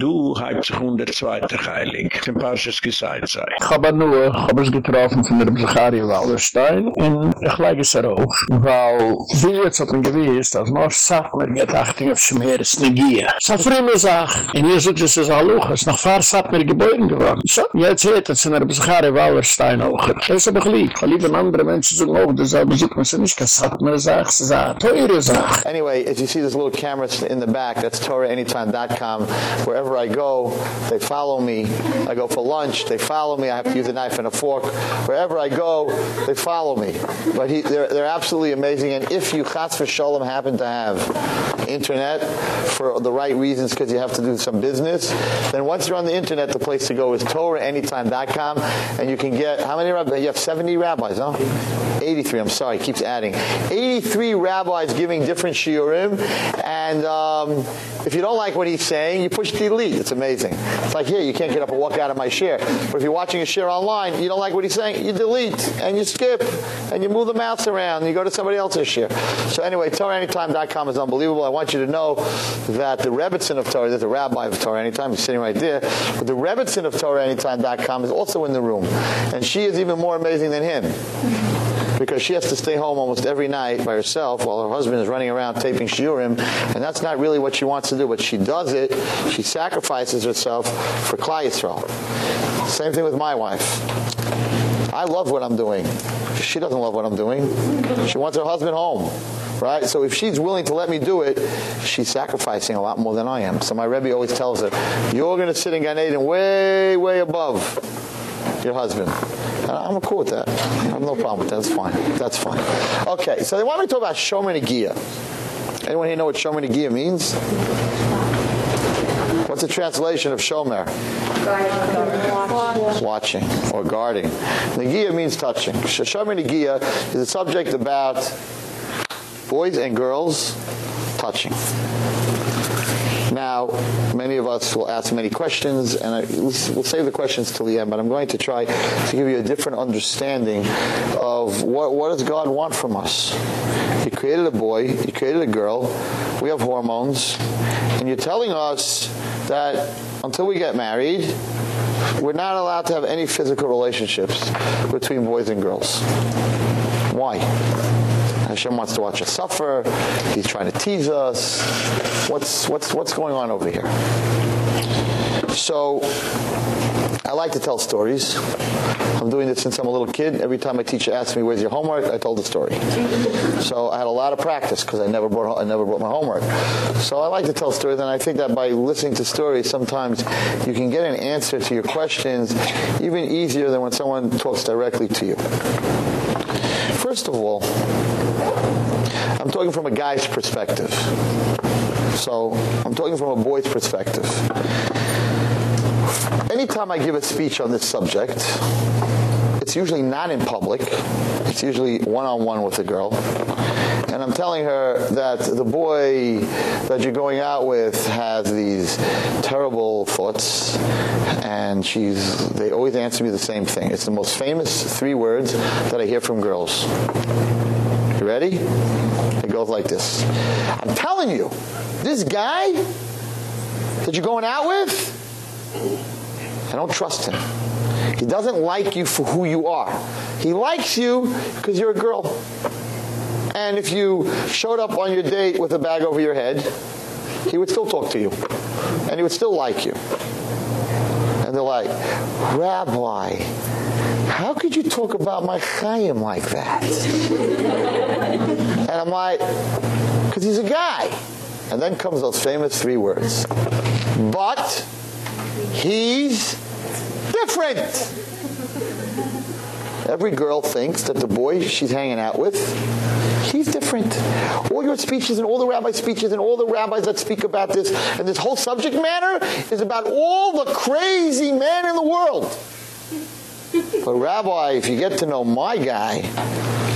Du heibt sich unter zweiter Heilig. Den Parshas gesagt sei. Ich habe nur, ich habe es getroffen von der Psycharie Wallerstein und ich lege es darauf. Weil, wie jetzt hat man gewiss, dass noch sagt man, geht achtig auf Schmier, ist eine Gier. Es eine fremde Sache. Und hier sagt es, ein Luch, es ist noch hat mir geboren geworden. So, jetzt wird es in der Psycharie Wallerstein auch. Das ist aber lieb. Weil lieben andere Menschen sagen auch, das ist man es nicht, es hat mir gesagt, es ist eine teure Sache. Anyway, as you see this little camera in the back, that's TorahAnytime.com. Wherever I go, they follow me. I go for lunch, they follow me. I have to use a knife and a fork. Wherever I go, they follow me. But he, they're, they're absolutely amazing. And if you, chas v'sholem, happen to have internet for the right reasons because you have to do some business, then once you're on the internet, the place to go is TorahAnytime.com. And you can get, how many rabbis? You have 70 rabbis, huh? 83, I'm sorry, keeps adding. 83 rabbis giving different shiurim. And um, if you don't like what he's saying, you push delete. It's amazing. It's like here, you can't get up and walk out of my share. But if you're watching a share online, you don't like what he's saying, you delete and you skip and you move the mouse around and you go to somebody else's share. So anyway, TorahAnytime.com is unbelievable. I want you to know that the Rebbitzin of Torah, there's a rabbi of Torah Anytime, he's sitting right there, but the Rebbitzin of TorahAnytime.com is also in the room. And she is even more amazing than him because she has to stay home almost every night by herself while her husband is running around taping shiurim and that's not really what she wants to do but she does it. She sacrifices herself for Klal Yisrael. Same thing with my wife. I love what I'm doing. She doesn't love what I'm doing. She wants her husband home right? So if she's willing to let me do it she's sacrificing a lot more than I am. So my rebbe always tells her you're going to sit in Gan Eden way way above your husband I'm cool with that. I have no problem with that. That's fine. That's fine. Okay, so they want me to talk about Shomer Negia. Anyone here know what Shomer Negia means? What's the translation of Shomer? Watching or guarding. Negia means touching. Shomer Negia is a subject about boys and girls touching. Now, many of us will ask many questions, and I, we'll save the questions till the end, but I'm going to try to give you a different understanding of what, what does God want from us. He created a boy, He created a girl, we have hormones, and you're telling us that until we get married, we're not allowed to have any physical relationships between boys and girls. Why? Hashem wants to watch us suffer. He's trying to tease us. What's what's what's going on over here? So I like to tell stories. I'm doing this since I'm a little kid. Every time a teacher asks me, "Where's your homework?" I told the story. So I had a lot of practice because I never brought I never brought my homework. So I like to tell stories and I think that by listening to stories sometimes you can get an answer to your questions even easier than when someone talks directly to you. First of all, I'm talking from a guy's perspective. So, I'm talking from a boy's perspective. Anytime I give a speech on this subject, it's usually not in public. It's usually one-on-one -on -one with a girl. And I'm telling her that the boy that you're going out with has these terrible thoughts and she's they always answer me the same thing. It's the most famous three words that I hear from girls. Ready? It goes like this. I'm telling you, this guy that you're going out with, I don't trust him. He doesn't like you for who you are. He likes you because you're a girl. And if you showed up on your date with a bag over your head, he would still talk to you. And he would still like you. And they're like, "Rabbi, how could you talk about my chaim like that?" and I'm like, "Cuz he's a guy." And then comes those famous three words. But he's different. Every girl thinks that the boy she's hanging out with he's different. All your speeches and all the rabbi speeches and all the rabbis that speak about this and this whole subject matter is about all the crazy men in the world. But rabbi, if you get to know my guy,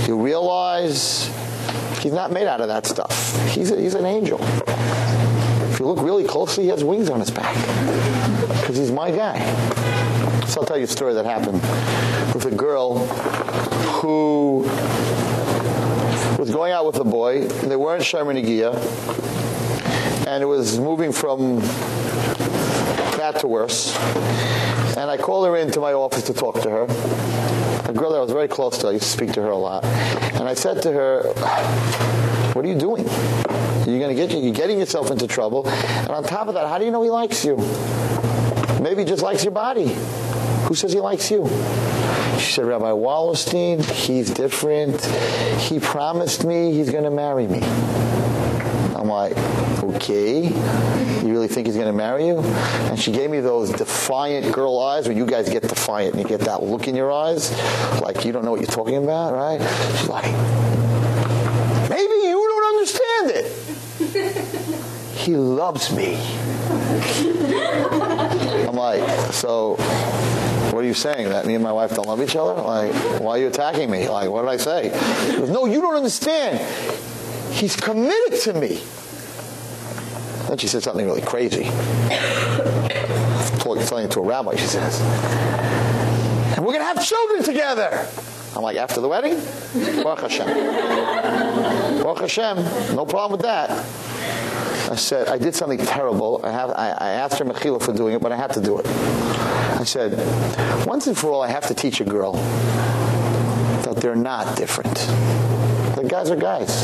you realize he's not made out of that stuff. He's a, he's an angel. If you look really closely, he has wings on his back. Cuz he's my guy. So I'll tell you a story that happened with a girl who was going out with a boy. They weren't Shomer Negia. And it was moving from bad to worse. And I called her into my office to talk to her. A girl that I was very close to, I used to speak to her a lot. And I said to her, what are you doing? You're going to get you're getting yourself into trouble. And on top of that, how do you know he likes you? Maybe he just likes your body. Who says he likes you? She said, Rabbi Wallerstein, he's different. He promised me he's going to marry me. I'm like, okay, you really think he's going to marry you? And she gave me those defiant girl eyes where you guys get defiant and you get that look in your eyes, like you don't know what you're talking about, right? She's like, maybe you don't understand it. he loves me. I'm like, so what are you saying? That me and my wife don't love each other? Like, why are you attacking me? Like, what did I say? Goes, no, you don't understand. He's committed to me. Then she said something really crazy. Telling it to a rabbi, she says. And we're going to have children together. I'm like, after the wedding? Baruch Hashem. Baruch Hashem, no problem with that. I said, I did something terrible. I, have, I, I asked her Mechila for doing it, but I had to do it. I said, once and for all, I have to teach a girl that they're not different. The guys are guys.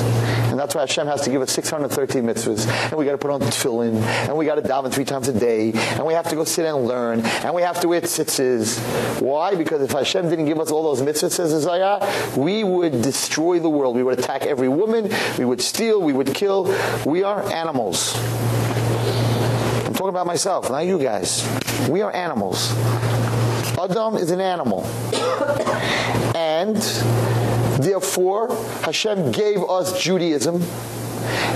And that's why Hashem has to give us 613 mitzvahs. And we got to put on tefillin. And we got to daven three times a day. And we have to go sit and learn. And we have to wear tzitzis. Why? Because if Hashem didn't give us all those mitzvahs, says Isaiah, we would destroy the world. We would attack every woman. We would steal. We would kill. We are animals. I'm talking about myself, not you guys. We are animals. Adam is an animal. and Therefore, Hashem gave us Judaism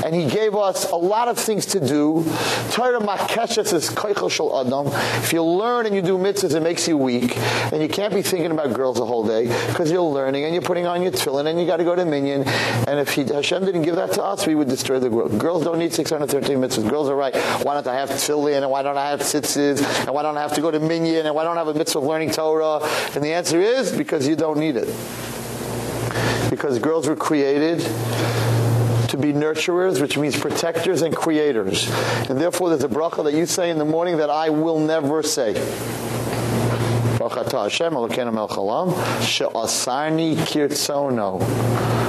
and he gave us a lot of things to do. Torah makeshes is koichel shel adam. If you learn and you do mitzvahs, it makes you weak. And you can't be thinking about girls the whole day because you're learning and you're putting on your tefillin and you got to go to minyan. And if he, Hashem didn't give that to us, we would destroy the world. Girls don't need 613 mitzvahs. Girls are right. Why don't I have tefillin and why don't I have tzitzis and why don't I have to go to minyan and why don't I have a mitzvah of learning Torah? And the answer is because you don't need it because girls were created to be nurturers, which means protectors and creators. And therefore there's a bracha that you say in the morning that I will never say. Hashem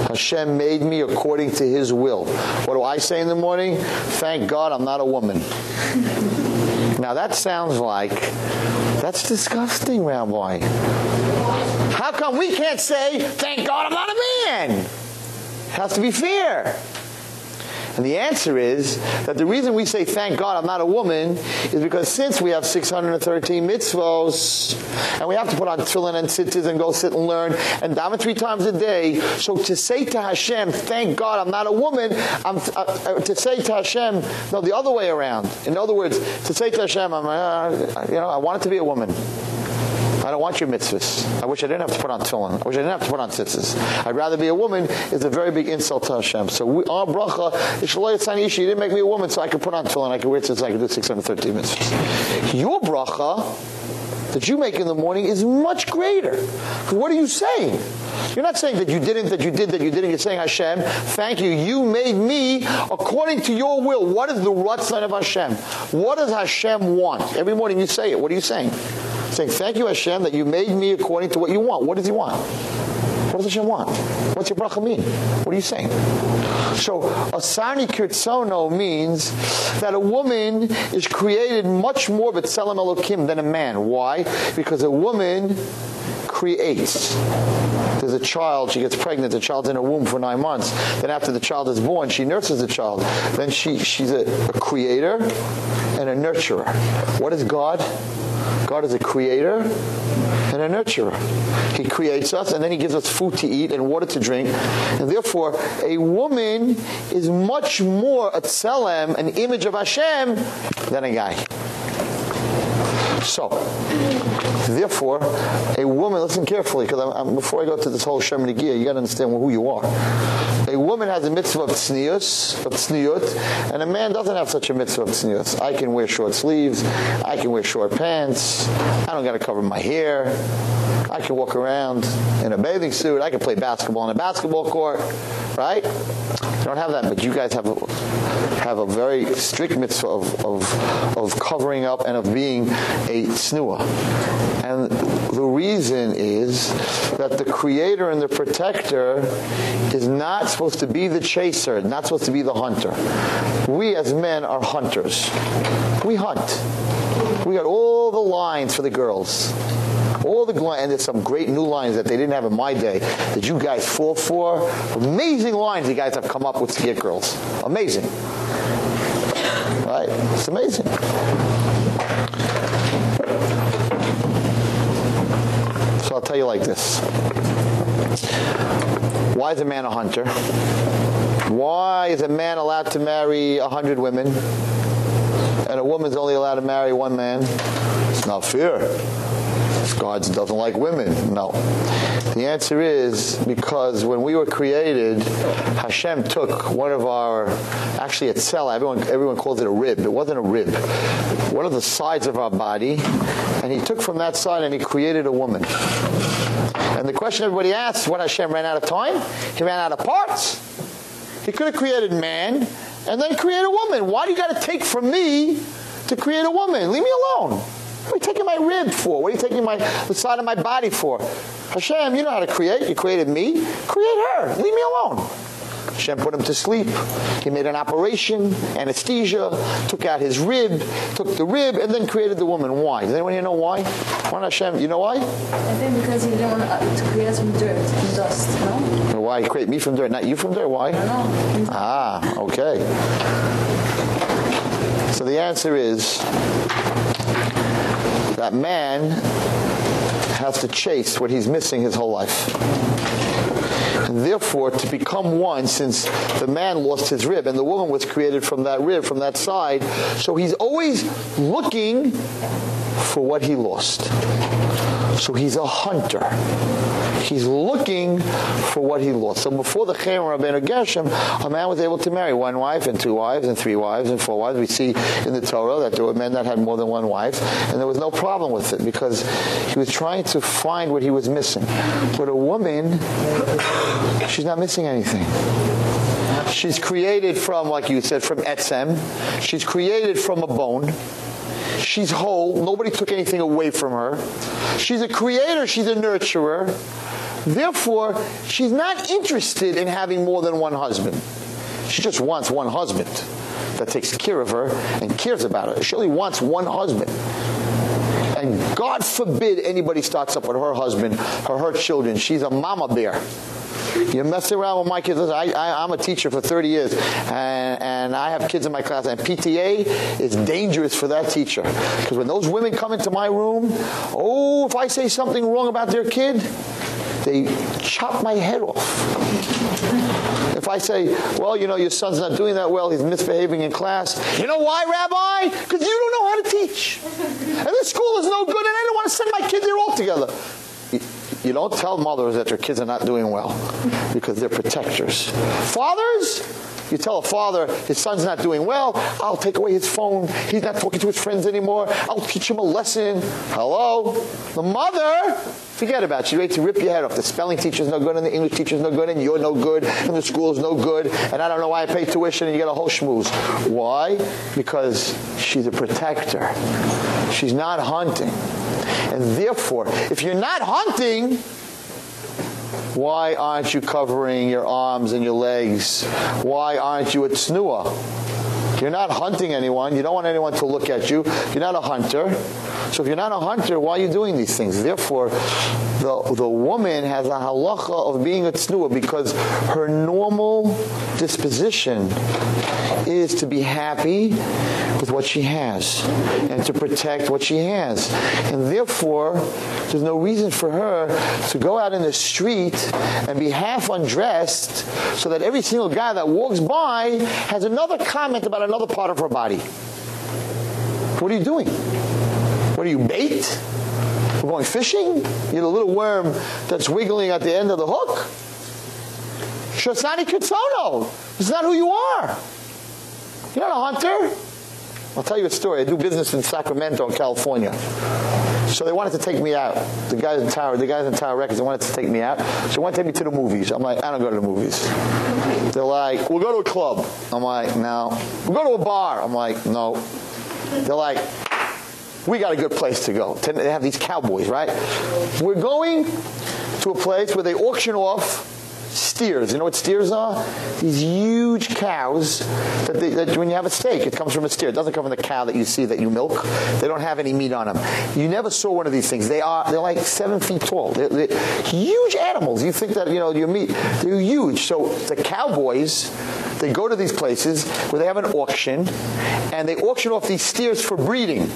Hashem made me according to his will. What do I say in the morning? Thank God I'm not a woman. Now that sounds like that's disgusting, Rabbi. How come we can't say, thank God I'm not a man? It has to be fair. And the answer is that the reason we say thank God I'm not a woman is because since we have 613 mitzvos and we have to put on tefillin and tzitzis and go sit and learn and daven three times a day so to say to Hashem thank God I'm not a woman I'm uh, uh, to say to Hashem no the other way around. In other words to say to Hashem I'm uh, you know I want it to be a woman I don't want your mitzvahs. I wish I didn't have to put on tefillin. I wish I didn't have to put on tzitzis. I'd rather be a woman is a very big insult to Hashem. So we, our bracha, Ishaloy Tzani Ishi, you didn't make me a woman so I could put on tefillin, I could wear tzitzis, I could do 613 mitzvahs. Your bracha that you make in the morning is much greater. What are you saying? You're not saying that you didn't, that you did, that you didn't. You're saying, Hashem, thank you. You made me according to your will. What is the Ratzon of Hashem? What does Hashem want? Every morning you say it. What are you saying? saying, thank you Hashem that you made me according to what you want. What does he want? What does Hashem want? What's your bracha mean? What are you saying? So, asani kirtsono means that a woman is created much more b'tselem elokim than a man. Why? Because a woman creates. There's a child, she gets pregnant, the child's in her womb for 9 months. Then after the child is born, she nurses the child. Then she she's a, a creator and a nurturer. What is God? God is a creator and a nurturer. He creates us and then he gives us food to eat and water to drink. And therefore, a woman is much more a tselem, an image of Hashem, than a guy. So, therefore, a woman, listen carefully, because before I go to this whole Shomer Negia, you got to understand who you are. A woman has a mitzvah of tznius, of tzniut, and a man doesn't have such a mitzvah of tzniut. I can wear short sleeves, I can wear short pants, I don't got to cover my hair, I can walk around in a bathing suit, I can play basketball on a basketball court, right? I don't have that, but you guys have a, have a very strict mitzvah of, of, of covering up and of being a snua. And the reason is that the creator and the protector is not supposed to be the chaser, not supposed to be the hunter. We as men are hunters. We hunt. We got all the lines for the girls all the and there's some great new lines that they didn't have in my day that you guys fall for amazing lines you guys have come up with to get girls amazing right it's amazing I'll tell you like this. Why is a man a hunter. Why is a man allowed to marry a hundred women and a woman's only allowed to marry one man. It's not fair God doesn't like women. No. The answer is because when we were created, Hashem took one of our actually it's cell everyone everyone calls it a rib. It wasn't a rib. One of the sides of our body and he took from that side and he created a woman. And the question everybody asks, what Hashem ran out of time? He ran out of parts. He could have created man and then create a woman. Why do you got to take from me to create a woman? Leave me alone. What are you taking my rib for? What are you taking my the side of my body for? Hashem, you know how to create. You created me. Create her. Leave me alone. Hashem put him to sleep. He made an operation, anesthesia, took out his rib, took the rib, and then created the woman. Why? Does anyone here know why? Why not Hashem? You know why? I think because he didn't want to create us from dirt and dust, no? Why? Create me from dirt, not you from dirt. Why? I don't know. Ah, okay. So the answer is that man has to chase what he's missing his whole life. And therefore, to become one, since the man lost his rib and the woman was created from that rib, from that side, so he's always looking for what he lost. So he's a hunter. He's looking for what he lost. So before the cherem Rabbeinu Gershom, a man was able to marry one wife and two wives and three wives and four wives. We see in the Torah that there were men that had more than one wife and there was no problem with it because he was trying to find what he was missing. But a woman, she's not missing anything. She's created from, like you said, from etzem. She's created from a bone. She's whole. Nobody took anything away from her. She's a creator. She's a nurturer. Therefore, she's not interested in having more than one husband. She just wants one husband that takes care of her and cares about her. She only wants one husband. And God forbid anybody starts up with her husband or her children. She's a mama bear. You mess around with my kids. I, I, am a teacher for 30 years, and, and I have kids in my class, and PTA is dangerous for that teacher. Because when those women come into my room, oh, if I say something wrong about their kid, they chop my head off. If I say, well, you know, your son's not doing that well, he's misbehaving in class. You know why, Rabbi? Because you don't know how to teach. And this school is no good, and I don't want to send my kids there altogether. You don't tell mothers that their kids are not doing well because they're protectors. Fathers, you tell a father his son's not doing well, I'll take away his phone. He's not talking to his friends anymore. I'll teach him a lesson. Hello? The mother, forget about it. She's ready to rip your head off. The spelling teacher's no good and the English teacher's no good and you're no good and the school's no good and I don't know why I pay tuition and you get a whole schmooze. Why? Because she's a protector. She's not hunting. And therefore, if you're not hunting, why aren't you covering your arms and your legs? Why aren't you at snua? You're not hunting anyone. You don't want anyone to look at you. You're not a hunter. So if you're not a hunter, why are you doing these things? Therefore, the the woman has a halacha of being a tznuah because her normal disposition is to be happy with what she has and to protect what she has. And therefore, there's no reason for her to go out in the street and be half undressed so that every single guy that walks by has another comment about another part of her body. What are you doing? What are you, bait? We're going fishing? You're the little worm that's wiggling at the end of the hook? Shosani Kirtsono. It's not who you are. You're not a hunter. I'll tell you a story. I do business in Sacramento, California. So they wanted to take me out. The guys in Tower, the guys in Tower Records, they wanted to take me out. So they wanted to take me to the movies. I'm like, I don't go to the movies. They're like, we'll go to a club. I'm like, no. We'll go to a bar. I'm like, no. They're like, we got a good place to go. They have these cowboys, right? We're going to a place where they auction off steers. You know what steers are? These huge cows that, they, that, when you have a steak, it comes from a steer. It doesn't come from the cow that you see that you milk. They don't have any meat on them. You never saw one of these things. They are they're like 7 feet tall. They're, they're huge animals. You think that, you know, your meat, they're huge. So the cowboys, they go to these places where they have an auction and they auction off these steers for breeding.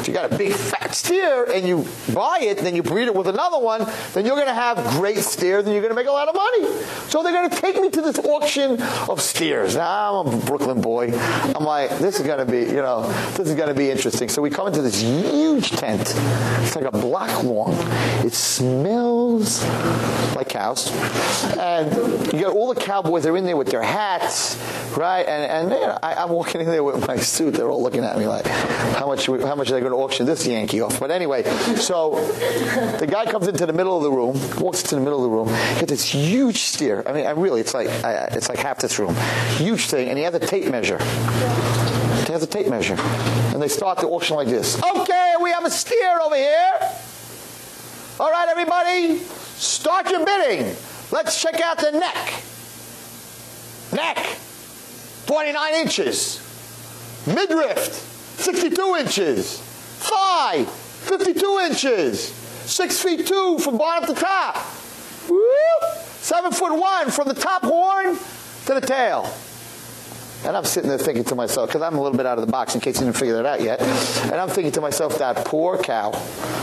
If you got a big fat steer and you buy it, then you breed it with another one, then you're going to have great steers and you're going to make a lot of money. So they're going to take me to this auction of steers. Now I'm a Brooklyn boy. I'm like, this is going to be, you know, this is going to be interesting. So we come into this huge tent. It's like a block long. It smells like cows. And you got all the cowboys, they're in there with their hats, right? And, and you know, I, am walking in there with my suit. They're all looking at me like, how much, how much they're they going to auction this Yankee off? But anyway, so the guy comes into the middle of the room, walks into the middle of the room, gets this huge steer. I mean, I really, it's like, I, it's like half this room. Huge thing. And he has a tape measure. He has a tape measure. And they start the auction like this. Okay, we have a steer over here. All right, everybody, start your bidding. Let's check out the neck. Neck, 29 inches. Midriff, 62 inches. Thigh, 52 inches. 6 feet 2 from bottom to top. Whoop. 7 foot 1 from the top horn to the tail. And I'm sitting there thinking to myself, because I'm a little bit out of the box in case you didn't figure that out yet. And I'm thinking to myself, that poor cow,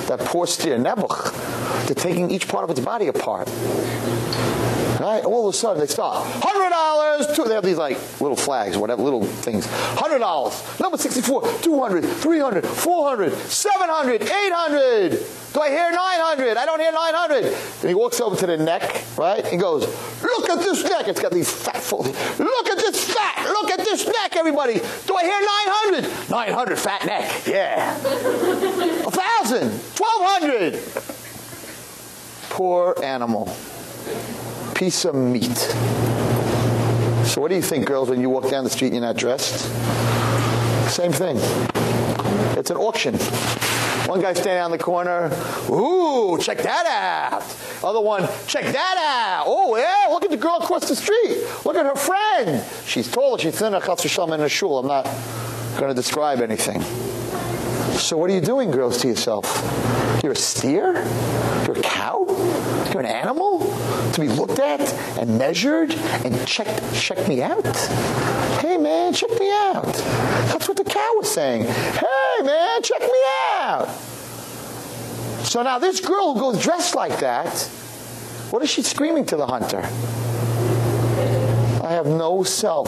that poor steer, Nebuch, they're taking each part of its body apart. Right? All of a sudden they stop. $100, two, they have these like little flags, whatever, little things. $100, number 64, 200, 300, 400, 700, 800. Do I hear 900? I don't hear 900. And he walks over to the neck, right? He goes, look at this neck. It's got these fat folds. Look at this fat. Look at this neck, everybody. Do I hear 900? 900 fat neck. Yeah. A 1,000. 1,200. Poor animal piece of meat. So what do you think, girls, when you walk down the street and you're not dressed? Same thing. It's an auction. One guy standing on the corner, ooh, check that out. Other one, check that out. Oh, yeah, look at the girl across the street. Look at her friend. She's taller, she's thin. thinner, chas in a shul. I'm not going to describe anything. So what are you doing, girls, to yourself? You're a steer? You're a cow? You're an animal? To be looked at and measured and checked, check me out? Hey, man, check me out. That's what the cow was saying. Hey, man, check me out. So now this girl who goes dressed like that, what is she screaming to the hunter? I have no self.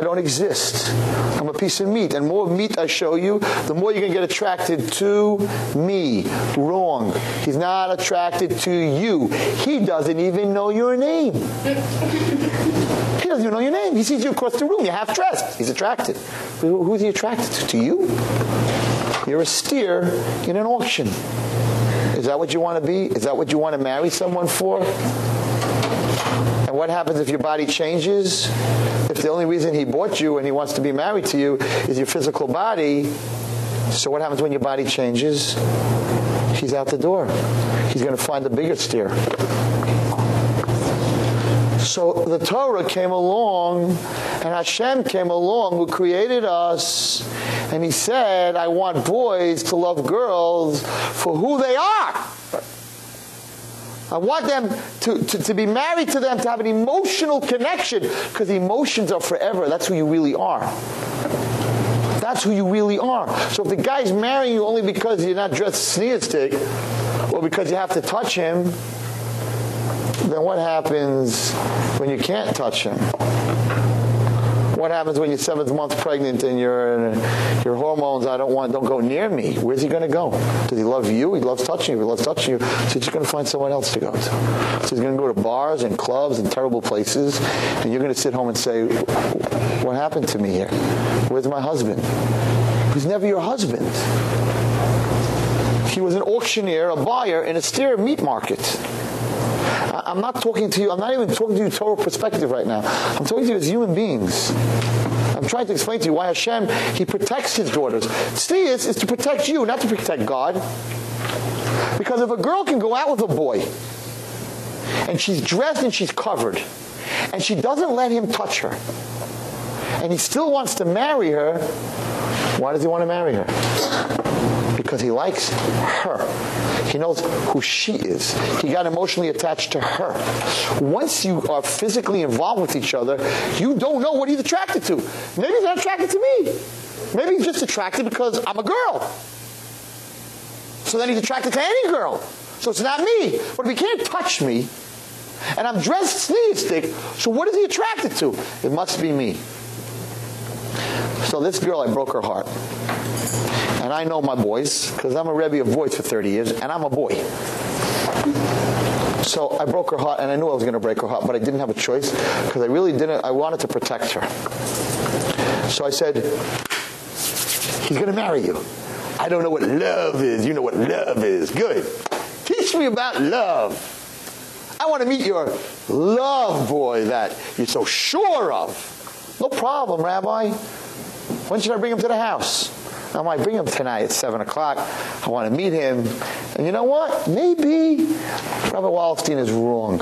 I don't exist. I'm a piece of meat. And more meat I show you, the more you're going to get attracted to me. Wrong. He's not attracted to you. He doesn't even know your name. He doesn't even know your name. He sees you across the room. You're half dressed. He's attracted. Who's he attracted to? To you? You're a steer in an auction. Is that what you want to be? Is that what you want to marry someone for? And what happens if your body changes? If the only reason he bought you and he wants to be married to you is your physical body, so what happens when your body changes? He's out the door. He's going to find a bigger steer. So the Torah came along and Hashem came along who created us and he said, I want boys to love girls for who they are. I want them to, to, to, be married to them, to have an emotional connection, because emotions are forever. That's who you really are. That's who you really are. So if the guy's marrying you only because you're not dressed sneer stick, or because you have to touch him, then what happens when you can't touch him? What happens when you're 7th month pregnant and your your hormones I don't want don't go near me? Where's he going to go? Does he love you? He loves touching you. He loves touching you. So he's just going to find someone else to go to. So he's going to go to bars and clubs and terrible places and you're going to sit home and say what happened to me here? Where's my husband? He's never your husband. He was an auctioneer, a buyer in a steer meat market. I'm not talking to you, I'm not even talking to you Torah perspective right now. I'm talking to you as human beings. I'm trying to explain to you why Hashem, He protects His daughters. Tznius is to protect you, not to protect God. Because if a girl can go out with a boy, and she's dressed and she's covered, and she doesn't let him touch her, and he still wants to marry her, why does he want to marry her? Because he likes her. He knows who she is. He got emotionally attached to her. Once you are physically involved with each other, you don't know what he's attracted to. Maybe he's not attracted to me. Maybe he's just attracted because I'm a girl. So then he's attracted to any girl. So it's not me. But if he can't touch me, and I'm dressed stick, so what is he attracted to? It must be me. So this girl, I broke her heart. And I know my boys, because I'm a Rebbe of boys for 30 years, and I'm a boy. So I broke her heart, and I knew I was going to break her heart, but I didn't have a choice, because I really didn't, I wanted to protect her. So I said, he's going to marry you. I don't know what love is. You know what love is. Good. Teach me about love. I want to meet your love boy that you're so sure of. No problem, Rabbi. When should I bring him to the house? I might bring him tonight at 7 o'clock. I want to meet him. And you know what? Maybe Rabbi Wallerstein is wrong.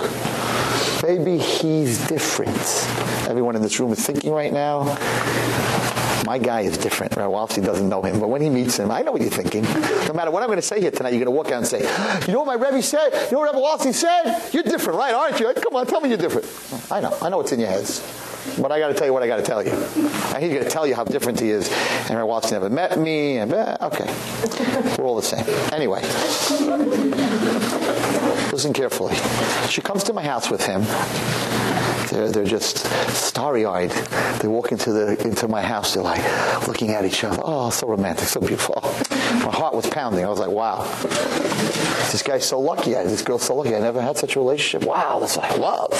Maybe he's different. Everyone in this room is thinking right now, my guy is different. Rabbi Wallerstein doesn't know him. But when he meets him, I know what you're thinking. No matter what I'm going to say here tonight, you're going to walk out and say, you know what my Rebbe said? You know what Rabbi Wallerstein said? You're different, right? Aren't you? Come on, tell me you're different. I know. I know what's in your heads. But I got to tell you what I got to tell you. And he's going to tell you how different he is. And Ray Watson never met me. And, eh, okay. We're all the same. Anyway. Listen carefully. She comes to my house with him. They're, they're just starry-eyed. They walk into the into my house. They're like looking at each other. Oh, so romantic, so beautiful. My heart was pounding. I was like, wow. This guy's so lucky. This girl's so lucky. I never had such a relationship. Wow, that's like love.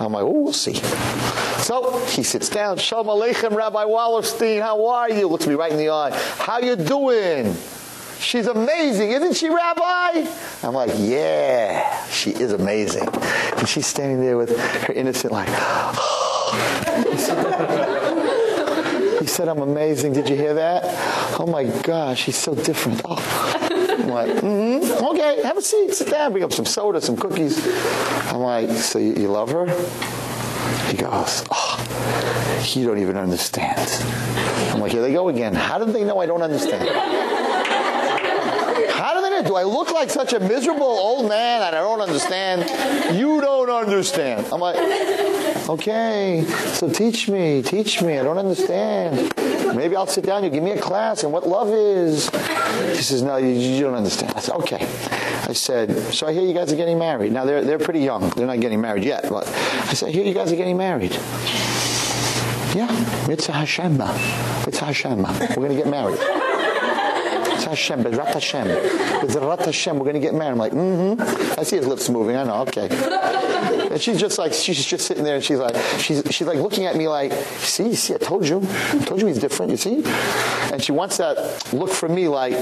I'm like, oh, we'll see. So he sits down. Shalom Aleichem, Rabbi Wallerstein. How are you? Looks me right in the eye. How you doing? She's amazing, isn't she, Rabbi? I'm like, yeah, she is amazing. And she's standing there with her innocent like, he said, I'm amazing. Did you hear that? Oh my gosh, he's so different. Oh. I'm like, mm -hmm. okay, have a seat, sit down, bring up some soda, some cookies. I'm like, so you love her? He goes, oh, you don't even understand. I'm like, here they go again. How did they know I don't understand? Do I look like such a miserable old man that I don't understand? You don't understand. I'm like, okay, so teach me, teach me. I don't understand. Maybe I'll sit down, you give me a class and what love is. He says, no, you, you don't understand. I said, okay. I said, so I hear you guys are getting married. Now, they're, they're pretty young. They're not getting married yet. But I said, I hear you guys are getting married. Yeah, Mitzvah Hashem. Mitzvah Hashem. We're going to get married. Hashem, Bezrat Hashem. Bezrat Hashem, we're going to get married. I'm like, mm-hmm. I see his lips moving. I know, okay. And she's just like, she's just sitting there and she's like, she's, she's like looking at me like, see, see, I told you. I told you he's different, you see? And she wants that look from me like,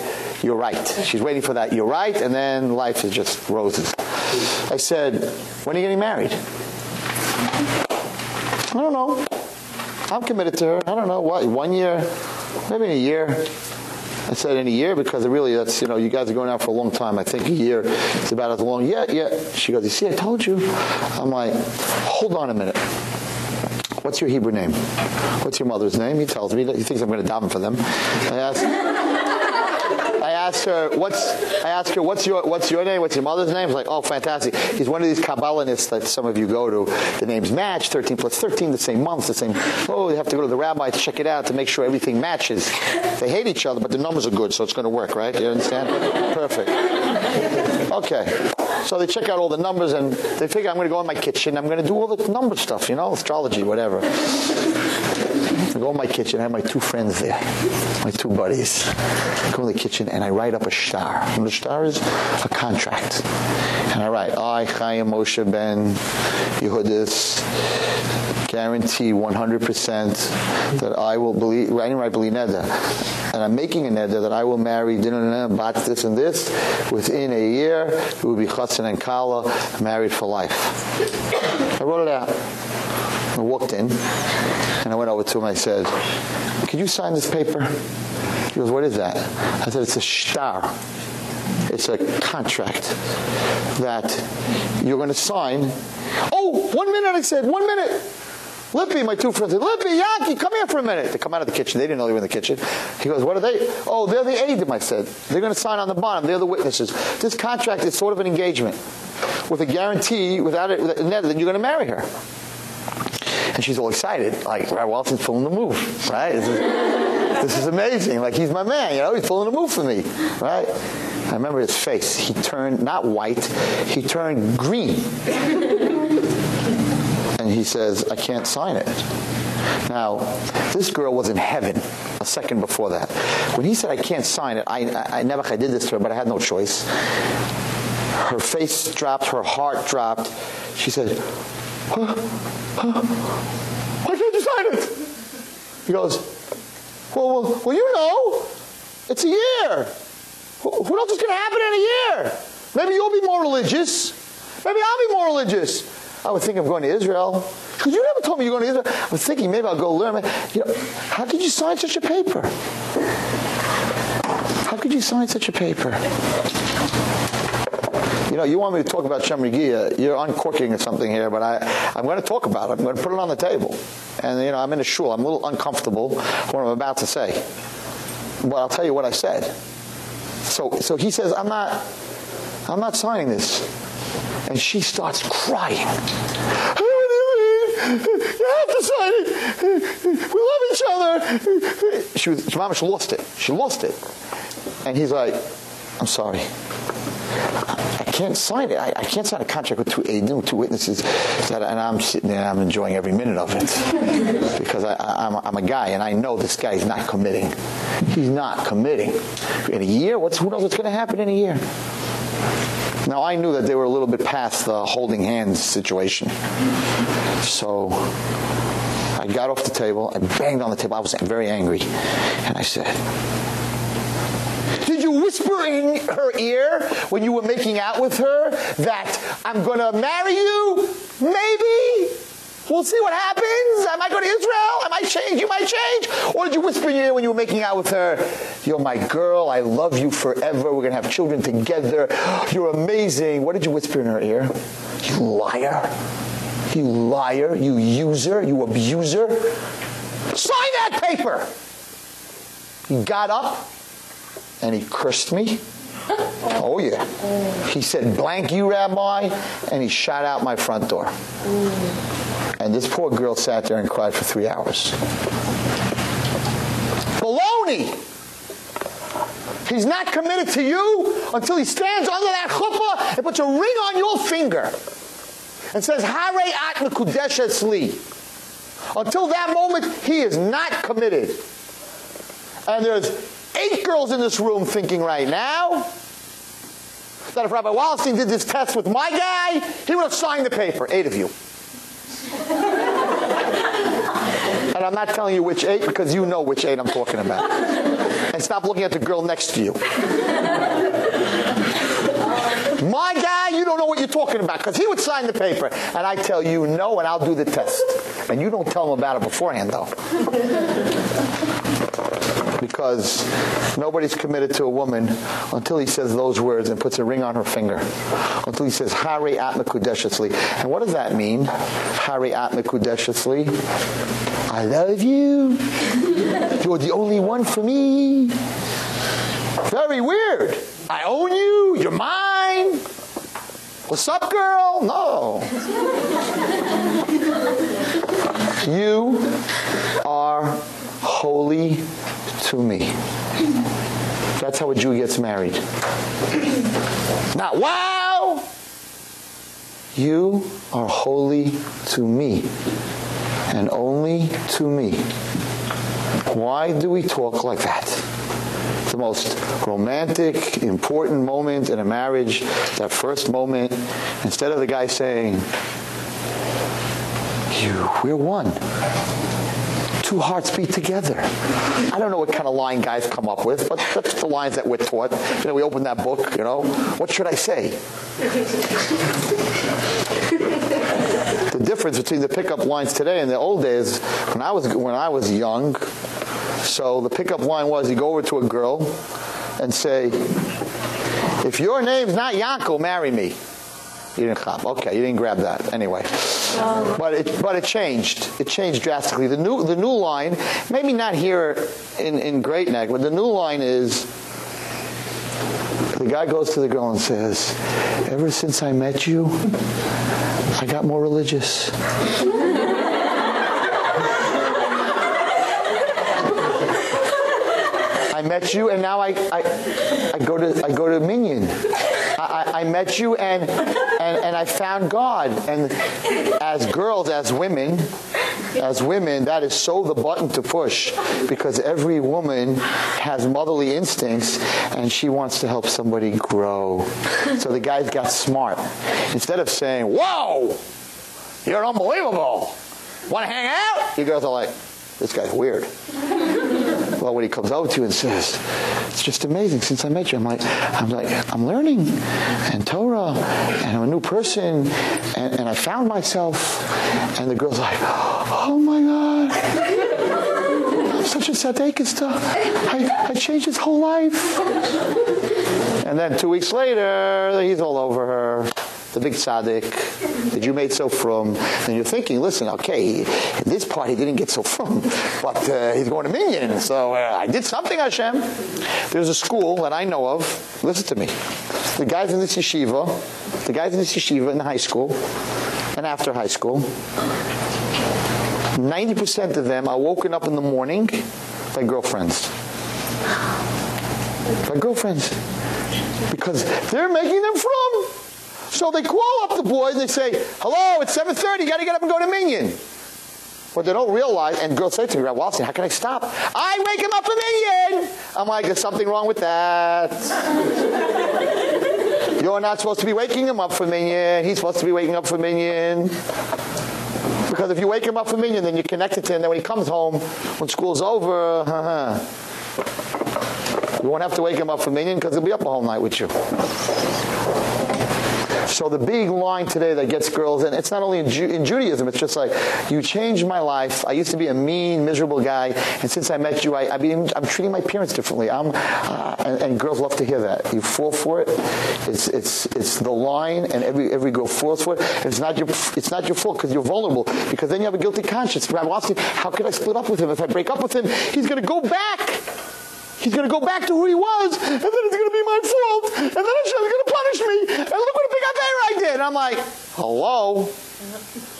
you're right. She's waiting for that, you're right, and then life is just roses. I said, when are you getting married? I don't know. I'm committed to her. I don't know, what, one year, maybe a year. I said in a year because really that's, you know, you guys are going out for a long time. I think a year is about as long. Yeah, yeah. She goes, you see, I told you. I'm like, hold on a minute. What's your Hebrew name? What's your mother's name? He tells me. That he thinks I'm going to daven for them. I asked asked her, what's, I asked her, what's your, what's your name? What's your mother's name? Like, oh, fantastic. He's one of these Kabbalists that some of you go to. The names match, 13 plus 13, the same months, the same, oh, you have to go to the rabbi to check it out to make sure everything matches. They hate each other, but the numbers are good, so it's going to work, right? You understand? Perfect. Okay. So they check out all the numbers and they figure I'm going to go in my kitchen. I'm going to do all the number stuff, you know, astrology, whatever. Go in my kitchen. I have my two friends there, my two buddies. I go in the kitchen and I write up a star. And the star is a contract. And I write, I, Chaim Moshe Ben Yehudis, guarantee 100% that I will believe, writing right believe neder. And I'm making a neder that I will marry this and this within a year. It will be Chatzin and Kala, married for life. I wrote it out. I walked in and I went over to him. and I said, "Can you sign this paper?" He goes, "What is that?" I said, "It's a star. It's a contract that you're going to sign." Oh, one minute I said, "One minute." Lippy, my two friends said, Lippy, Yankee, come here for a minute. They come out of the kitchen. They didn't know they were in the kitchen. He goes, what are they? Oh, they're the aid, I said. They're going to sign on the bottom. They're the witnesses. This contract is sort of an engagement with a guarantee without it, that you're going to marry her. And she's all excited, like, right, Walton's pulling the move, right? This is, this is amazing. Like, he's my man, you know, he's pulling the move for me, right? I remember his face. He turned, not white, he turned green and he says, I can't sign it. Now, this girl was in heaven a second before that. When he said, I can't sign it, I, I, I never I did this to her, but I had no choice. Her face dropped, her heart dropped. She said, huh? Huh? why can't you sign it? He goes, well, well, well you know, it's a year. What else is going to happen in a year? Maybe you'll be more religious. Maybe I'll be more religious. I was thinking of going to Israel. Because you never told me you're going to Israel. I was thinking maybe I'll go learn. You know, how could you sign such a paper? How could you sign such a paper? You know, you want me to talk about Shem You're uncorking something here, but I, I'm going to talk about it. I'm going to put it on the table. And, you know, I'm in a shul. I'm a little uncomfortable what I'm about to say. But I'll tell you what I said. So, so he says, I'm not, I'm not signing this and she starts crying. You have to sign it. We love each other. She was, she lost it. She lost it. And he's like, I'm sorry. I can't sign it. I, I can't sign a contract with two, uh, two witnesses. That, and I'm sitting there, I'm enjoying every minute of it. because I, am I'm a guy, and I know this guy is not committing. He's not committing. In a year, what's, who knows what's going to happen in a year? Now I knew that they were a little bit past the holding hands situation. So I got off the table, I banged on the table. I was very angry. And I said, did you whisper in her ear when you were making out with her that I'm going to marry you? Maybe. We'll see what happens. I might go to Israel. I might change. You might change. Or did you whisper in your ear when you were making out with her, you're my girl. I love you forever. We're going to have children together. You're amazing. What did you whisper in her ear? You liar. You liar. You user. You abuser. Sign that paper. He got up and he cursed me. Oh yeah. He said, "Blank you, rabbi," and he shot out my front door. Mm. And this poor girl sat there and cried for three hours. Baloney! He's not committed to you until he stands under that chuppah and puts a ring on your finger and says, Hare at mekudesh li. Until that moment, he is not committed. And there's eight girls in this room thinking right now that if Rabbi Wallerstein did this test with my guy, he would have signed the paper. Eight of you. And I'm not telling you which eight because you know which eight I'm talking about. And stop looking at the girl next to you. My guy, you don't know what you're talking about because he would sign the paper. And I tell you no and I'll do the test. And you don't tell him about it beforehand though because nobody's committed to a woman until he says those words and puts a ring on her finger. Until he says Hari at Mekudeshesli. And what does that mean? Hari at Mekudeshesli. I love you. You're the only one for me. Very weird. I own you. You're mine. What's up, girl? No. you are holy to me. That's how a Jew gets married. Not wow. You are holy to me and only to me. Why do we talk like that? the most romantic, important moment in a marriage, that first moment, instead of the guy saying, you, we're one. Two hearts beat together. I don't know what kind of line guys come up with, but that's the lines that we're taught. You know, we open that book, you know, what should I say? the difference between the pickup lines today and the old days when I was when I was young so the pickup line was you go over to a girl and say if your name's not Yanko marry me you didn't clap. Okay, you didn't grab that. Anyway. But it but it changed. It changed drastically. The new the new line, maybe not here in in Great Neck, but the new line is the guy goes to the girl and says, "Ever since I met you, I got more religious." I met you and now I I I go to I go to Minyan. I, I met you and and and I found God and as girls as women as women that is so the button to push because every woman has motherly instincts and she wants to help somebody grow. So the guys got smart. Instead of saying, "Whoa! You're unbelievable. Want to hang out?" You girls are like, "This guy's weird." Well when he comes over to you and says it's just amazing. Since I met you I'm like I'm like I'm learning and Torah and I'm a new person and, and I found myself. And the girl's like oh my god such a tzaddik stuff. I, I changed his whole life. And then 2 weeks later he's all over her the big tzaddik that you made so frum and you're thinking listen okay in this part he didn't get so frum but uh, he's going to Minyan so uh, I did something Hashem. There's a school that I know of. Listen to me. The guys in this yeshiva. The guys in this yeshiva in high school and after high school. 90% of them are woken up in the morning by girlfriends. By girlfriends. Because they're making them frum so they call up the boys and they say, hello, it's 7.30, you got to get up and go to Minyan. What they don't realize, and girls say to me, Wallerstein, how can I stop? I wake him up for Minyan. I'm like, there's something wrong with that. You're not supposed to be waking him up for Minyan. He's supposed to be waking up for Minyan. Because if you wake him up for Minyan, then you're connected to him. Then when he comes home, when school's over, you won't have to wake him up for Minyan because he'll be up a whole night with you. So the big line today that gets girls and it's not only in, Ju in, Judaism it's just like you changed my life. I used to be a mean, miserable guy and since I met you I I I'm treating my parents differently. I'm uh, and, and, girls love to hear that. You fall for it. It's it's it's the line and every every girl falls for it. It's not your it's not your fault cuz you're vulnerable because then you have a guilty conscience. Rabbi how could I split up with him if I break up with him? He's going to go back He's going to go back to who he was, and then it's going to be my fault, and then Hashem's going to punish me, and look what a big affair I did. And I'm like, hello?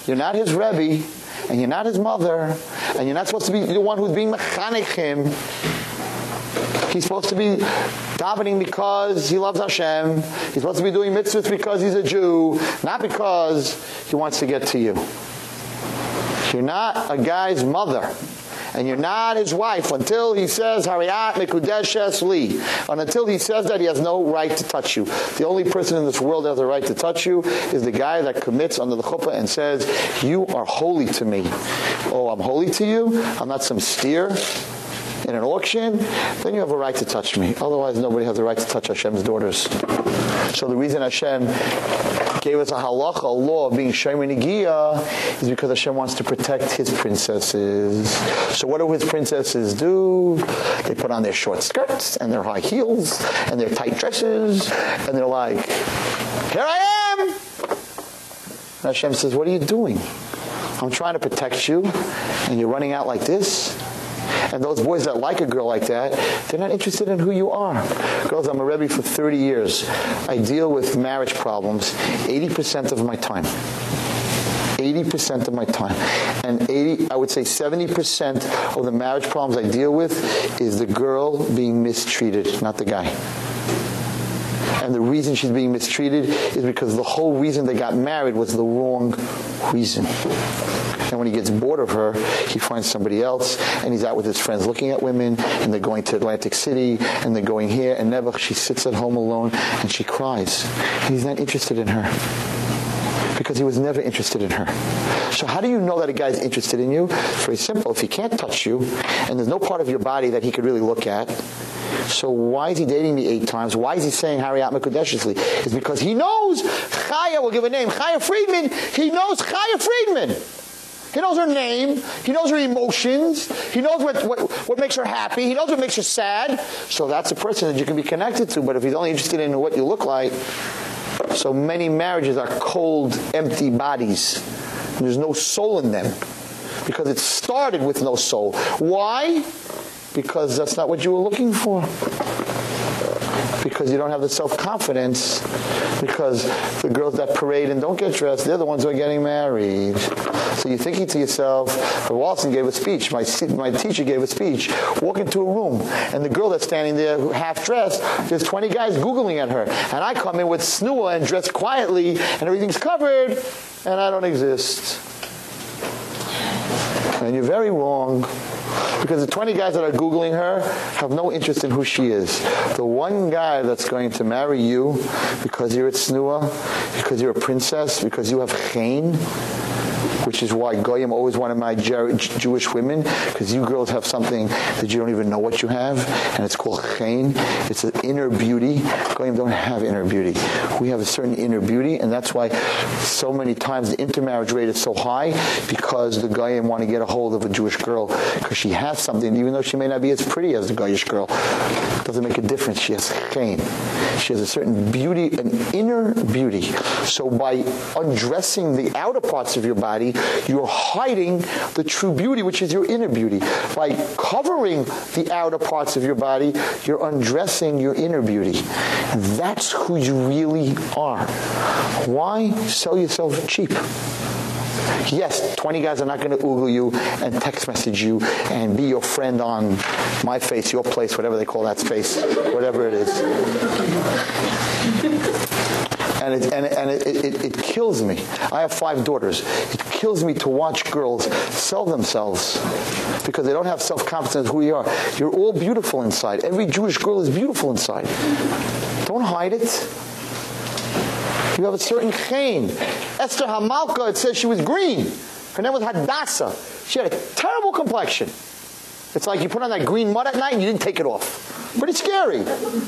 You're not his Rebbe, and you're not his mother, and you're not supposed to be the one who's being mechanech him. He's supposed to be davening because he loves Hashem. He's supposed to be doing mitzvahs because he's a Jew, not because he wants to get to you. You're not a guy's mother and you're not his wife until he says Hariyat Mikudeshes Li. And until he says that he has no right to touch you. The only person in this world that has the right to touch you is the guy that commits under the chuppah and says, "You are holy to me." Oh, I'm holy to you? I'm not some steer in an auction, then you have a right to touch me. Otherwise, nobody has the right to touch Hashem's daughters. So the reason Hashem gave us a halacha, a law of being Shomer Negiah is because Hashem wants to protect his princesses. So what do his princesses do? They put on their short skirts and their high heels and their tight dresses and they're like, here I am! And Hashem says, what are you doing? I'm trying to protect you and you're running out like this? And those boys that like a girl like that, they're not interested in who you are. Girls, I'm a Rebbe for 30 years. I deal with marriage problems 80% of my time. 80% of my time. And 80 I would say 70% of the marriage problems I deal with is the girl being mistreated, not the guy. And the reason she's being mistreated is because the whole reason they got married was the wrong reason. And when he gets bored of her, he finds somebody else and he's out with his friends looking at women and they're going to Atlantic City and they're going here and never she sits at home alone and she cries. And He's not interested in her because he was never interested in her. So how do you know that a guy's interested in you? It's very simple. If he can't touch you and there's no part of your body that he could really look at, so why is he dating me eight times? Why is he saying Harriet Mekudeshly? It's because he knows Chaya will give a name. Chaya Friedman, he knows Chaya Friedman. He knows her name. He knows her emotions. He knows what, what, what makes her happy. He knows what makes her sad. So that's a person that you can be connected to. But if he's only interested in what you look like, so many marriages are cold, empty bodies. There's no soul in them. Because it started with no soul. Why? Because that's not what you were looking for. Because you don't have the self-confidence. Because the girls that parade and don't get dressed they're the ones who are getting married. So you're thinking to yourself "The Watson gave a speech. My my teacher gave a speech. Walk into a room and the girl that's standing there half dressed there's 20 guys googling at her. And I come in with tznua and dressed quietly and everything's covered and I don't exist. And you're very wrong because the 20 guys that are googling her have no interest in who she is. The one guy that's going to marry you because you're a tznua, because you're a princess, because you have chein, which is why Goyim always wanted my Jewish women because you girls have something that you don't even know what you have and it's called chein. It's an inner beauty. Goyim don't have inner beauty. We have a certain inner beauty and that's why so many times the intermarriage rate is so high because the Goyim want to get a hold of a Jewish girl because she has something even though she may not be as pretty as the Goyish girl. It doesn't make a difference. She has chein. She has a certain beauty, an inner beauty. So by undressing the outer parts of your body, you're hiding the true beauty which is your inner beauty. By covering the outer parts of your body you're undressing your inner beauty. And that's who you really are. Why sell yourself cheap? Yes, 20 guys are not going to oogle you and text message you and be your friend on my face, your place, whatever they call that space, whatever it is and it and, and it, it, it kills me. I have five daughters. It kills me to watch girls sell themselves because they don't have self-confidence who you are. You're all beautiful inside. Every Jewish girl is beautiful inside. Don't hide it. You have a certain chein. Esther Hamalka, it says she was green. Her name was Hadassah. She had a terrible complexion. It's like you put on that green mud at night and you didn't take it off. Pretty scary.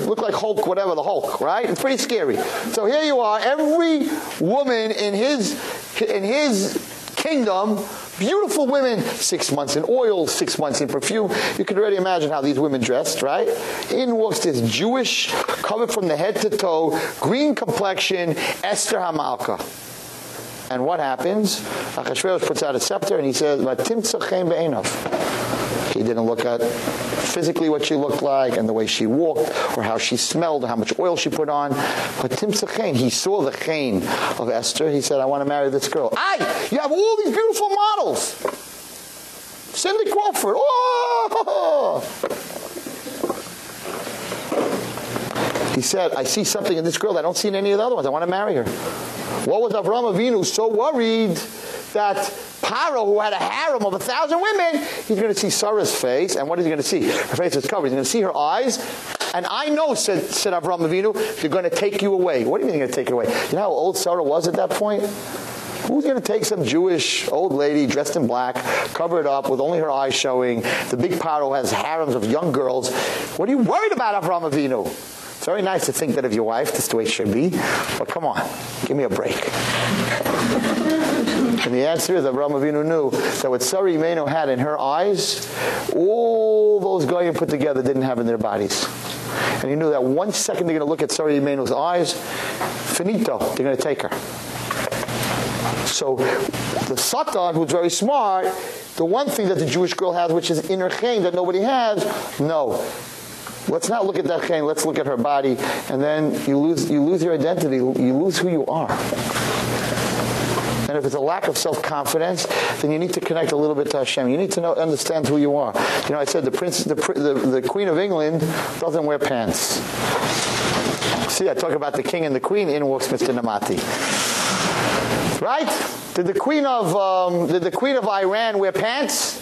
Look like Hulk, whatever, the Hulk, right? It's pretty scary. So here you are, every woman in his in his kingdom beautiful women 6 months in oil 6 months in perfume you can already imagine how these women dressed right in walks this Jewish covered from the head to toe green complexion Esther Hamalka and what happens Achashverosh puts out a scepter and he says "Vatimtzachem be'enav he didn't look at physically what she looked like and the way she walked or how she smelled or how much oil she put on. But Timsa he saw the chein of Esther. He said, I want to marry this girl. I, you have all these beautiful models. Cindy Crawford. Oh! He said, I see something in this girl I don't see in any of the other ones. I want to marry her. What was Avram Avinu so worried that Paro, who had a harem of a thousand women, he's going to see Sarah's face, and what is he going to see? Her face is covered. He's going to see her eyes, and I know, said, said Avram Avinu, they're going to take you away. What do you mean they're going to take it away? You know how old Sarah was at that point? Who's going to take some Jewish old lady dressed in black, covered up with only her eyes showing? The big Paro has harems of young girls. What are you worried about, Avram Avinu? It's very nice to think that of your wife, that's the way it should be. But come on, give me a break. And the answer is that Avraham Avinu knew that what Sarah Imenu had in her eyes, all those goyim put together didn't have in their bodies. And he knew that one second they're going to look at Sarah Imenu's eyes, finito, they're going to take her. So the Satan, who's very smart, the one thing that the Jewish girl has, which is inner chein that nobody has, no. Let's not look at that chein, let's look at her body, and then you lose, you lose your identity, you lose who you are. And if it's a lack of self-confidence, then you need to connect a little bit to Hashem. You need to know understand who you are. You know, I said the prince the the, the queen of England doesn't wear pants. See, I talk about the king and the queen in walks Mr. Namati. Right? Did the queen of um, did the queen of Iran wear pants?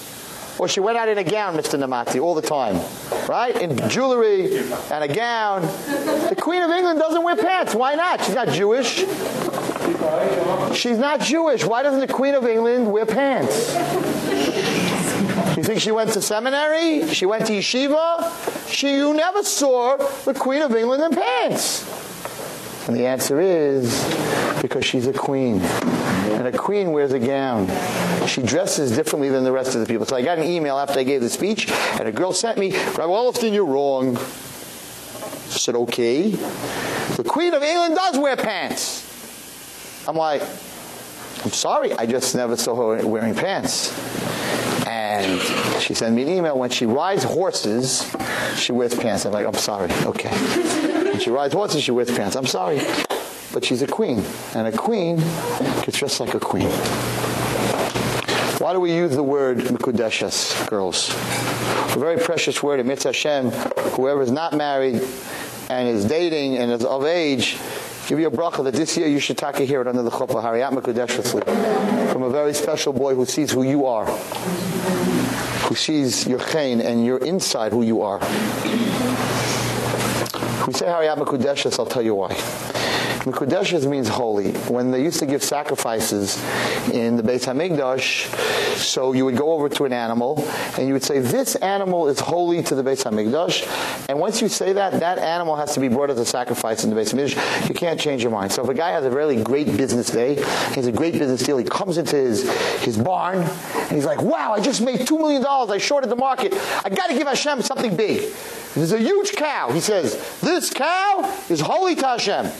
Or she went out in a gown, Mr. Namati, all the time. Right? In jewelry and a gown. The queen of England doesn't wear pants. Why not? She's not Jewish. She's not Jewish. Why doesn't the queen of England wear pants? You think she went to seminary? She went to yeshiva? She you never saw the queen of England in pants. And the answer is because she's a queen. And a queen wears a gown. She dresses differently than the rest of the people. So I got an email after I gave the speech and a girl sent me, "Rabbi Wolfson, you're wrong." I said, "Okay." The queen of England does wear pants. I'm like, "I'm sorry, I just never saw her wearing pants." And she sent me an email when she rides horses, she wears pants. I'm like, "I'm sorry." Okay. When she rides horses, she wears pants. I'm sorry. But she's a queen, and a queen gets dressed like a queen. Why do we use the word Mekudeshes, girls? A very precious word in Mitzvah Hashem. Whoever is not married and is dating and is of age, give you a bracha that this year you should take hear it under the chuppah, Hariyat Mekudeshes from a very special boy who sees who you are, who sees your chein and your inside who you are. We say Hariyat Mekudeshes, I'll tell you why. Mekudeshes means holy. When they used to give sacrifices in the Beit HaMikdash, so you would go over to an animal and you would say, this animal is holy to the Beit HaMikdash. And once you say that, that animal has to be brought as a sacrifice in the Beit HaMikdash. You can't change your mind. So if a guy has a really great business day, he has a great business deal, he comes into his, his barn and he's like, wow, I just made $2 million. I shorted the market. I got to give Hashem something big. There's a huge cow. He says, this cow is holy to Hashem.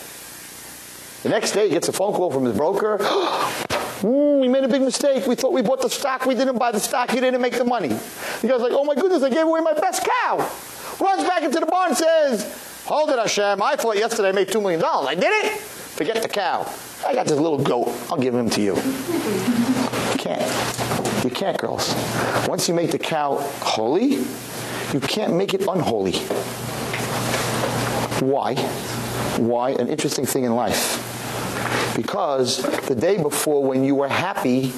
The next day he gets a phone call from his broker. mm, we made a big mistake. We thought we bought the stock. We didn't buy the stock. He didn't make the money. The guy's like, oh my goodness, I gave away my best cow. Runs back into the barn and says, hold it Hashem. I thought yesterday I made $2 million. I did it. Forget the cow. I got this little goat. I'll give him to you. You can't. You can't, girls. Once you make the cow holy, you can't make it unholy. Why? Why? An interesting thing in life. Because the day before when you were happy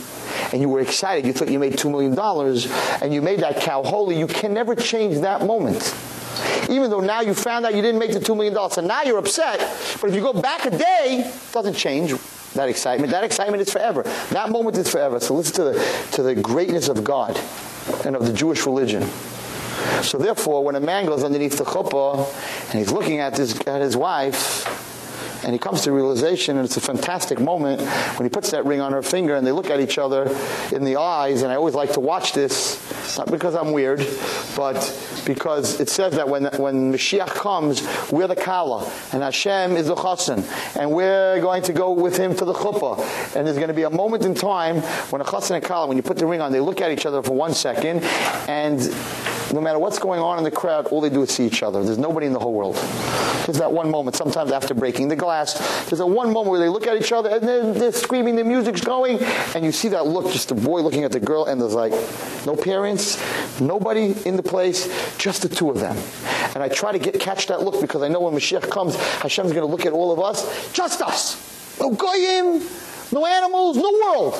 and you were excited, you thought you made 2 million dollars and you made that cow holy, you can never change that moment. Even though now you found out you didn't make the 2 million dollars, so now you're upset, but if you go back a day, it doesn't change that excitement. That excitement is forever. That moment is forever. So listen to the to the greatness of God and of the Jewish religion. So therefore, when a man goes underneath the chuppah and he's looking at at his wife, and he comes to realization and it's a fantastic moment when he puts that ring on her finger and they look at each other in the eyes and I always like to watch this not because I'm weird but because it says that when when Mashiach comes we're the kala and Hashem is the chassan and we're going to go with him to the chuppah and there's going to be a moment in time when a chassan and kala when you put the ring on they look at each other for one second and no matter what's going on in the crowd, all they do is see each other. There's nobody in the whole world. There's that one moment, sometimes after breaking the glass, there's that one moment where they look at each other and they're, they're screaming, the music's going, and you see that look, just the boy looking at the girl, and there's like no parents, nobody in the place, just the two of them. And I try to get catch that look because I know when Mashiach comes, Hashem's going to look at all of us, just us. No goyim, no animals, no world.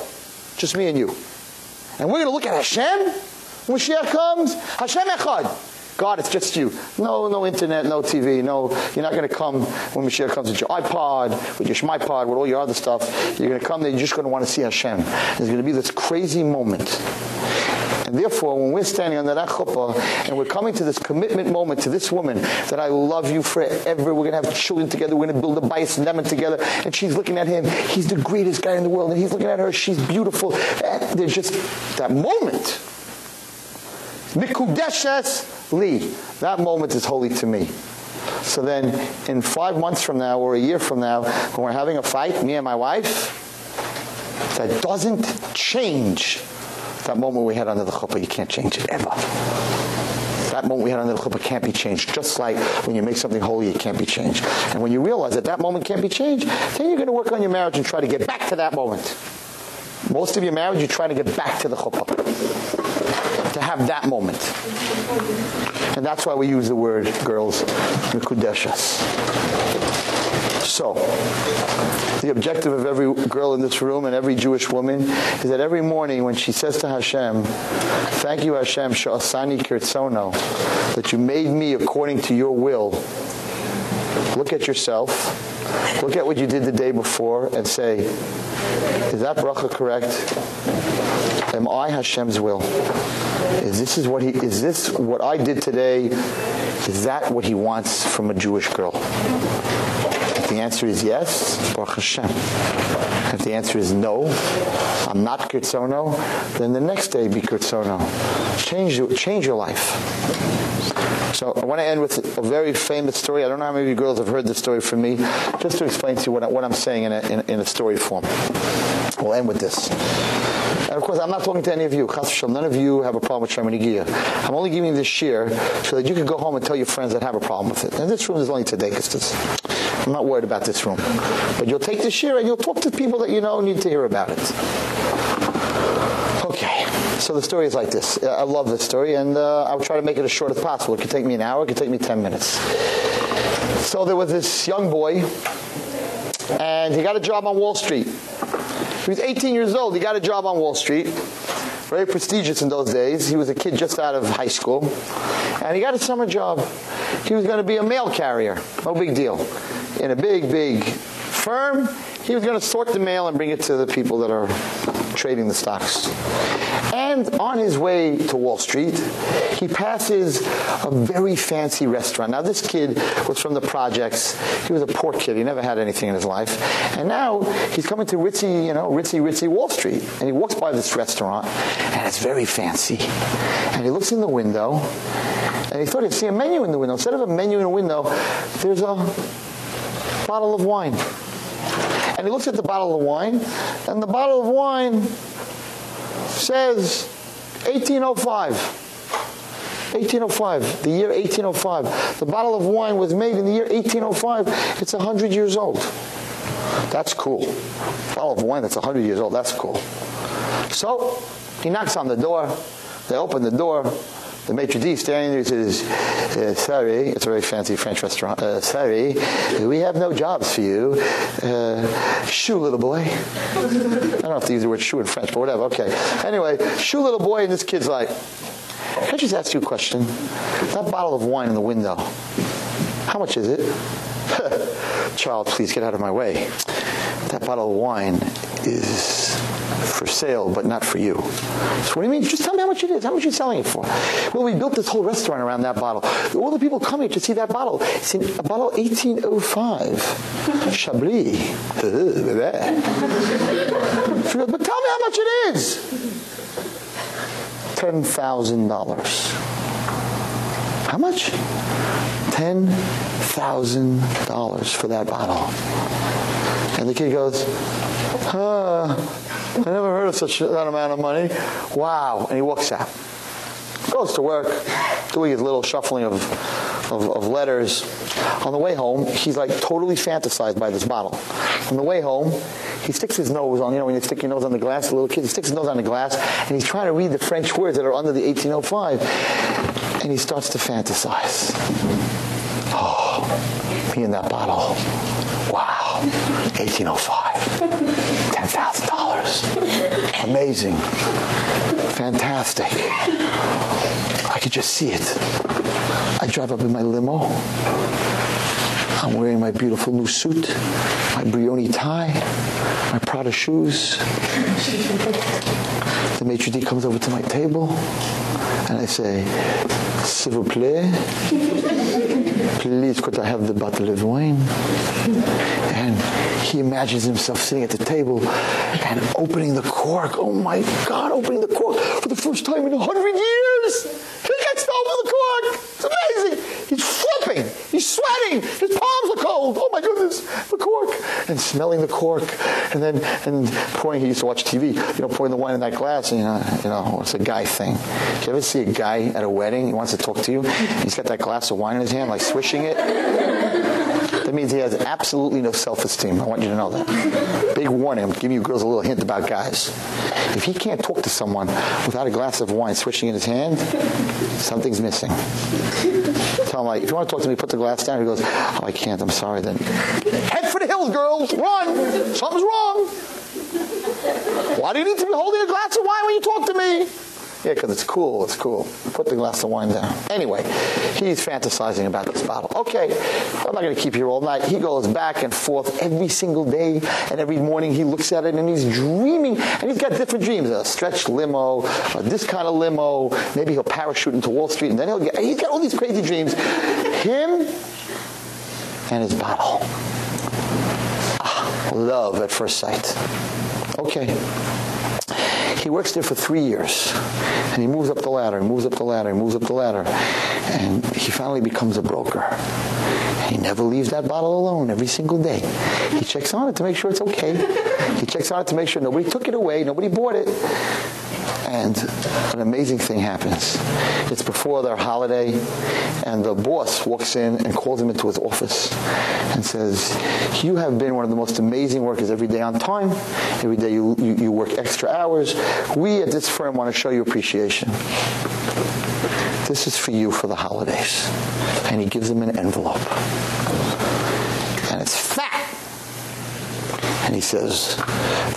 Just me and you. And we're going to look at Hashem when Mashiach comes, Hashem Echad. God, it's just you. No, no internet, no TV, no. You're not going to come when Mashiach comes with your iPod, with your ShmyPod, with all your other stuff. You're going to come there, you're just going to want to see Hashem. There's going to be this crazy moment. And therefore, when we're standing under that chuppah and we're coming to this commitment moment to this woman that I love you forever, we're going to have children together, we're going to build a bayis ne'eman together, and she's looking at him, he's the greatest guy in the world, and he's looking at her, she's beautiful. And there's just that moment Mikudeshes li. That moment is holy to me. So then in 5 months from now or a year from now when we're having a fight me and my wife that doesn't change that moment we had under the chuppah you can't change it ever. That moment we had under the chuppah can't be changed. Just like when you make something holy, it can't be changed. And when you realize that that moment can't be changed, then you're going to work on your marriage and try to get back to that moment. Most of your marriage, you're trying to get back to the chuppah to have that moment. And that's why we use the word girls, mikudeshas. So, the objective of every girl in this room and every Jewish woman is that every morning when she says to Hashem, "Thank you Hashem, sha'asani kirtsono," that you made me according to your will. Look at yourself. Look at what you did the day before and say, "Is that bracha correct? Am I Hashem's will?" Is this is what he is this what I did today? Is that what he wants from a Jewish girl? If the answer is yes, Baruch Hashem. If the answer is no, I'm not Kirtsono, then the next day be Kirtsono. Change, change your life. So I want to end with a very famous story. I don't know how many of you girls have heard this story from me, just to explain to you what, I, what I'm saying in a, in, in a story form. We'll end with this. And of course, I'm not talking to any of you. None of you have a problem with Shemini I'm only giving this share so that you can go home and tell your friends that have a problem with it. And this room is only today because I'm not worried about this room. But you'll take this share and you'll talk to people that you know need to hear about it. Okay. So the story is like this. I love this story and uh, I'll try to make it as short as possible. It could take me an hour, it could take me 10 minutes. So there was this young boy and he got a job on Wall Street. He was 18 years old. He got a job on Wall Street. Very prestigious in those days. He was a kid just out of high school. And he got a summer job. He was going to be a mail carrier. No big deal. In a big, big firm, he was going to sort the mail and bring it to the people that are trading the stocks. And on his way to Wall Street, he passes a very fancy restaurant. Now this kid was from the projects. He was a poor kid. He never had anything in his life. And now he's coming to ritzy, you know, ritzy ritzy Wall Street. And he walks by this restaurant and it's very fancy. And he looks in the window and he thought he'd see a menu in the window. Instead of a menu in the window, there's a bottle of wine. And he looks at the bottle of wine, and the bottle of wine says 1805. 1805, the year 1805. The bottle of wine was made in the year 1805. It's 100 years old. That's cool. Bottle of wine that's 100 years old, that's cool. So, he knocks on the door. They open the door the maitre d standing there says uh, sorry it's a very fancy french restaurant uh, sorry we have no jobs for you. Uh, shoo little boy. I don't know if they use the word shoo in french but whatever okay. Anyway shoo little boy and this kid's like can i just ask you a question? That bottle of wine in the window how much is it child please get out of my way that bottle of wine is for sale but not for you. So what do you mean? Just tell me how much it is. How much are you selling it for? Well, we built this whole restaurant around that bottle. All the people come here to see that bottle. It's in a bottle 1805. Chablis. but tell me how much it is. $10,000. How much? $10,000 for that bottle. And the kid goes, uh, I never heard of such that amount of money. Wow. And he walks out. Goes to work, doing his little shuffling of, of, of letters. On the way home, he's like totally fantasized by this bottle. On the way home, he sticks his nose on, you know, when you stick your nose on the glass, the little kid, he sticks his nose on the glass, and he's trying to read the French words that are under the 1805. And he starts to fantasize. Oh, me in that bottle. Wow. 1805. $10,000. Amazing. Fantastic. I could just see it. I drive up in my limo. I'm wearing my beautiful new suit, my Brioni tie, my Prada shoes. The maitre d' comes over to my table and I say, s'il vous plaît, please could I have the bottle of wine? And he imagines himself sitting at the table and opening the cork. Oh my God, opening the cork for the first time in a hundred years. He gets to open the cork. It's amazing. He's. He's sweating. His palms are cold. Oh my goodness, the cork. And smelling the cork. And then and pouring, he used to watch TV, you know, pouring the wine in that glass. And, uh, you know, you know it's a guy thing. Do you ever see a guy at a wedding, he wants to talk to you, he's got that glass of wine in his hand, like swishing it? That means he has absolutely no self-esteem. I want you to know that. Big warning. I'm giving you girls a little hint about guys. If he can't talk to someone without a glass of wine swishing in his hand, something's missing. Tell him like, if you want to talk to me, put the glass down. He goes, oh, I can't. I'm sorry. Then head for the hills, girls. Run. Something's wrong. Why do you need to be holding a glass of wine when you talk to me? Yeah, because it's cool. It's cool. Put the glass of wine down. Anyway, he's fantasizing about this bottle. Okay, I'm not going to keep you all night. He goes back and forth every single day, and every morning he looks at it and he's dreaming, and he's got different dreams: a stretched limo, this kind of limo. Maybe he'll parachute into Wall Street, and then he'll get. He's got all these crazy dreams. Him and his bottle. Ah, love at first sight. Okay. He works there for three years. And he moves up the ladder, he moves up the ladder, he moves up the ladder. And he finally becomes a broker. He never leaves that bottle alone every single day. He checks on it to make sure it's okay. He checks on it to make sure nobody took it away, nobody bought it and an amazing thing happens. It's before their holiday and the boss walks in and calls him into his office and says, "You have been one of the most amazing workers every day on time. Every day you you, you work extra hours. We at this firm want to show you appreciation." This is for you for the holidays. And he gives him an envelope. And it's fat and he says,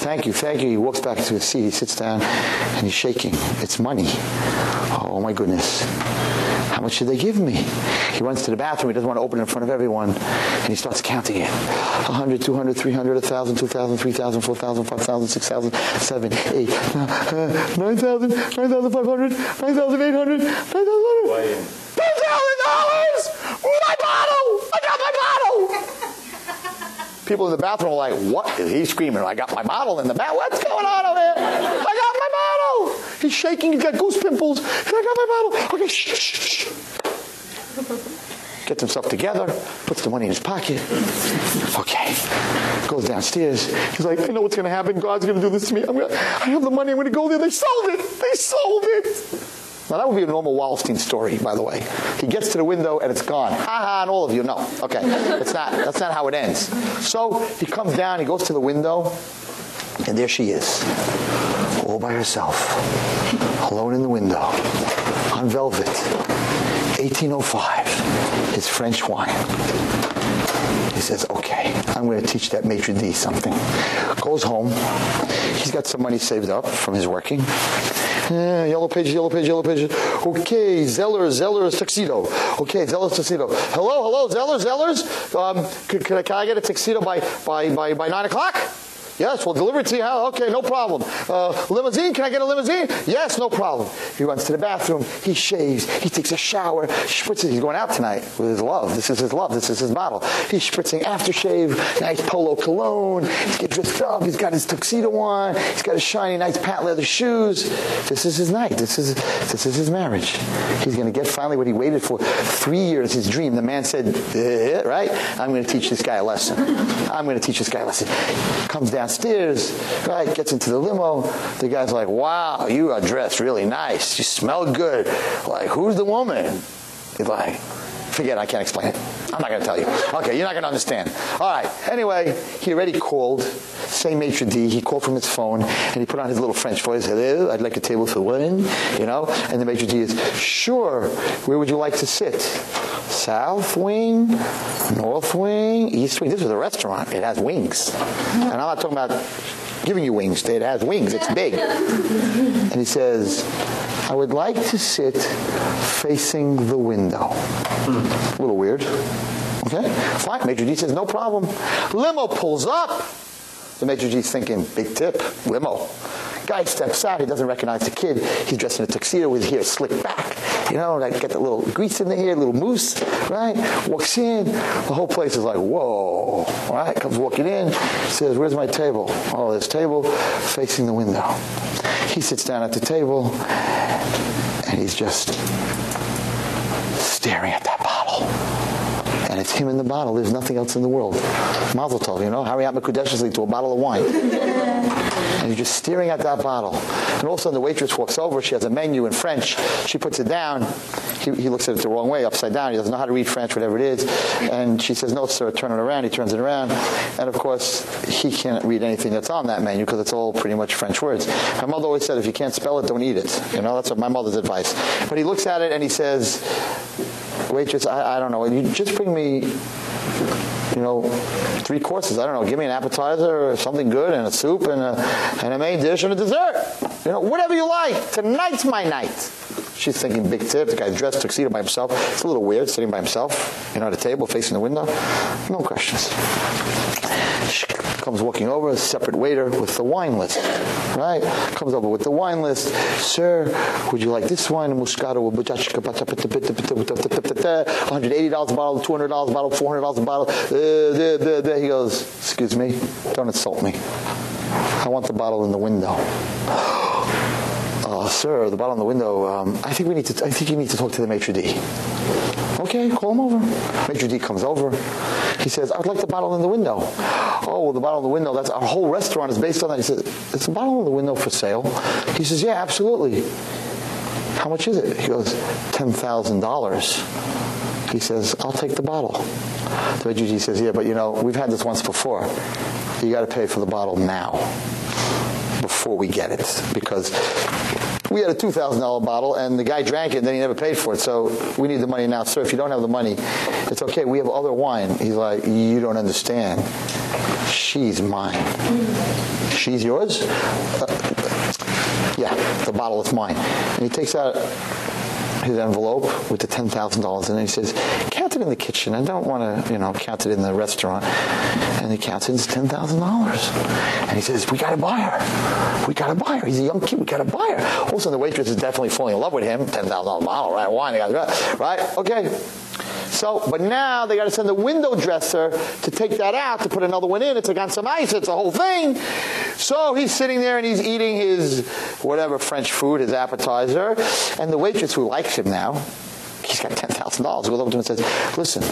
"Thank you, thank you." He walks back to his seat, he sits down and he's shaking. It's money. Oh my goodness. How much should they give me? He runs to the bathroom, he doesn't want to open it in front of everyone, and he starts counting it. 100, 200, 300, 1000, 2000, 3000, 4000, 5000, 6000, 7, 8, 9000, uh, 9500, 9800, 9000. $10,000! My bottle! I got my bottle! People in the bathroom are like, what is he screaming? I got my bottle in the bath. What's going on over here? I got my bottle. He's shaking. He's got goose pimples. I got my bottle. Okay, shh, shh, shh. Gets himself together, puts the money in his pocket. Okay. Goes downstairs. He's like, I know what's going to happen. God's going to do this to me. I'm gonna, I have the money. I'm going to go there. They sold it. They sold it. Now that would be a normal Wallerstein story, by the way. He gets to the window and it's gone. Ha and all of you know. Okay. That's not that's not how it ends. So he comes down, he goes to the window, and there she is. All by herself. Alone in the window. On velvet. 1805. His French wine. He says, "Okay, I'm going to teach that maitre d something." Goes home. He's got some money saved up from his working yeah, yellow pages, yellow pages, yellow pages. Okay, Zeller, Zeller's tuxedo. Okay, Zeller's tuxedo. Hello, hello, Zeller, Zeller's. Um, I, can I get a tuxedo by by by by nine o'clock? Yes, we'll deliver it to house. Okay, no problem. Uh, limousine, can I get a limousine? Yes, no problem. He runs to the bathroom, he shaves, he takes a shower, spritzes. He's going out tonight with his love. This is his love. This is his bottle. He's spritzing aftershave, nice polo cologne. He's getting dressed up. He's got his tuxedo on. He's got his shiny, nice patent leather shoes. This is his night. This is this is his marriage. He's going to get finally what he waited for. 3 years his dream. The man said, eh, right? I'm going to teach this guy a lesson. I'm going to teach this guy a lesson. Comes down downstairs, right, gets into the limo. The guy's like, "Wow, you are dressed really nice. You smell good." Like, "Who's the woman?" He's like, "Forget, I can't explain it. I'm not going to tell you." Okay, you're not going to understand. All right. Anyway, he already called same maitre d. He called from his phone and he put on his little French voice. "Hello, I'd like a table for one." You know, and the maitre d is, "Sure. Where would you like to sit?" South wing, north wing, east wing. This is a restaurant. It has wings. And I'm not talking about giving you wings. It has wings. It's big. And he says, I would like to sit facing the window. Hmm. A little weird. Okay? Fine. maitre d says, no problem. Limo pulls up. The maitre d's thinking, big tip, limo. Guy steps out, he doesn't recognize the kid. He's dressed in a tuxedo with his hair slicked back. You know, like get the little grease in the hair, little mousse, right? Walks in, the whole place is like, "Whoa." Right? Comes walking in, says, "Where's my table?" Oh, this table facing the window. He sits down at the table and he's just staring at that bottle and it's him in the bottle. There's nothing else in the world. Mazel tov, you know, Harry Mekudeshesly to a bottle of wine. and you're just staring at that bottle. And all of a sudden the waitress walks over. She has a menu in French. She puts it down. He, he looks at it the wrong way, upside down. He doesn't know how to read French, whatever it is. And she says, no, sir, turn it around. He turns it around. And of course, he can't read anything that's on that menu because it's all pretty much French words. My mother always said, if you can't spell it, don't eat it. You know, that's what my mother's advice. But he looks at it and he says, waitress, I, I don't know, you just bring me, you know, three courses. I don't know, give me an appetizer or something good and a soup and a, and a main dish and a dessert. You know, whatever you like. Tonight's my night. She's thinking big tip. The guy's dressed tuxedo by himself. It's a little weird sitting by himself, you know, at a table facing the window. No questions comes walking over, a separate waiter with the wine list, right? Comes over with the wine list. Sir, would you like this wine, Moscato, $180 a bottle, $200 a bottle, $400 a bottle. Uh, he goes, excuse me, don't insult me. I want the bottle in the window. Uh, sir, the bottle in the window, um, I think we need to, I think you need to talk to the maitre d'. Okay, call him over. Maitre d' comes over. He says, I would like the bottle in the window. Oh, well, the bottle in the window, that's our whole restaurant is based on that. He says, is the bottle in the window for sale? He says, yeah, absolutely. How much is it? He goes, $10,000. He says, I'll take the bottle. The maitre d' says, yeah, but you know, we've had this once before. You got to pay for the bottle now before we get it because we had a $2,000 bottle and the guy drank it and then he never paid for it. So we need the money now. Sir, if you don't have the money, it's okay. We have other wine. He's like, you don't understand. She's mine. She's yours? Uh, yeah, the bottle is mine. And he takes out his envelope with the $10,000 and he says, count it in the kitchen. I don't want to, you know, count it in the restaurant. And he counts it, it's $10,000. And he says, we got to buy her. We got to buy her. He's a young kid, we got to buy her. All of a sudden the waitress is definitely falling in love with him. $10,000 model, right? Wine, right? Okay. So, but now they got to send the window dresser to take that out to put another one in. It's got some ice. It's a whole thing. So he's sitting there and he's eating his whatever French food, his appetizer, and the waitress who likes him now, he's got $10,000 goes over to him and says, "Listen,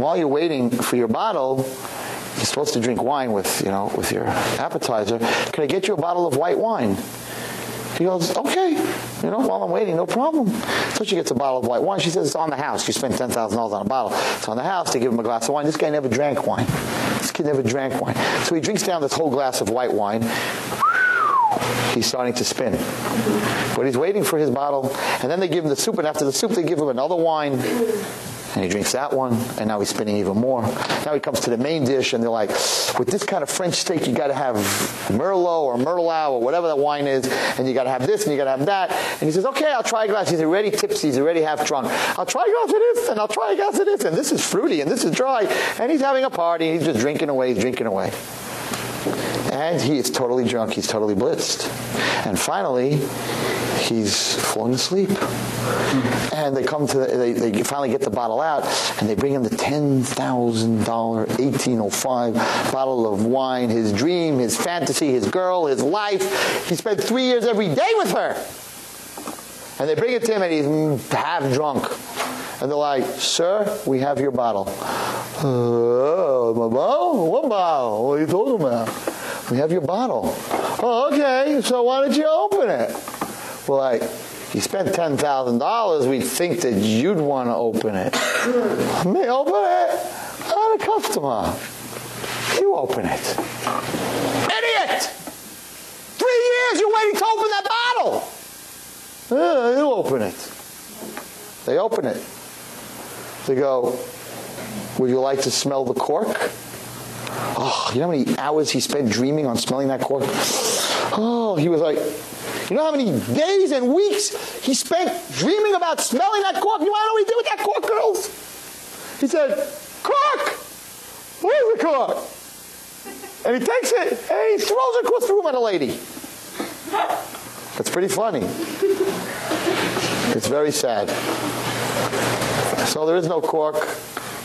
while you're waiting for your bottle, you're supposed to drink wine with, you know, with your appetizer. Can I get you a bottle of white wine?" He goes, okay, you know, while I'm waiting, no problem. So she gets a bottle of white wine. She says, it's on the house. You spent $10,000 on a bottle. It's on the house. They give him a glass of wine. This guy never drank wine. This kid never drank wine. So he drinks down this whole glass of white wine. He's starting to spin. But he's waiting for his bottle. And then they give him the soup. And after the soup, they give him another wine and he drinks that one and now he's spinning even more now he comes to the main dish and they're like with this kind of french steak you got to have merlot or merlot or whatever that wine is and you got to have this and you got to have that and he says okay I'll try a glass he's already tipsy he's already half drunk I'll try a glass of this and I'll try a glass of this and this is fruity and this is dry and he's having a party he's just drinking away he's drinking away and he is totally drunk he's totally blitzed and finally he's fallen asleep. And they come to, they, they finally get the bottle out, and they bring him the $10,000 1805 bottle of wine, his dream, his fantasy, his girl, his life. He spent three years every day with her. And they bring it to him, and he's half drunk. And they're like, sir, we have your bottle. Uh, my bottle? What bottle? What are you talking about? We have your bottle. Oh, okay. So why don't you open it? well, like, you spent $10,000, we'd think that you'd want to open it. Me open it? I'm a customer. You open it. Idiot! Three years you're waiting to open that bottle. Yeah, you open it. They open it. They go, would you like to smell the cork? Oh, you know how many hours he spent dreaming on smelling that cork? Oh, he was like, you know how many days and weeks he spent dreaming about smelling that cork? You know what he did with that cork, girls? He said, cork! Where's the cork? And he takes it and he throws it across the room at a lady. That's pretty funny. It's very sad. So there is no cork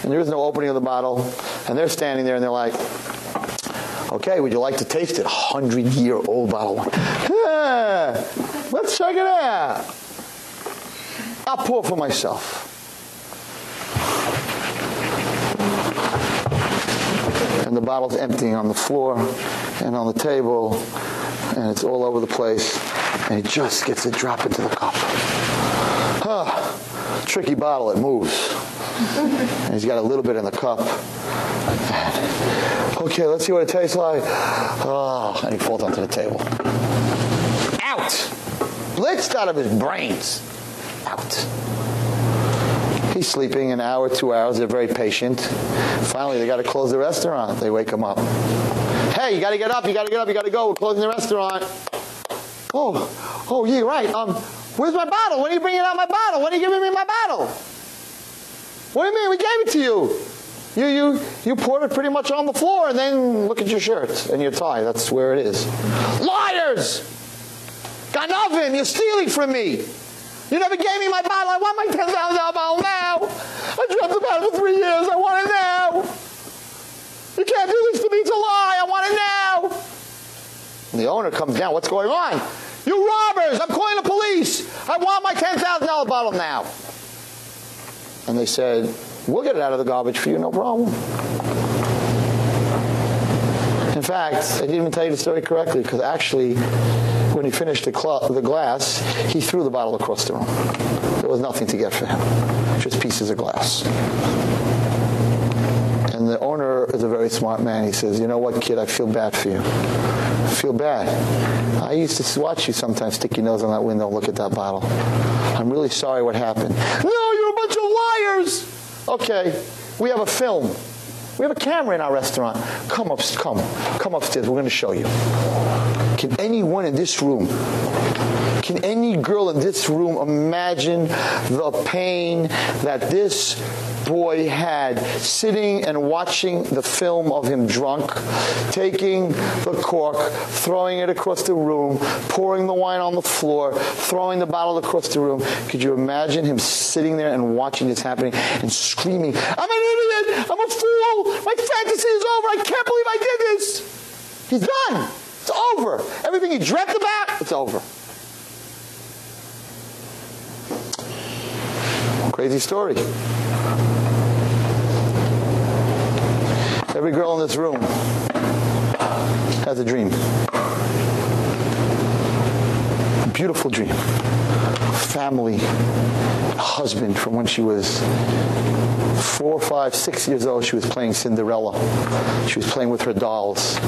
and there is no opening of the bottle and they're standing there and they're like Okay, would you like to taste it? 100-year-old bottle. Let's check it out. I'll pour for myself. And the bottle's emptying on the floor and on the table and it's all over the place and he just gets it drop into the cup. Huh, tricky bottle, it moves. and he's got a little bit in the cup Okay, let's see what it tastes like. Oh, and he falls onto the table. Out. Blitzed out of his brains. Out. He's sleeping an hour, 2 hours. They're very patient. Finally, they got to close the restaurant. They wake him up. Hey, you got to get up. You got to get up. You got to go. We're closing the restaurant. Oh, oh, yeah, right. Um, where's my bottle? When are you bringing out my bottle? When are you giving me my bottle? What do you mean? We gave it to you. You you you poured it pretty much on the floor and then look at your shirt and your tie. That's where it is. Liars! Got nothing. You're stealing from me. You never gave me my bottle. I want my $10,000 bottle now. I dreamt about it for three years. I want it now. You can't do this to me. It's a lie. I want it now. And the owner comes down. What's going on? You robbers. I'm calling the police. I want my $10,000 bottle now. And they said, we'll get it out of the garbage for you, no problem. In fact, I didn't even tell you the story correctly because actually when he finished the, the glass, he threw the bottle across the room. There was nothing to get for him, just pieces of glass. And the owner is a very smart man. He says, you know what, kid, I feel bad for you. I feel bad. I used to watch you sometimes stick your nose on that window look at that bottle. I'm really sorry what happened. No, you're a bunch of liars. Okay, we have a film. We have a camera in our restaurant. Come up, come, come upstairs. We're going to show you. Can anyone in this room can any girl in this room imagine the pain that this boy had sitting and watching the film of him drunk, taking the cork, throwing it across the room, pouring the wine on the floor, throwing the bottle across the room. Could you imagine him sitting there and watching this happening and screaming, "I'm an idiot! I'm a fool! My fantasy is over! I can't believe I did this!" He's done. It's over. Everything he dreamt about, it's over. Crazy story. Every girl in this room has a dream. A beautiful dream. Family, husband from when she was four, five, six years old, she was playing Cinderella. She was playing with her dolls.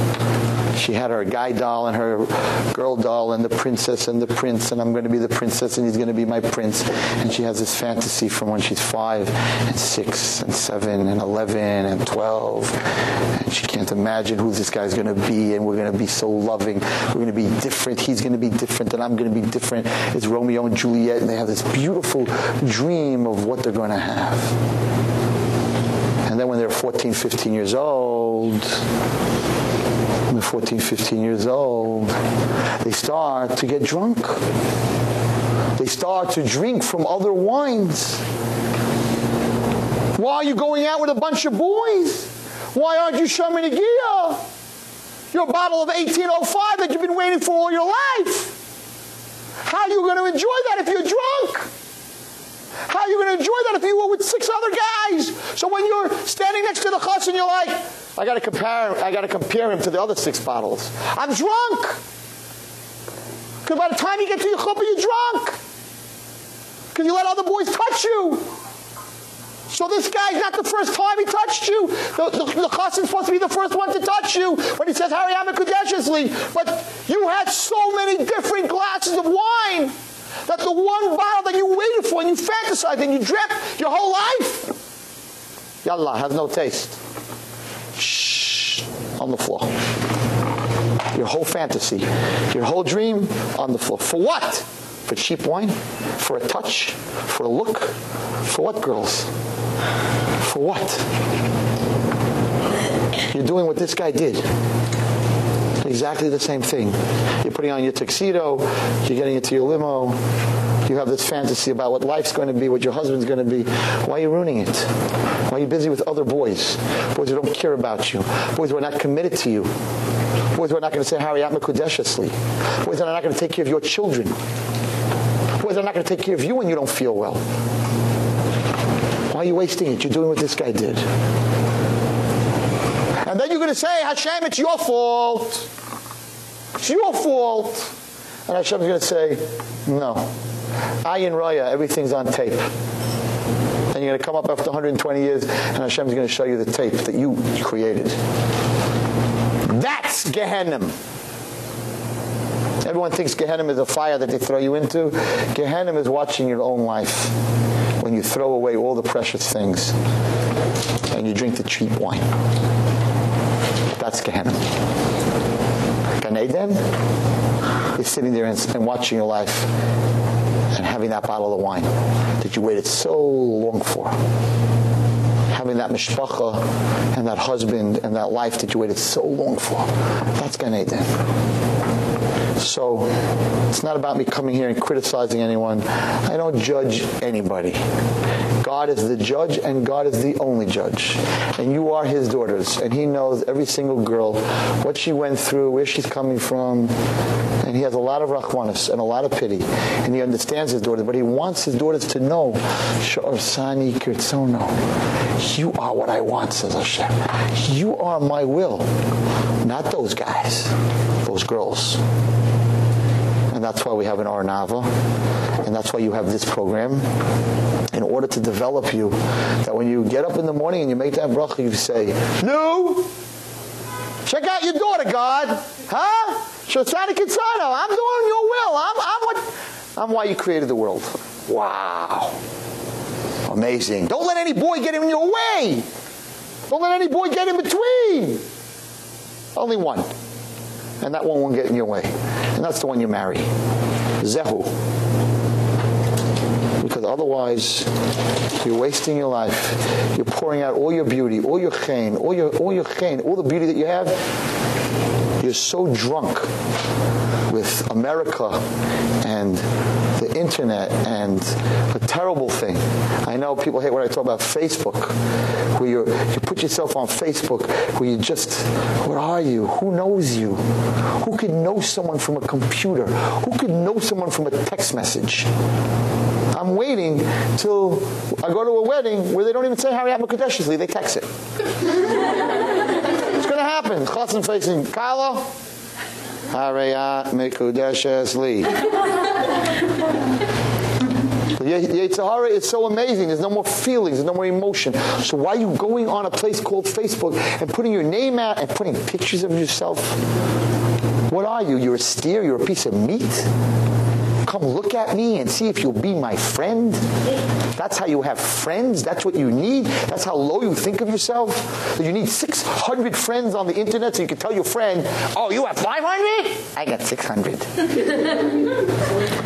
She had her guy doll and her girl doll and the princess and the prince and I'm going to be the princess and he's going to be my prince. And she has this fantasy from when she's 5 and 6 and 7 and 11 and 12 and she can't imagine who this guy's going to be and we're going to be so loving. We're going to be different. He's going to be different and I'm going to be different. It's Romeo and Juliet and they have this beautiful dream of what they're going to have and then when they're 14 15 years old 14, 15 years old, they start to get drunk. They start to drink from other wines. Why are you going out with a bunch of boys? Why aren't you showing me the gear? Your bottle of 1805 that you've been waiting for all your life. How are you going to enjoy that if you're drunk? How are you going to enjoy that if you were with six other guys? So when you're standing next to the chassan, you're like, I got to compare I got to compare him to the other six bottles. I'm drunk. Cuz by the time you get to your chuppah you're drunk. Cuz you let other boys touch you. So this guy's not the first time he touched you. The, the, the supposed to be the first one to touch you when he says Harry Amakudeshesly. But you had so many different glasses of wine that the one bottle that you waited for and you fantasized and you dreamt your whole life, yallah, has no taste. Shh, on the floor. Your whole fantasy, your whole dream on the floor. For what? For cheap wine? For a touch? For a look? For what, girls? For what? You're doing what this guy did. Exactly the same thing. You're putting on your tuxedo, you're getting into your limo, you have this fantasy about what life's going to be, what your husband's going to be. Why are you ruining it? Why are you busy with other boys? Boys who don't care about you. Boys who are not committed to you. Boys who are not going to say Harry Atmakudeshesly. Boys who are not going to take care of your children. Boys who are not going to take care of you when you don't feel well. Why are you wasting it? You're doing what this guy did. And then you're going to say, Hashem, it's your fault. It's your fault. And Hashem's going to say, no. Ayin Raya, everything's on tape. And you're going to come up after 120 years and Hashem's going to show you the tape that you created. That's Gehenna. Everyone thinks Gehenna is a fire that they throw you into. Gehenna is watching your own life when you throw away all the precious things and you drink the cheap wine. That's Gehenna. Gan Eden is sitting there and, and watching your life and having that bottle of wine that you waited so long for having that mishpacha and that husband and that life that you waited so long for. That's Gan Eden. So it's not about me coming here and criticizing anyone. I don't judge anybody. God is the judge and God is the only judge. And you are his daughters and he knows every single girl what she went through, where she's coming from. And he has a lot of rachmanis and a lot of pity and he understands his daughters, but he wants his daughters to know, She'asani kirtsono. You are what I want, says Hashem. You are my will, not those guys, those girls. And that's why we have an Arnava and that's why you have this program in order to develop you that when you get up in the morning and you make that bracha you say no check out your daughter God huh She'asani Kirtsono I'm doing your will. I'm I'm what I'm why you created the world. Wow. Amazing. Don't let any boy get in your way. Don't let any boy get in between. Only one. And that one won't get in your way. And that's the one you marry. Zehu. Because otherwise you're wasting your life. You're pouring out all your beauty, all your chein, all your all your chein, all the beauty that you have. You're so drunk with America and the internet and a terrible thing. I know people hate when I talk about Facebook where you you put yourself on Facebook where you just where are you? Who knows you? Who can know someone from a computer? Who can know someone from a text message? I'm waiting till I go to a wedding where they don't even say Harry Mukadeshly, they text it. it's going to happen. Chassan facing Kallah. Harayat Mekudeshesli. The Yetzirah is so amazing. There's no more feelings. There's no more emotion. So why are you going on a place called Facebook and putting your name out and putting pictures of yourself? What are you? You're a steer? You're a piece of meat? come look at me and see if you'll be my friend that's how you have friends. That's what you need. That's how low you think of yourself. You need 600 friends on the internet so you can tell your friend oh you have 500 i got 600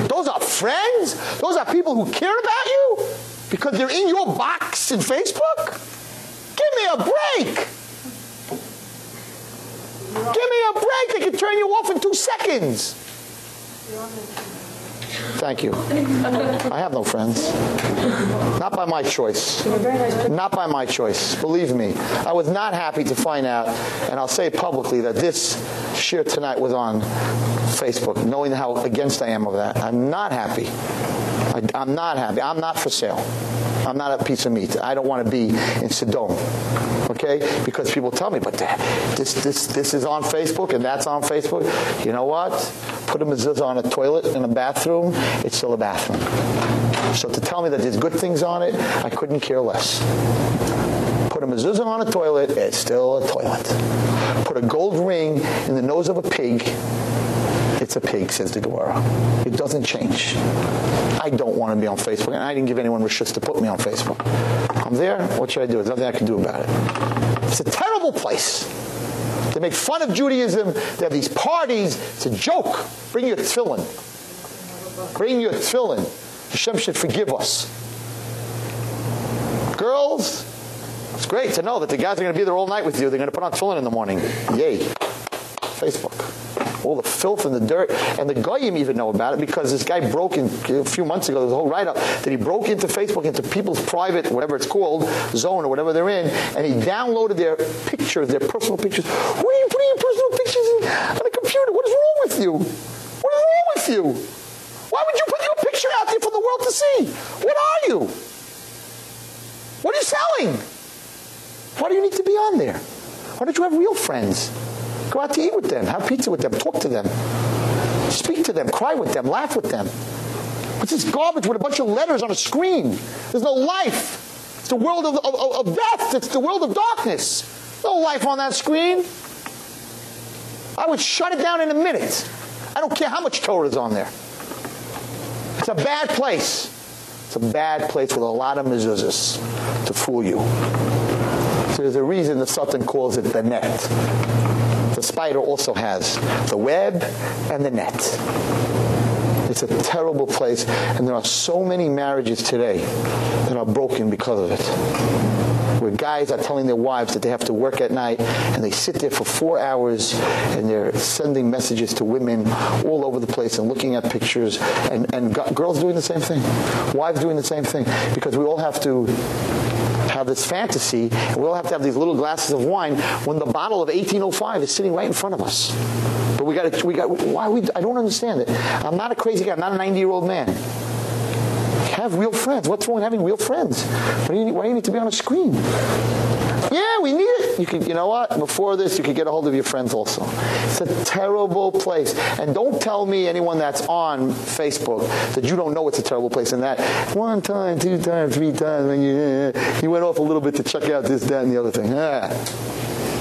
those are friends? Those are people who care about you? Because they're in your box in facebook? Give me a break. Give me a break. They can turn you off in 2 seconds. Thank you. I have no friends. Not by my choice. Not by my choice. Believe me. I was not happy to find out, and I'll say publicly, that this shiur tonight was on Facebook, knowing how against I am of that. I'm not happy. I, am not happy. I'm not for sale. I'm not a piece of meat. I don't want to be in Sodom. Okay? Because people tell me, but this this this is on Facebook and that's on Facebook. You know what? Put a mezuzah on a toilet in a bathroom, it's still a bathroom. So to tell me that there's good things on it, I couldn't care less. Put a mezuzah on a toilet, it's still a toilet. Put a gold ring in the nose of a pig, it's a pig, says the Gemara. It doesn't change. I don't want to be on Facebook, and I didn't give anyone rishus to put me on Facebook. I'm there, what should I do? There's nothing I can do about it. It's a terrible place. They make fun of Judaism. They have these parties. It's a joke. Bring your tefillin. Bring your tefillin. Hashem should forgive us. Girls, it's great to know that the guys are going to be there all night with you. They're going to put on tefillin in the morning. Yay. Facebook all the filth and the dirt and the goyim even know about it because this guy broke in a few months ago the whole write up that he broke into Facebook into people's private whatever it's called zone or whatever they're in and he downloaded their pictures their personal pictures what are you putting your personal pictures in, on a computer what is wrong with you what is wrong with you why would you put your picture out there for the world to see what are you what are you selling why do you need to be on there why don't you have real friends Go out to eat with them, have pizza with them, talk to them. Speak to them, cry with them, laugh with them. What's this garbage with a bunch of letters on a screen? There's no life. It's the world of, of, of death. It's the world of darkness. No life on that screen. I would shut it down in a minute. I don't care how much Torah is on there. It's a bad place. It's a bad place with a lot of mezuzahs to fool you. So there's a reason the Sultan calls it the net. The spider also has the web and the net. It's a terrible place and there are so many marriages today that are broken because of it where guys are telling their wives that they have to work at night and they sit there for 4 hours and they're sending messages to women all over the place and looking at pictures and and girls doing the same thing. Wives doing the same thing because we all have to have this fantasy and we all have to have these little glasses of wine when the bottle of 1805 is sitting right in front of us. But we got we got why we I don't understand it. I'm not a crazy guy. I'm not a 90-year-old man have real friends. What's wrong with having real friends? Why do you need, why do you need to be on a screen? Yeah, we need it. You can you know what? Before this you could get a hold of your friends also. It's a terrible place. And don't tell me anyone that's on Facebook that you don't know it's a terrible place and that one time, two times, three times when you you went off a little bit to check out this that and the other thing. Ah.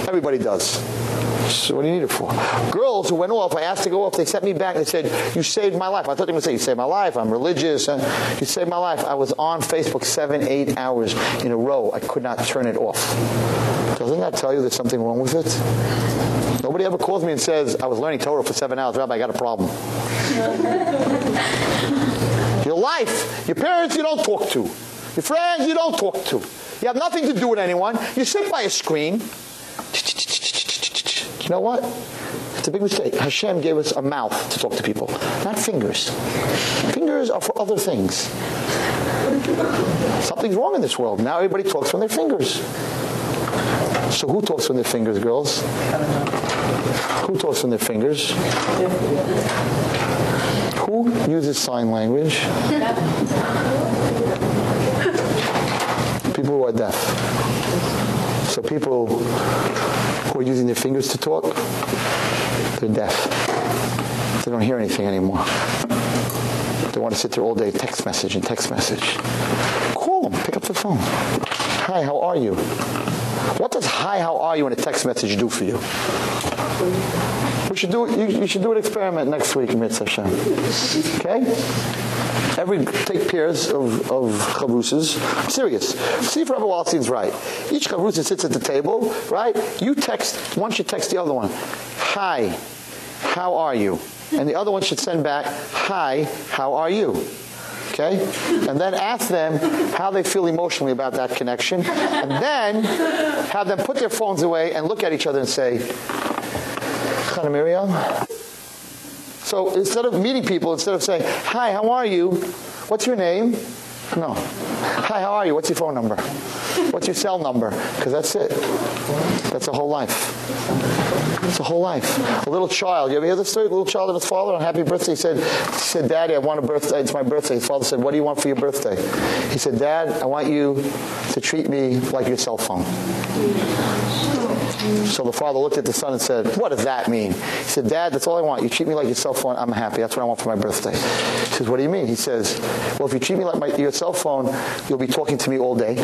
Everybody does. So what do you need it for? Girls who went off, I asked to go off, they sent me back they said, "You saved my life." I thought they were going to say, "You saved my life. I'm religious." And you saved my life. I was on Facebook 7 8 hours in a row. I could not turn it off. Doesn't that tell you there's something wrong with it? Nobody ever calls me and says, "I was learning Torah for 7 hours, Rabbi, I got a problem." your life, your parents you don't talk to. Your friends you don't talk to. You have nothing to do with anyone. You sit by a screen you know what? It's a big mistake. Hashem gave us a mouth to talk to people, not fingers. Fingers are for other things. Something's wrong in this world. Now everybody talks from their fingers. So who talks from their fingers, girls? Who talks from their fingers? Who uses sign language? People who are deaf. So people are using their fingers to talk, they're deaf. They don't hear anything anymore. They want to sit there all day text message and text message. Call them, pick up the phone. Hi, how are you? What does hi, how are you in a text message do for you? We should do you, you should do an experiment next week, Mitzvah Hashem. Okay? Every take pairs of of chavrusas. Serious. See if Rabbi Waldstein's right. Each chavrusa sits at the table right? You text once you text the other one. Hi how are you? And the other one should send back hi how are you? Okay? And then ask them how they feel emotionally about that connection. And then have them put their phones away and look at each other and say Chana Miriam so instead of meeting people, instead of saying, "Hi, how are you? What's your name?" No. "Hi, how are you? What's your phone number? What's your cell number?" Cuz that's it. That's a whole life. It's a whole life. A little child, you ever hear the story? A little child and his father on happy birthday said, he said, "Daddy, I want a birthday. It's my birthday." His father said, "What do you want for your birthday?" He said, "Dad, I want you to treat me like your cell phone." So the father looked at the son and said, "What does that mean?" He said, "Dad, that's all I want. You treat me like your cell phone, I'm happy. That's what I want for my birthday." He says, "What do you mean?" He says, "Well, if you treat me like my, your cell phone, you'll be talking to me all day."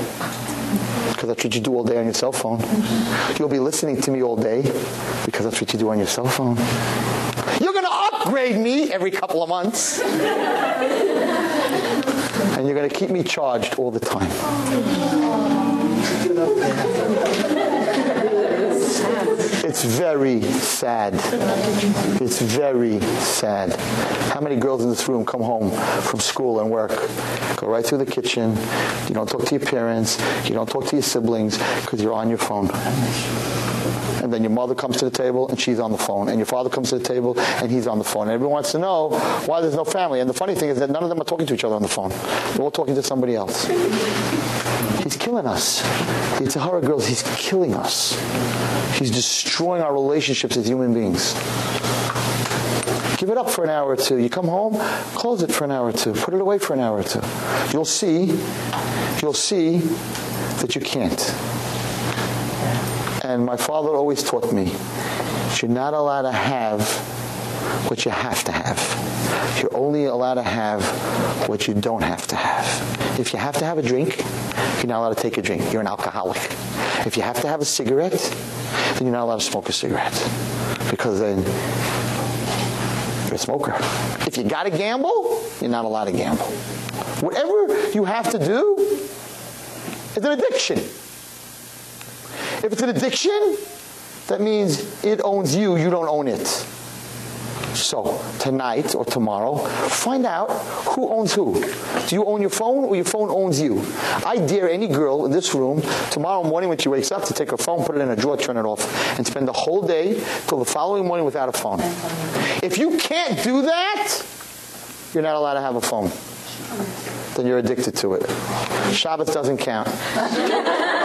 Because that's what you do all day on your cell phone. You'll be listening to me all day because that's what you do on your cell phone. You're going to upgrade me every couple of months. and you're going to keep me charged all the time. It's very sad. It's very sad. How many girls in this room come home from school and work, go right through the kitchen, you don't talk to your parents, you don't talk to your siblings because you're on your phone and then your mother comes to the table and she's on the phone. And your father comes to the table and he's on the phone. And everyone wants to know why there's no family. And the funny thing is that none of them are talking to each other on the phone. They're all talking to somebody else. He's killing us. It's a horror girls he's killing us. He's destroying our relationships as human beings. Give it up for an hour or two. You come home close it for an hour or two. Put it away for an hour or two. You'll see you'll see that you can't and my father always taught me you're not allowed to have what you have to have. You're only allowed to have what you don't have to have. If you have to have a drink, you're not allowed to take a drink. You're an alcoholic. If you have to have a cigarette, then you're not allowed to smoke a cigarette because then you're a smoker. If you got to gamble, you're not allowed to gamble. Whatever you have to do is an addiction. If it's an addiction, that means it owns you, you don't own it. So, tonight or tomorrow, find out who owns who. Do you own your phone or your phone owns you? I dare any girl in this room tomorrow morning when she wakes up to take her phone, put it in a drawer, turn it off, and spend the whole day till the following morning without a phone. If you can't do that, you're not allowed to have a phone. Then you're addicted to it. Shabbat doesn't count.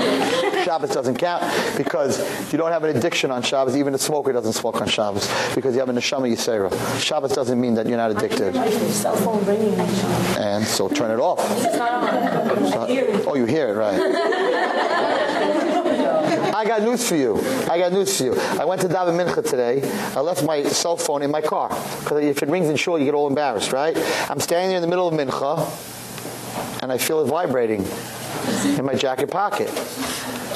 Shabbos doesn't count because you don't have an addiction on Shabbos. Even a smoker doesn't smoke on Shabbos because you have a neshama yisera. Shabbos doesn't mean that you're not addicted. cell phone ringing. And so turn it off. So- oh, you hear it, right. I got news for you. I got news for you. I went to Daven Mincha today. I left my cell phone in my car because if it rings in shul, you get all embarrassed, right? I'm standing there in the middle of Mincha, and I feel it vibrating in my jacket pocket.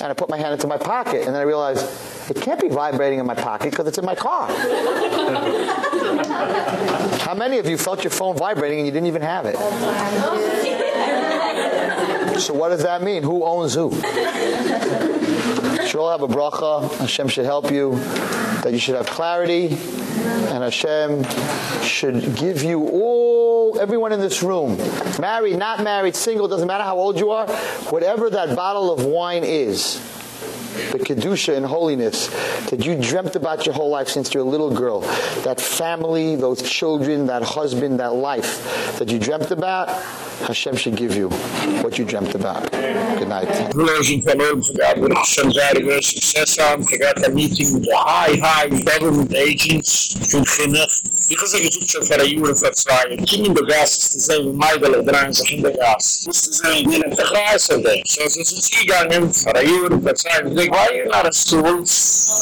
And I put my hand into my pocket, and then I realize it can't be vibrating in my pocket because it's in my car. How many of you felt your phone vibrating and you didn't even have it? So what does that mean? Who owns who? should all have a bracha. Hashem should help you. That you should have clarity. And Hashem should give you all, everyone in this room, married, not married, single, doesn't matter how old you are, whatever that bottle of wine is, the kedusha and holiness that you dreamt about your whole life since you're a little girl that family those children that husband that life that you dreamt about Hashem should give you what you dreamt about good night Verlozing van Olm gegaan, wordt zo'n very veel succes aan. Ik had een meeting de high, high government agents Ich habe sie gesucht schon vor einer Jure, vor zwei Jahren. Kim in der Gas ist zu sehen, wie Meidele drehen sich in der Gas. Ich musste sehen, wie in der Gas ist der. So sind sie zugegangen, vor einer Jure, vor zwei Jahren. Ich denke, why you not a stool?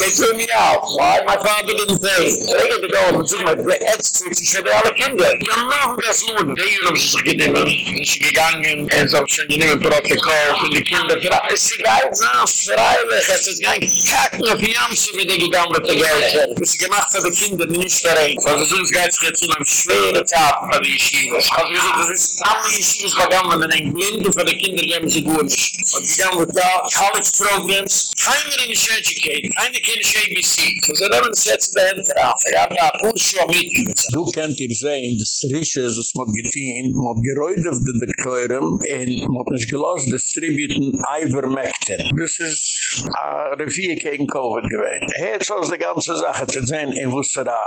They threw me out. Why? My father didn't pay. They had to go and see my ex-kids. Ich alle Kinder. Ich habe noch das Lohn. Die Jure haben sich genommen. Ich bin gegangen, und sie haben schon genommen Protokoll für die Kinder. Es ist egal, es ist freiwillig. Es ist kein Kacken auf Jamsi, wie die gegangen mit der Geld. Es ist gemacht für die Kinder, nicht für einen. Sonst geht es jetzt zu einem schweren Tag für die Yeshivas. Also wie gesagt, das ist alle Yeshivas gegangen. Man denkt, blinde für die Kinder geben sie gut nicht. Und die mit da, College-Programs. Keiner in is educated. Keiner kann nicht ABC. So sie nehmen das jetzt der Hände drauf. Ja, ja, gut schon mitgehen. Du kennt ihr sehen, das Rische, das man getein, man geräut auf den Dekoren und man hat nicht gelost distributen Ivermectin. Das ist a Revier gegen Covid gewesen. Jetzt es die ganze Sache zu sehen, in wusste da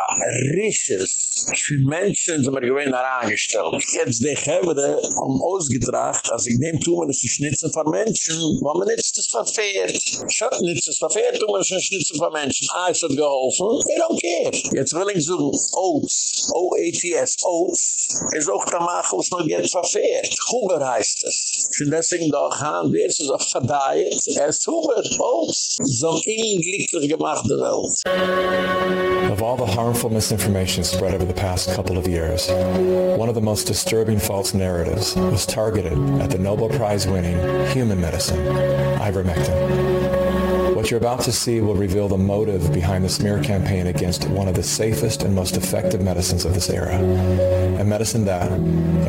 Risches für Menschen sind wir gewesen herangestellt. Jetzt die Hevre um ausgetracht, als ich nehme tun, das ist Schnitzen von Menschen, weil man nicht das verfehrt. Schott nicht das verfehrt, tun wir das Schnitzen von Menschen. Ah, es hat geholfen. I don't care. Jetzt will ich sagen, Oats, O-A-T-S, Oats, ist auch der Machel, was noch jetzt verfehrt. Huber heißt es. Schon deswegen da gaan, wer ist es auf der Diet? Er ist Huber, Oats. So unglücklich gemachte Welt. Of all the harmful misinformation spread over the past couple of years, one of the most disturbing false narratives was targeted at the Nobel Prize winning human medicine, ivermectin. What you're about to see will reveal the motive behind the smear campaign against one of the safest and most effective medicines of this era. A medicine that,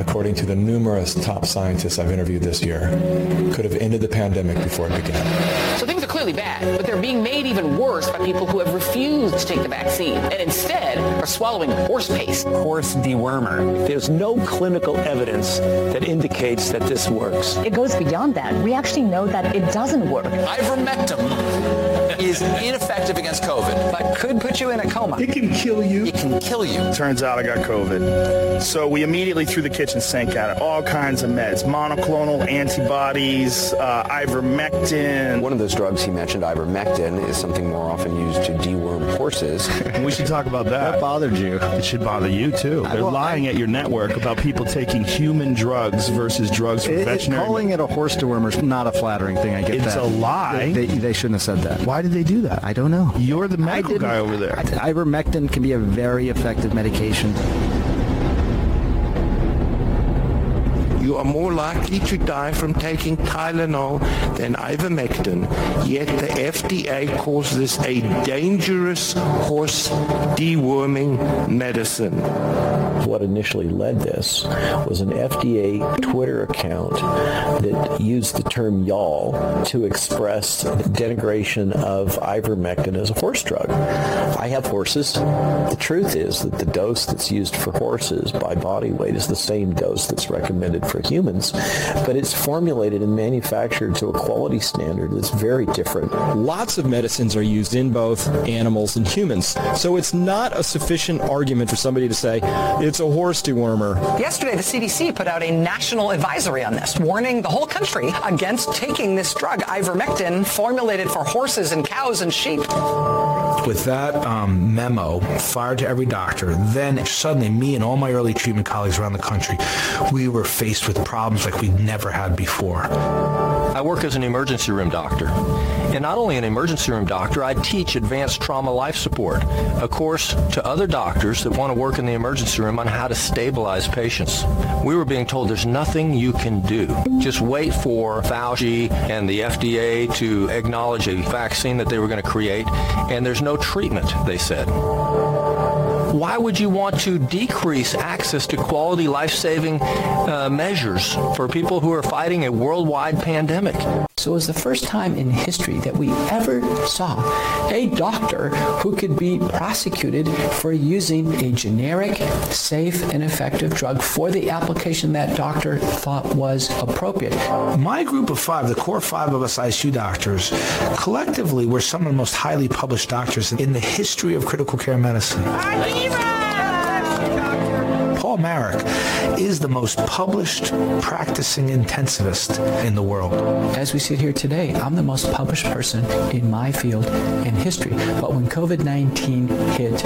according to the numerous top scientists I've interviewed this year, could have ended the pandemic before it began. So things are clearly bad, but they're being made even worse by people who have refused to take the vaccine and instead are swallowing horse paste. horse dewormer. There's no clinical evidence that indicates that this works. It goes beyond that. We actually know that it doesn't work. Ivermectin is ineffective against COVID, but could put you in a coma. It can kill you. It can kill you. Turns out I got COVID. So we immediately threw the kitchen sink at it. All kinds of meds, monoclonal antibodies, uh, ivermectin. One of those drugs he mentioned, ivermectin, is something more often used to deworm horses. we should talk about that. That bothered you. It should bother you too. They're well, lying at your network about people taking human drugs versus drugs for It- it- veterinary. calling it a horse dewormer is not a flattering thing. I get It's that. a lie. They, they shouldn't have said that. Why did they do that? I don't know. You're the medical guy over there. Ivermectin can be a very effective medication. You are more likely to die from taking Tylenol than ivermectin, yet the FDA calls this a dangerous horse deworming medicine. What initially led this was an FDA Twitter account that used the term y'all to express denigration of ivermectin as a horse drug. I have horses. The truth is that the dose that's used for horses by body weight is the same dose that's recommended for humans, but it's formulated and manufactured to a quality standard that's very different. Lots of medicines are used in both animals and humans, so it's not a sufficient argument for somebody to say it's a horse dewormer. Yesterday the CDC put out a national advisory on this, warning the whole country against taking this drug ivermectin formulated for horses and cows and sheep. With that um, memo fired to every doctor, then suddenly me and all my early treatment colleagues around the country, we were faced with problems like we'd never had before. I work as an emergency room doctor. And not only an emergency room doctor, I teach advanced trauma life support, a course to other doctors that want to work in the emergency room on how to stabilize patients. We were being told there's nothing you can do. Just wait for Fauci and the FDA to acknowledge a vaccine that they were going to create and there's no treatment, they said why would you want to decrease access to quality life-saving uh, measures for people who are fighting a worldwide pandemic? So it was the first time in history that we ever saw a doctor who could be prosecuted for using a generic, safe and effective drug for the application that doctor thought was appropriate. My group of 5, the core 5 of us ICU doctors, collectively were some of the most highly published doctors in the history of critical care medicine. Paul Marik is the most published practicing intensivist in the world. As we sit here today, I'm the most published person in my field in history. But when COVID-19 hit,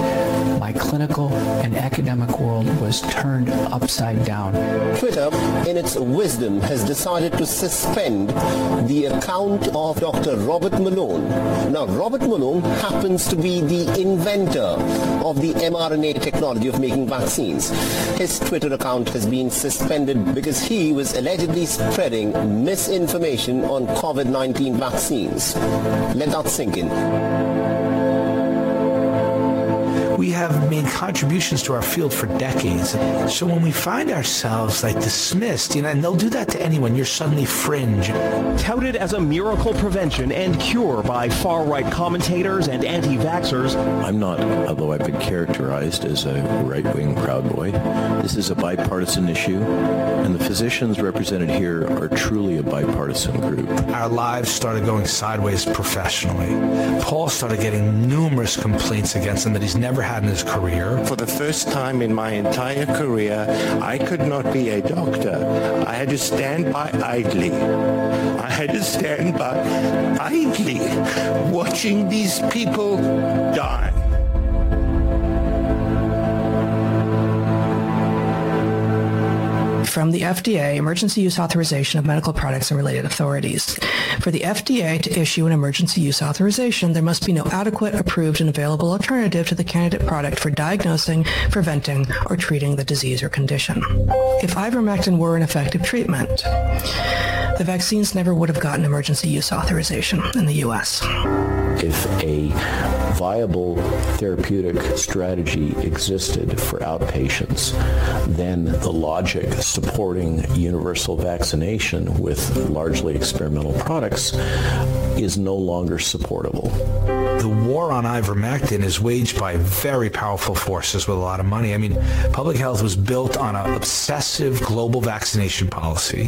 my clinical and academic world was turned upside down. Twitter, in its wisdom, has decided to suspend the account of Dr. Robert Malone. Now, Robert Malone happens to be the inventor of the mRNA technology of making vaccines. His Twitter account has been suspended because he was allegedly spreading misinformation on COVID-19 vaccines. Let that sink in we have made contributions to our field for decades. So when we find ourselves like dismissed, you know, and they'll do that to anyone, you're suddenly fringe. Touted as a miracle prevention and cure by far-right commentators and anti-vaxxers. I'm not, although I've been characterized as a right-wing proud boy. This is a bipartisan issue, and the physicians represented here are truly a bipartisan group. Our lives started going sideways professionally. Paul started getting numerous complaints against him that he's never had in his career. For the first time in my entire career, I could not be a doctor. I had to stand by idly. I had to stand by idly watching these people die. From the FDA, emergency use authorization of medical products and related authorities. For the FDA to issue an emergency use authorization, there must be no adequate, approved, and available alternative to the candidate product for diagnosing, preventing, or treating the disease or condition. If ivermectin were an effective treatment, the vaccines never would have gotten emergency use authorization in the US. If a viable therapeutic strategy existed for outpatients, then the logic supporting universal vaccination with largely experimental products is no longer supportable. The war on ivermectin is waged by very powerful forces with a lot of money. I mean, public health was built on an obsessive global vaccination policy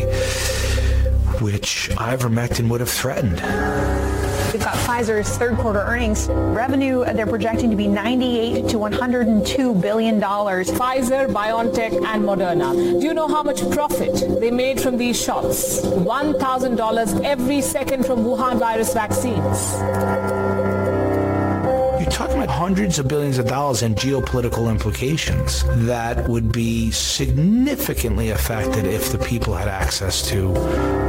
which ivermectin would have threatened. We've got Pfizer's third quarter earnings. Revenue uh, they're projecting to be 98 to 102 billion dollars. Pfizer, BioNTech and Moderna. Do you know how much profit they made from these shots? $1,000 every second from Wuhan virus vaccines. You're talking about hundreds of billions of dollars in geopolitical implications that would be significantly affected if the people had access to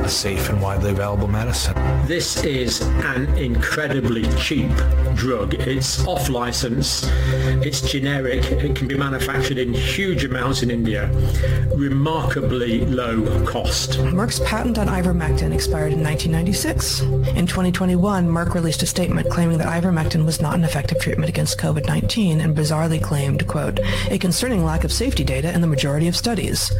a safe and widely available medicine. This is an incredibly cheap drug. It's off license, it's generic, it can be manufactured in huge amounts in India. Remarkably low cost. Merck's patent on ivermectin expired in 1996. In 2021, Merck released a statement claiming that ivermectin was not an effective treatment against COVID-19 and bizarrely claimed, quote, a concerning lack of safety data in the majority of studies.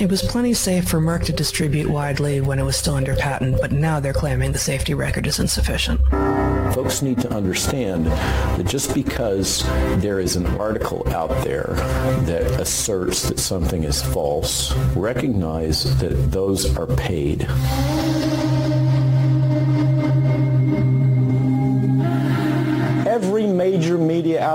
It was plenty safe for Merck to distribute widely when it was still under patent, but now they're claiming the safety record is insufficient. Folks need to understand that just because there is an article out there that asserts that something is false, recognize that those are paid.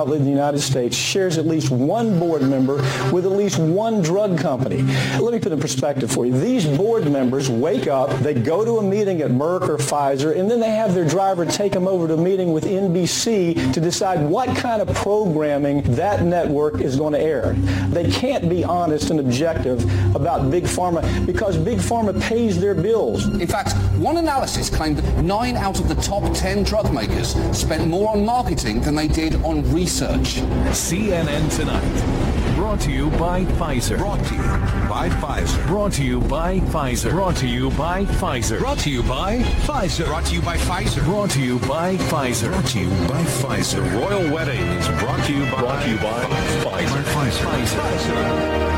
Outlet in the United States shares at least one board member with at least one drug company. Let me put in perspective for you. These board members wake up, they go to a meeting at Merck or Pfizer, and then they have their driver take them over to a meeting with NBC to decide what kind of programming that network is going to air. They can't be honest and objective about Big Pharma because Big Pharma pays their bills. In fact, one analysis claimed that 9 out of the top 10 drug makers spent more on marketing than they did on research. CNN Tonight. Brought to you by Pfizer. Brought to you by Pfizer. Brought to you by Pfizer. Brought to you by Pfizer. Brought to you by Pfizer. Brought to you by Pfizer. Brought to you by Pfizer. Brought to you by Pfizer. The royal wedding is brought to you by, brought to you by Pfizer. Pfizer. Pfizer.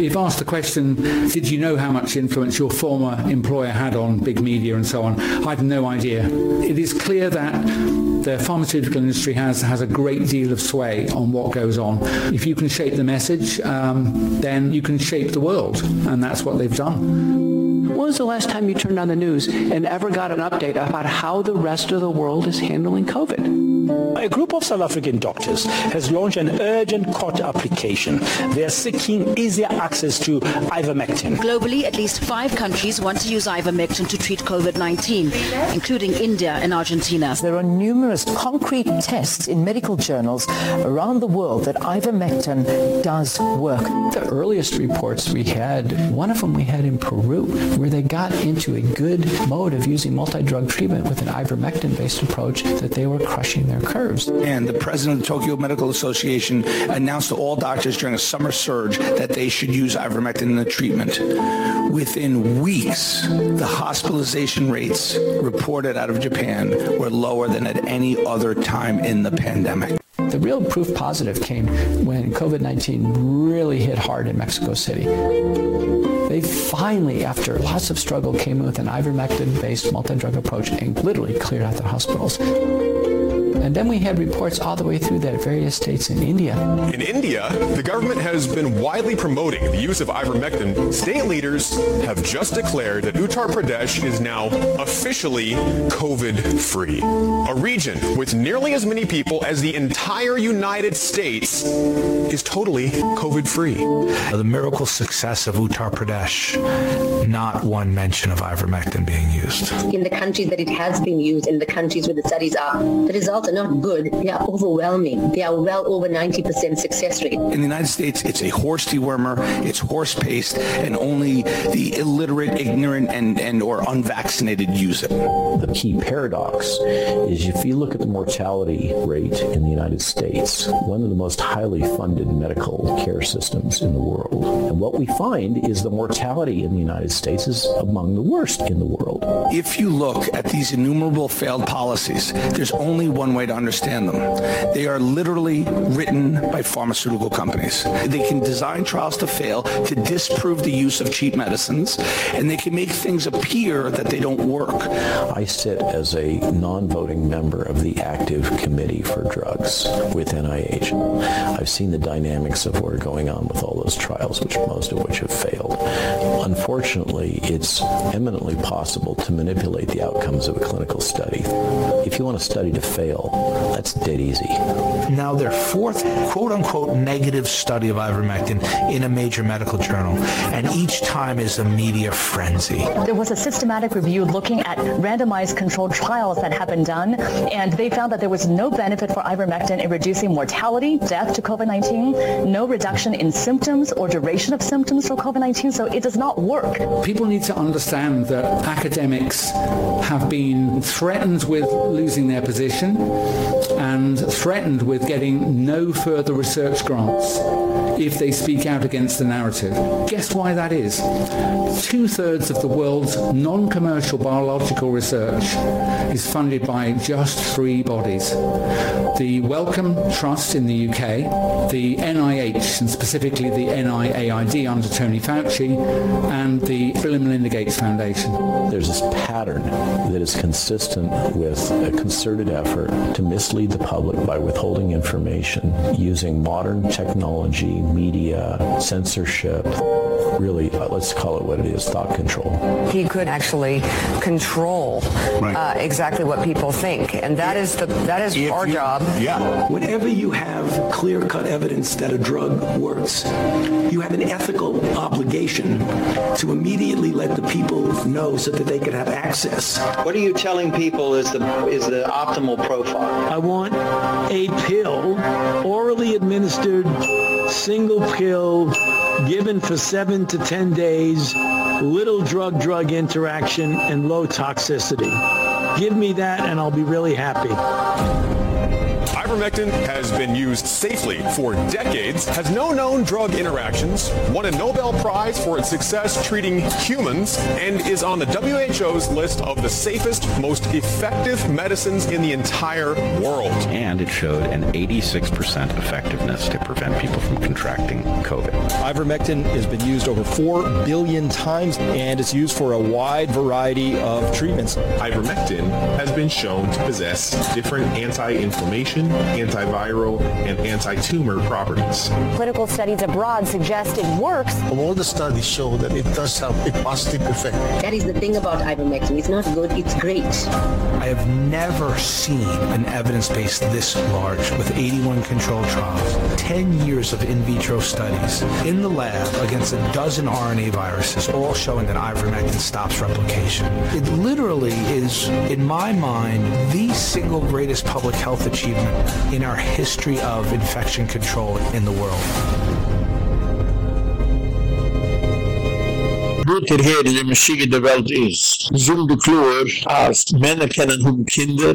If asked the question, did you know how much influence your former employer had on big media and so on, I had no idea. It is clear that the pharmaceutical industry has has a great deal of sway on what goes on. If you can shape the message, um, then you can shape the world, and that's what they've done. When was the last time you turned on the news and ever got an update about how the rest of the world is handling COVID? A group of South African doctors has launched an urgent court application. They are seeking easier access to ivermectin. Globally, at least 5 countries want to use ivermectin to treat COVID-19, including India and Argentina. There are numerous concrete tests in medical journals around the world that ivermectin does work. The earliest reports we had, one of them we had in Peru, where they got into a good mode of using multi-drug treatment with an ivermectin-based approach that they were crushing their curves. And the president of the Tokyo Medical Association announced to all doctors during a summer surge that they should use ivermectin in the treatment. Within weeks, the hospitalization rates reported out of Japan were lower than at any other time in the pandemic. The real proof positive came when COVID-19 really hit hard in Mexico City. They finally, after lots of struggle, came with an ivermectin-based multi-drug approach and literally cleared out the hospitals. And then we had reports all the way through that various states in India. In India, the government has been widely promoting the use of ivermectin. State leaders have just declared that Uttar Pradesh is now officially COVID-free. A region with nearly as many people as the entire United States is totally COVID-free. The miracle success of Uttar Pradesh, not one mention of ivermectin being used. In the countries that it has been used, in the countries where the studies are, the results are not good. They are overwhelming. They are well over 90% success rate. In the United States, it's a horse dewormer, it's horse paste, and only the illiterate, ignorant, and, and or unvaccinated use it. The key paradox is if you look at the mortality rate in the United States, one of the most highly funded medical care systems in the world. And what we find is the mortality in the United States is among the worst in the world. If you look at these innumerable failed policies, there's only one way to understand them. They are literally written by pharmaceutical companies. They can design trials to fail to disprove the use of cheap medicines and they can make things appear that they don't work. I sit as a non-voting member of the active committee for drugs with NIH. I've seen the dynamics of what are going on with all those trials which most of which have failed. Unfortunately, it's eminently possible to manipulate the outcomes of a clinical study. If you want a study to fail, kill. That's dead easy. Now their fourth quote unquote negative study of ivermectin in a major medical journal and each time is a media frenzy. There was a systematic review looking at randomized controlled trials that have been done and they found that there was no benefit for ivermectin in reducing mortality, death to COVID-19, no reduction in symptoms or duration of symptoms for COVID-19, so it does not work. People need to understand that academics have been threatened with losing their position and threatened with getting no further research grants if they speak out against the narrative. Guess why that is? Two-thirds of the world's non-commercial biological research is funded by just three bodies. The Wellcome Trust in the UK, the NIH and specifically the NIAID under Tony Fauci and the Bill and Melinda Gates Foundation. There's this pattern that is consistent with a concerted effort to mislead the public by withholding information using modern technology, media, censorship, really uh, let's call it what it is, thought control. He could actually control right. uh, exactly what people think and that is the that is if our you, job. Yeah. Whenever you have clear-cut evidence that a drug works, you have an ethical obligation to immediately let the people know so that they can have access. What are you telling people is the is the optimal profile? I want a pill orally administered single pill given for 7 to 10 days, little drug-drug interaction and low toxicity. Give me that and I'll be really happy. Ivermectin has been used safely for decades, has no known drug interactions, won a Nobel Prize for its success treating humans, and is on the WHO's list of the safest, most effective medicines in the entire world. And it showed an 86% effectiveness to prevent people from contracting COVID. Ivermectin has been used over 4 billion times and it's used for a wide variety of treatments. Ivermectin has been shown to possess different anti-inflammation antiviral, and anti-tumor properties. Clinical studies abroad suggest it works. All the studies show that it does have a positive effect. That is the thing about ivermectin. It's not good, it's great. I have never seen an evidence base this large with 81 controlled trials, 10 years of in vitro studies in the lab against a dozen RNA viruses all showing that ivermectin stops replication. It literally is in my mind the single greatest public health achievement in our history of infection control in the world. Bruder her, wie Mashiach der Welt ist. Zum de Klur, als Männer kennen hum Kinder,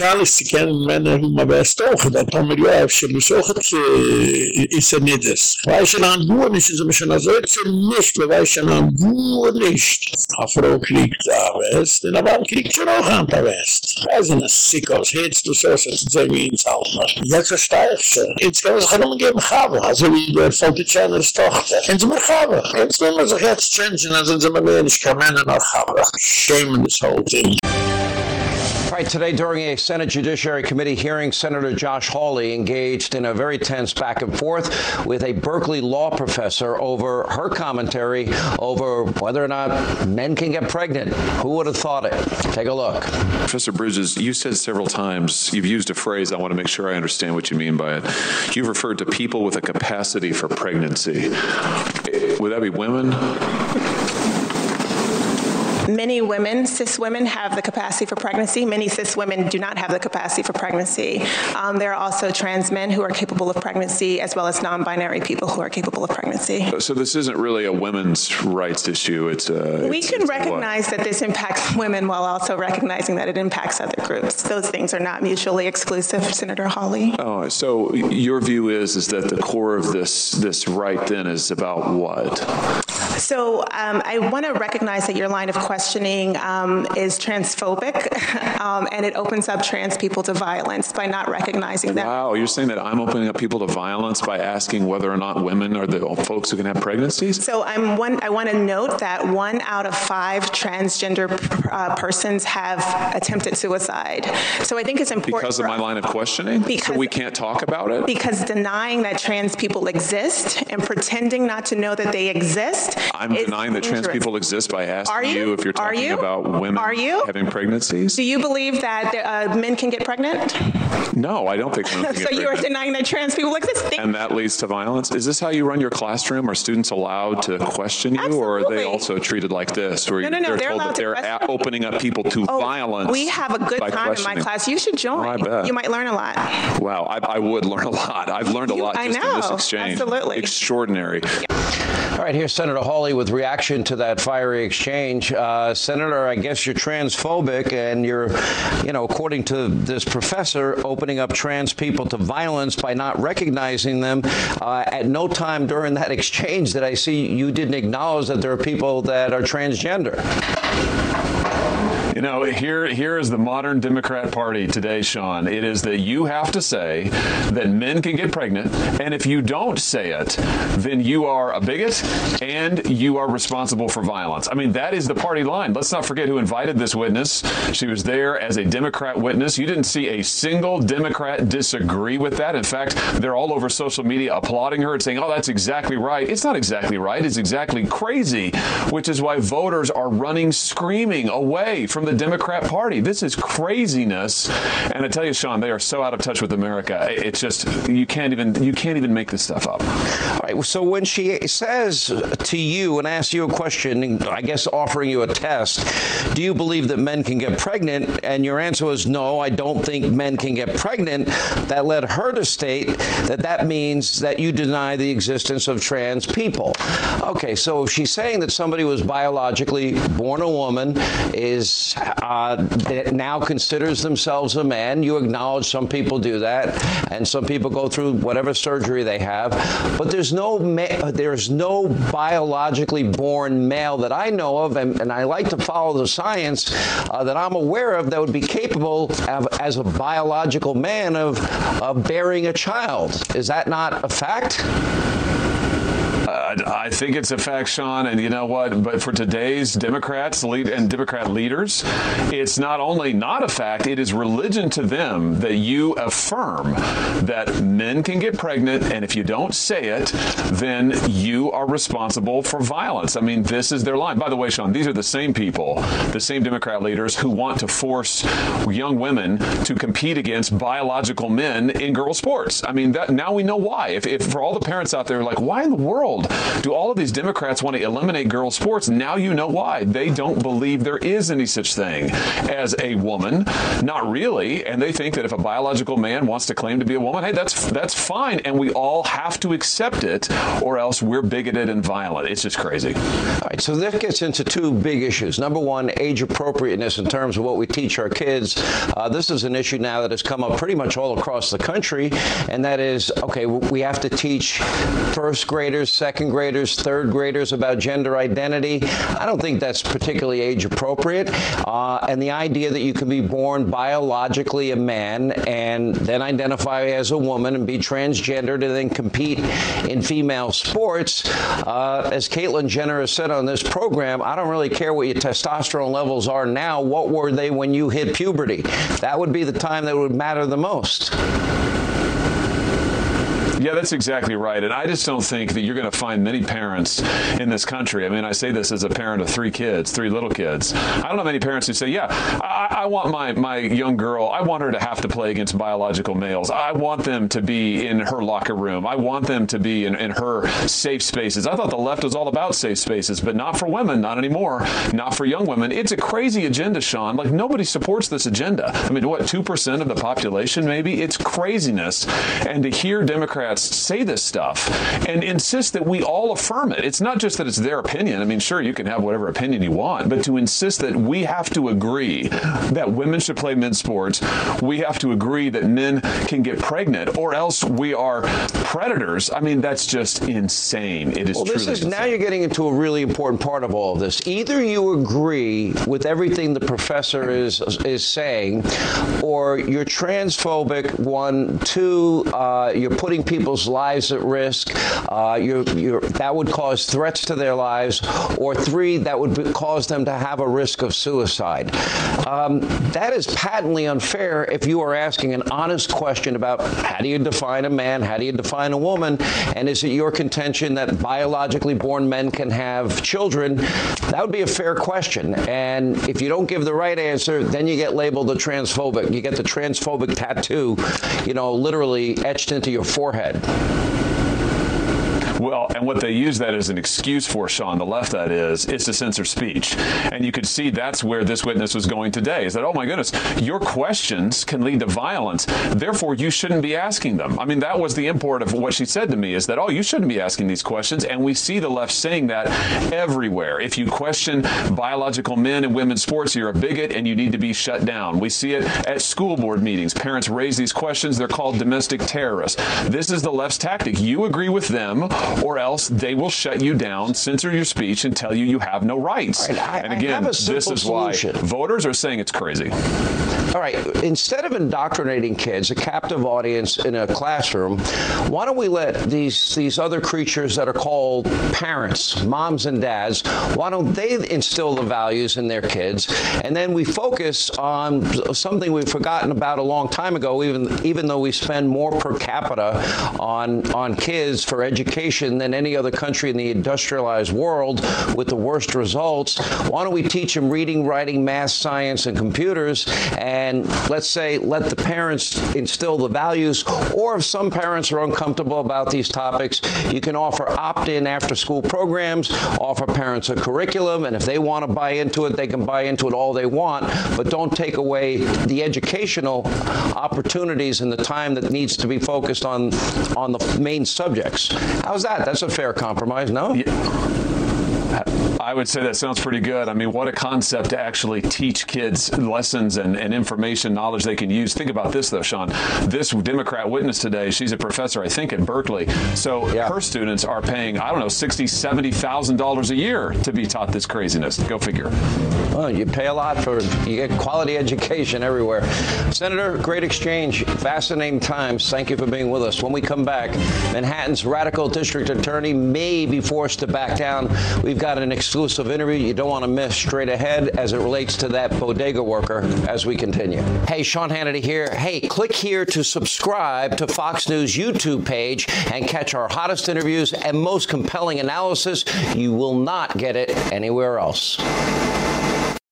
alles zu kennen, Männer hum aber erst auch, da kommen wir ja, ich habe mich auch, ist er nicht das. Weiß schon an Gur nicht, ist er schon als Ötze nicht, weiß schon an Gur nicht. A Frau kriegt da West, und aber kriegt schon auch an der West. Also eine Sickos, hättest du so, so zu sagen, wie ins Alter. Jetzt verstehe ich schon. Jetzt können wir sich auch geben, Chava, also wie der Volkitscherners Tochter. Können Sie mir Chava. Jetzt nehmen wir sich jetzt changen, dann sind sie mir wenig kennen noch aber shame this whole thing Right, today during a Senate Judiciary Committee hearing, Senator Josh Hawley engaged in a very tense back and forth with a Berkeley law professor over her commentary over whether or not men can get pregnant. Who would have thought it? Take a look. Professor Bridges, you said several times, you've used a phrase, I want to make sure I understand what you mean by it. You've referred to people with a capacity for pregnancy. Would that be women? Many women, cis women, have the capacity for pregnancy. Many cis women do not have the capacity for pregnancy. Um, there are also trans men who are capable of pregnancy as well as non-binary people who are capable of pregnancy. So this isn't really a women's rights issue. It's a We it's, can it's recognize that this impacts women while also recognizing that it impacts other groups. Those things are not mutually exclusive, Senator Hawley. Oh, so your view is is that the core of this this right then is about what? So um, I want to recognize that your line of questioning um, is transphobic um, and it opens up trans people to violence by not recognizing that. Wow, you're saying that I'm opening up people to violence by asking whether or not women are the folks who can have pregnancies? So I'm one I want to note that 1 out of 5 transgender uh, persons have attempted suicide. So I think it's important Because of my line of questioning? Because so we can't talk about it? Because denying that trans people exist and pretending not to know that they exist I'm denying that trans people exist by asking Are you? if you're talking you? about women Are you? having pregnancies. Do you believe that uh, men can get pregnant? No, I don't think so get you are denying that trans people this thing. and that leads to violence. Is this how you run your classroom? Are students allowed to question you, or are they also treated like this, where No, no, no, they're, they're told allowed that to they're opening up people to violence? We have a good time in my class. You should join. Oh, I bet. You might learn a lot. Wow, I, I would learn a lot. I've learned a You- lot just in this know. exchange. Absolutely. Extraordinary. All right, here's Senator Hawley with reaction to that fiery exchange. Uh, Senator, I guess you're transphobic and you're, you know, according to this professor, opening up trans people to violence by not recognizing them. Uh, at no time during that exchange did I see you didn't acknowledge that there are people that are transgender. You know, here here is the modern Democrat Party today, Sean. It is that you have to say that men can get pregnant, and if you don't say it, then you are a bigot and you are responsible for violence. I mean, that is the party line. Let's not forget who invited this witness. She was there as a Democrat witness. You didn't see a single Democrat disagree with that. In fact, they're all over social media applauding her and saying, "Oh, that's exactly right." It's not exactly right. It's exactly crazy, which is why voters are running screaming away from the Democrat Party. This is craziness. And I tell you, Sean, they are so out of touch with America. It's just you can't even you can't even make this stuff up. All right, so when she says to you and asks you a question, I guess offering you a test, do you believe that men can get pregnant? And your answer was no, I don't think men can get pregnant. That led her to state that that means that you deny the existence of trans people. Okay, so if she's saying that somebody was biologically born a woman is uh, that now considers themselves a man, you acknowledge some people do that and some people go through whatever surgery they have, but there's no there's no biologically born male that I know of and, and I like to follow the science uh, that I'm aware of that would be capable of, as a biological man of of bearing a child. Is that not a fact? Uh, I think it's a fact, Sean, and you know what? But for today's Democrats lead and Democrat leaders, it's not only not a fact, it is religion to them that you affirm that men can get pregnant, and if you don't say it, then you are responsible for violence. I mean, this is their line. By the way, Sean, these are the same people, the same Democrat leaders who want to force young women to compete against biological men in girls sports. I mean, that now we know why. If, if for all the parents out there like, why in the world do all of these Democrats want to eliminate girls sports? Now you know why. They don't believe there is any such thing as a woman. Not really, and they think that if a biological man wants to claim to be a woman, hey, that's that's fine and we all have to accept it or else we're bigoted and violent. It's just crazy. All right, so that gets into two big issues. Number one, age appropriateness in terms of what we teach our kids. Uh, this is an issue now that has come up pretty much all across the country, and that is, okay, we have to teach first graders, second graders, third graders about gender identity. I don't think that's particularly age appropriate. Uh, and the idea that you can be born biologically a man and then identify as a woman and be transgendered and then compete in female sports, uh, as Caitlyn Jenner has said on this program, I don't really care what your testosterone levels are now. What were they when you hit puberty? That would be the time that would matter the most. Yeah, that's exactly right. And I just don't think that you're going to find many parents in this country. I mean, I say this as a parent of three kids, three little kids. I don't know many parents who say, "Yeah, I, I want my my young girl. I want her to have to play against biological males. I want them to be in her locker room. I want them to be in, in her safe spaces." I thought the left was all about safe spaces, but not for women, not anymore. Not for young women. It's a crazy agenda, Sean. Like nobody supports this agenda. I mean, what 2% of the population maybe? It's craziness. And to hear Democrats say this stuff and insist that we all affirm it. It's not just that it's their opinion. I mean, sure you can have whatever opinion you want, but to insist that we have to agree that women should play men's sports, we have to agree that men can get pregnant or else we are predators. I mean, that's just insane. It is well, this is now you're getting into a really important part of all of this. Either you agree with everything the professor is is saying or you're transphobic one two uh, you're putting people people's lives at risk. Uh, you're, you're, that would cause threats to their lives. Or three, that would be, cause them to have a risk of suicide. Um, that is patently unfair if you are asking an honest question about how do you define a man, how do you define a woman, and is it your contention that biologically born men can have children? That would be a fair question. And if you don't give the right answer, then you get labeled a transphobic. You get the transphobic tattoo, you know, literally etched into your forehead bread. Well, and what they use that as an excuse for, Sean, the left that is, is to censor speech. And you could see that's where this witness was going today, is that, oh my goodness, your questions can lead to violence. Therefore, you shouldn't be asking them. I mean, that was the import of what she said to me, is that, oh, you shouldn't be asking these questions. And we see the left saying that everywhere. If you question biological men and women's sports, you're a bigot and you need to be shut down. We see it at school board meetings. Parents raise these questions. They're called domestic terrorists. This is the left's tactic. You agree with them or else they will shut you down, censor your speech and tell you you have no rights. Right, I, and again, this is solution. why voters are saying it's crazy. All right, instead of indoctrinating kids, a captive audience in a classroom, why don't we let these these other creatures that are called parents, moms and dads, why don't they instill the values in their kids and then we focus on something we've forgotten about a long time ago even even though we spend more per capita on on kids for education than any other country in the industrialized world with the worst results, why don't we teach them reading, writing, math, science and computers? And let's say let the parents instill the values or if some parents are uncomfortable about these topics you can offer opt-in after school programs offer parents a curriculum and if they want to buy into it they can buy into it all they want. But don't take away the educational opportunities and the time that needs to be focused on on the main subjects. How's that that's a fair compromise no yeah. I would say that sounds pretty good. I mean, what a concept to actually teach kids lessons and, and information, knowledge they can use. Think about this, though, Sean. This Democrat witness today, she's a professor, I think, at Berkeley. So yeah. her students are paying, I don't know, $60,000, $70,000 a year to be taught this craziness. Go figure. Well, you pay a lot for, you get quality education everywhere. Senator, great exchange. Fascinating times. Thank you for being with us. When we come back, Manhattan's radical district attorney may be forced to back down. We've got an exclusive interview you don't want to miss straight ahead as it relates to that bodega worker as we continue. Hey, Sean Hannity here. Hey, click here to subscribe to Fox News YouTube page and catch our hottest interviews and most compelling analysis. You will not get it anywhere else.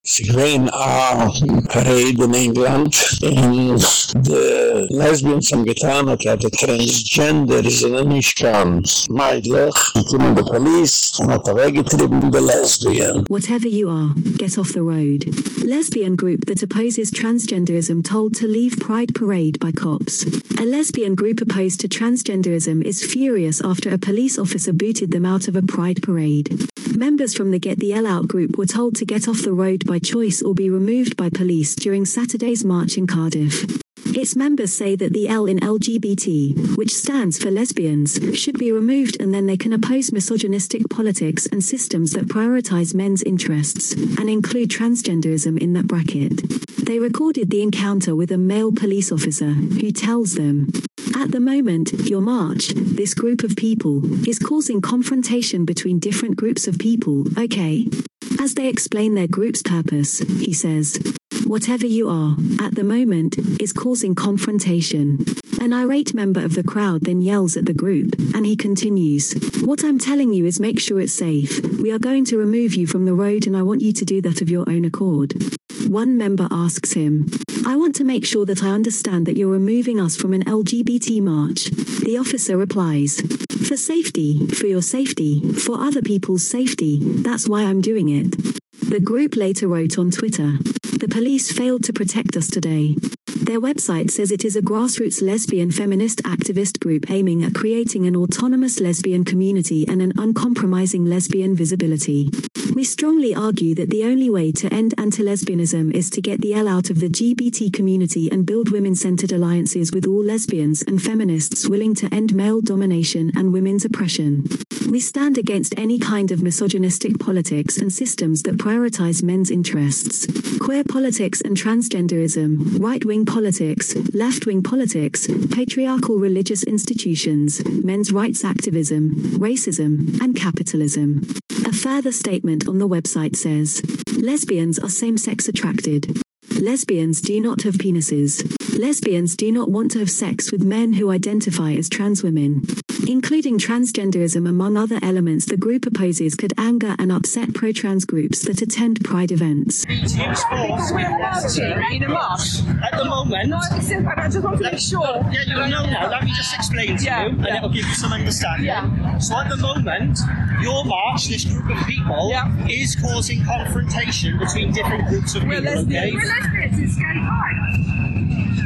Sie gehen a parade in England und die Lesbians haben getan, hat er Transgender sind nicht ganz meidlich. Und kommen die Police und hat er weggetrieben die Lesbian. Whatever you are, get off the road. Lesbian group that opposes transgenderism told to leave Pride Parade by cops. A lesbian group opposed to transgenderism is furious after a police officer booted them out of a Pride Parade. Members from the Get the L Out group were told to get off the road by choice or be removed by police during Saturday's march in Cardiff. Its members say that the L in LGBT, which stands for lesbians, should be removed and then they can oppose misogynistic politics and systems that prioritize men's interests and include transgenderism in that bracket. They recorded the encounter with a male police officer who tells them, at the moment, your march, this group of people, is causing confrontation between different groups of people, okay? As they explain their group's purpose, he says, whatever you are, at the moment, is causing confrontation. An irate member of the crowd then yells at the group, and he continues, What I'm telling you is make sure it's safe. We are going to remove you from the road and I want you to do that of your own accord. One member asks him, I want to make sure that I understand that you're removing us from an LGBT march. The officer replies, For safety, for your safety, for other people's safety, that's why I'm doing it. The group later wrote on Twitter, The police failed to protect us today. Their website says it is a grassroots lesbian feminist activist group aiming at creating an autonomous lesbian community and an uncompromising lesbian visibility. We strongly argue that the only way to end anti-lesbianism is to get the L out of the LGBT community and build women-centered alliances with all lesbians and feminists willing to end male domination and women's oppression. We stand against any kind of misogynistic politics and systems that prioritize men's interests. Queer politics and transgenderism, right-wing politics, left-wing politics, patriarchal religious institutions, men's rights activism, racism, and capitalism. A further statement on the website says, lesbians are same-sex attracted. Lesbians do not have penises. Lesbians do not want to have sex with men who identify as trans women. Including transgenderism among other elements the group opposes could anger and upset pro-trans groups that attend pride events. in a march at the moment. No, I just want to make sure. Yeah, you know now. Let me just explain to Yeah, you, and yeah. it'll give you some understanding. Yeah. So at the moment, your march, this group of people, is causing confrontation between different groups of We're people. lesbians. Okay. We're lesbians. It's gay pride.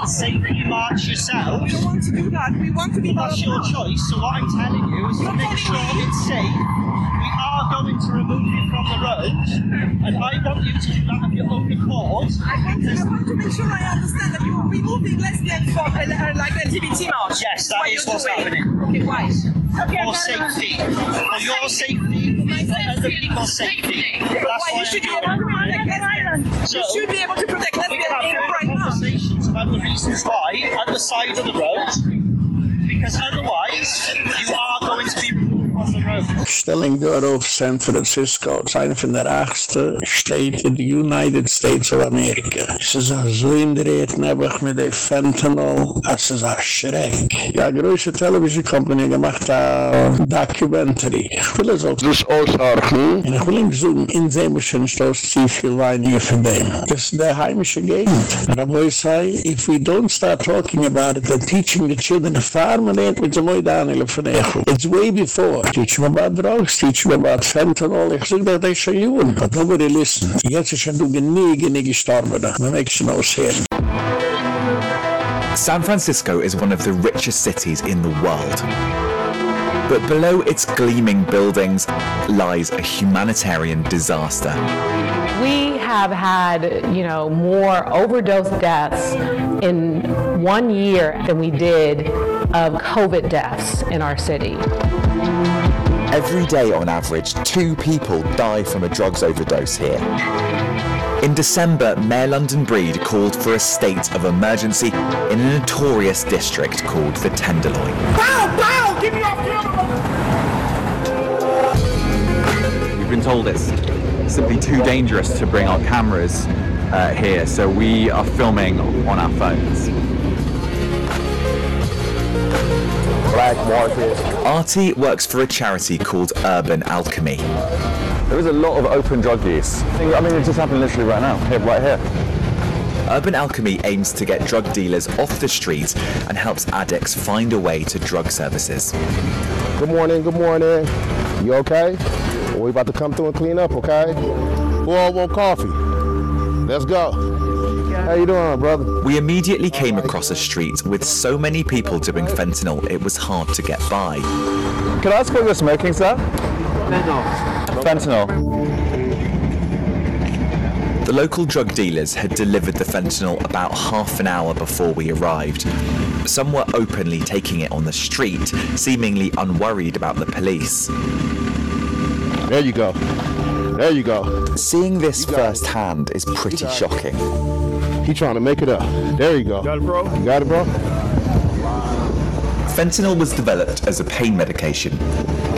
It's safe that you march yourself. We don't want to do that. We want to be That's your choice. So what I'm telling you is to make sure it's safe. We are going to remove you from the road, and I want you to do that of your own accord. I want, to, I want to make sure I understand that you are removing lesbians from uh, uh, like LGBT march. Yes, that is you're what's doing. happening. Okay, why? For safety. For your safety and other people's safety. That's Why you should be able to protect lesbians. You should be able to protect lesbians have in about the reasons why at the side of the road, because otherwise you are going to be Stelling door auf San Francisco. Ist eine von der achtste Städte in the United States of America. Es ist auch so in der Reden, einfach mit der Fentanyl. Es ist ein Schreck. Ja, größte Television Company gemacht a Documentary. Ich will es auch das ausharken. Und ich will ihm sagen, in dem ist schon stoß zu viel Wein hier von dem. Das ist der heimische Gegend. And I always say, if we don't start talking about it and teaching the children the farm it, with the way down in the It's way before. Teach them about drugs, teach them about fentanyl. Ich sag, that they show you, but nobody listen. Jetzt ist schon du genie, genie gestorben. Man makes no sense. San Francisco is one of the richest cities in the world. But below its gleaming buildings lies a humanitarian disaster. We have had, you know, more overdose deaths in one year than we did of COVID deaths in our city. Every day, on average, two people die from a drugs overdose here. In December, Mayor London Breed called for a state of emergency in a notorious district called the Tenderloin. Pow! Pow! Give me off We've been told it's simply too dangerous to bring our cameras uh, here, so we are filming on our phones. Black market. Artie works for a charity called Urban Alchemy. There is a lot of open drug use. I mean, it's just happening literally right now, here, right here. Urban Alchemy aims to get drug dealers off the street and helps addicts find a way to drug services. Good morning, good morning. You okay? We about to come through and clean up, okay? Who all want coffee? Let's go. How you doing, brother? We immediately came across a street with so many people doing fentanyl it was hard to get by. Can I ask what you're smoking, sir? Fentanyl. The local drug dealers had delivered the fentanyl about half an hour before we arrived. Some were openly taking it on the street, seemingly unworried about the police. There you go. There you go. Seeing this firsthand is pretty shocking. He trying to make it up. There you go. Got it, bro? You got it, bro? Fentanyl was developed as a pain medication.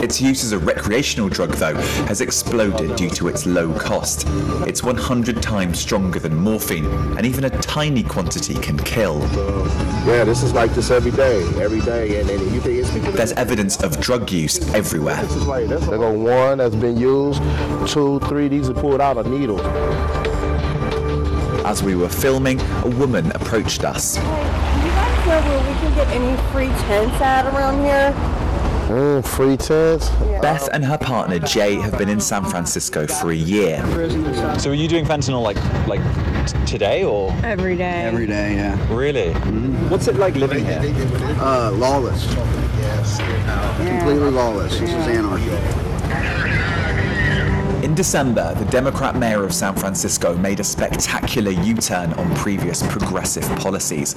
Its use as a recreational drug, though, has exploded due to its low cost. It's 100 times stronger than morphine, and even a tiny quantity can kill. Yeah, this is like this every day, every day, and then you think it's people. There's evidence of drug use everywhere. This is like that's go one that's been used, two, three. These are pulled out of needles. As we were filming, a woman approached us. You guys know where we can get any free tents at around here? Mm, free tents. Beth and her partner Jay have been in San Francisco for a year. So are you doing fentanyl like like t- today or? Every day. Every day, yeah. Really? What's it like living here? Uh, lawless. Completely lawless. This is anarchy. In December, the Democrat mayor of San Francisco made a spectacular U turn on previous progressive policies.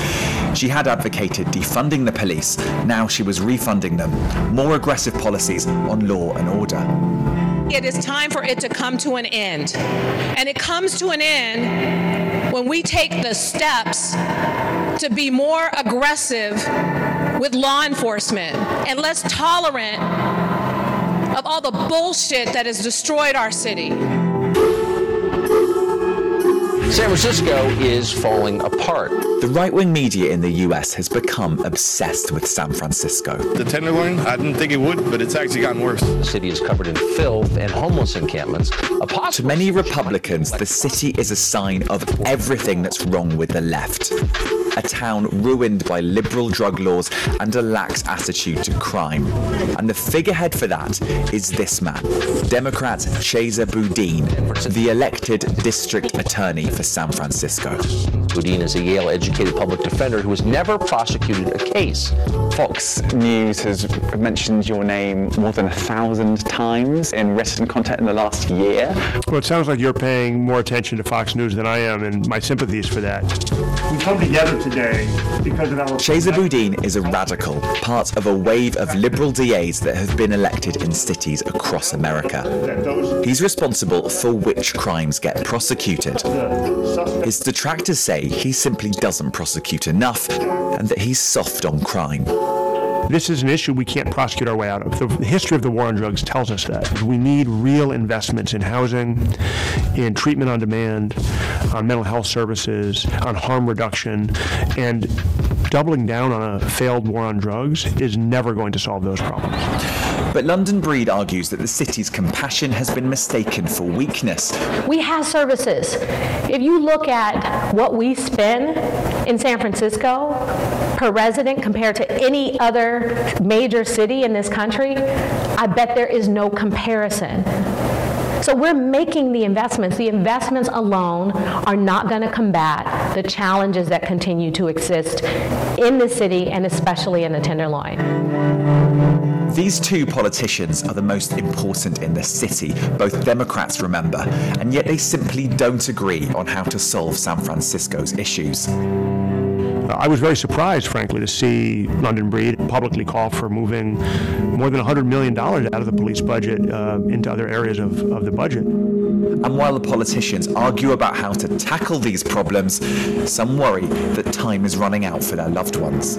She had advocated defunding the police, now she was refunding them. More aggressive policies on law and order. It is time for it to come to an end. And it comes to an end when we take the steps to be more aggressive with law enforcement and less tolerant of all the bullshit that has destroyed our city. San Francisco is falling apart. The right wing media in the US has become obsessed with San Francisco. The Tenderloin, I didn't think it would, but it's actually gotten worse. The city is covered in filth and homeless encampments. To many Republicans, the city is a sign of everything that's wrong with the left. A town ruined by liberal drug laws and a lax attitude to crime. And the figurehead for that is this man, Democrat Chesa Boudin, the elected district attorney for San Francisco. Boudin is a Yale educated public defender who has never prosecuted a case. Fox News has mentioned your name more than a thousand times in written content in the last year. Well, it sounds like you're paying more attention to Fox News than I am, and my sympathies for that. We come together today because of our. Chesa Boudin is a radical, part of a wave of liberal DAs that have been elected in cities across America. He's responsible for which crimes get prosecuted. His detractors say he simply doesn't prosecute enough and that he's soft on crime. This is an issue we can't prosecute our way out of. The history of the war on drugs tells us that. We need real investments in housing, in treatment on demand, on mental health services, on harm reduction, and doubling down on a failed war on drugs is never going to solve those problems. But London Breed argues that the city's compassion has been mistaken for weakness. We have services. If you look at what we spend in San Francisco per resident compared to any other major city in this country, I bet there is no comparison. So we're making the investments. The investments alone are not going to combat the challenges that continue to exist in the city and especially in the Tenderloin. These two politicians are the most important in the city, both Democrats remember, and yet they simply don't agree on how to solve San Francisco's issues. I was very surprised, frankly, to see London Breed publicly call for moving more than $100 million out of the police budget uh, into other areas of, of the budget. And while the politicians argue about how to tackle these problems, some worry that time is running out for their loved ones.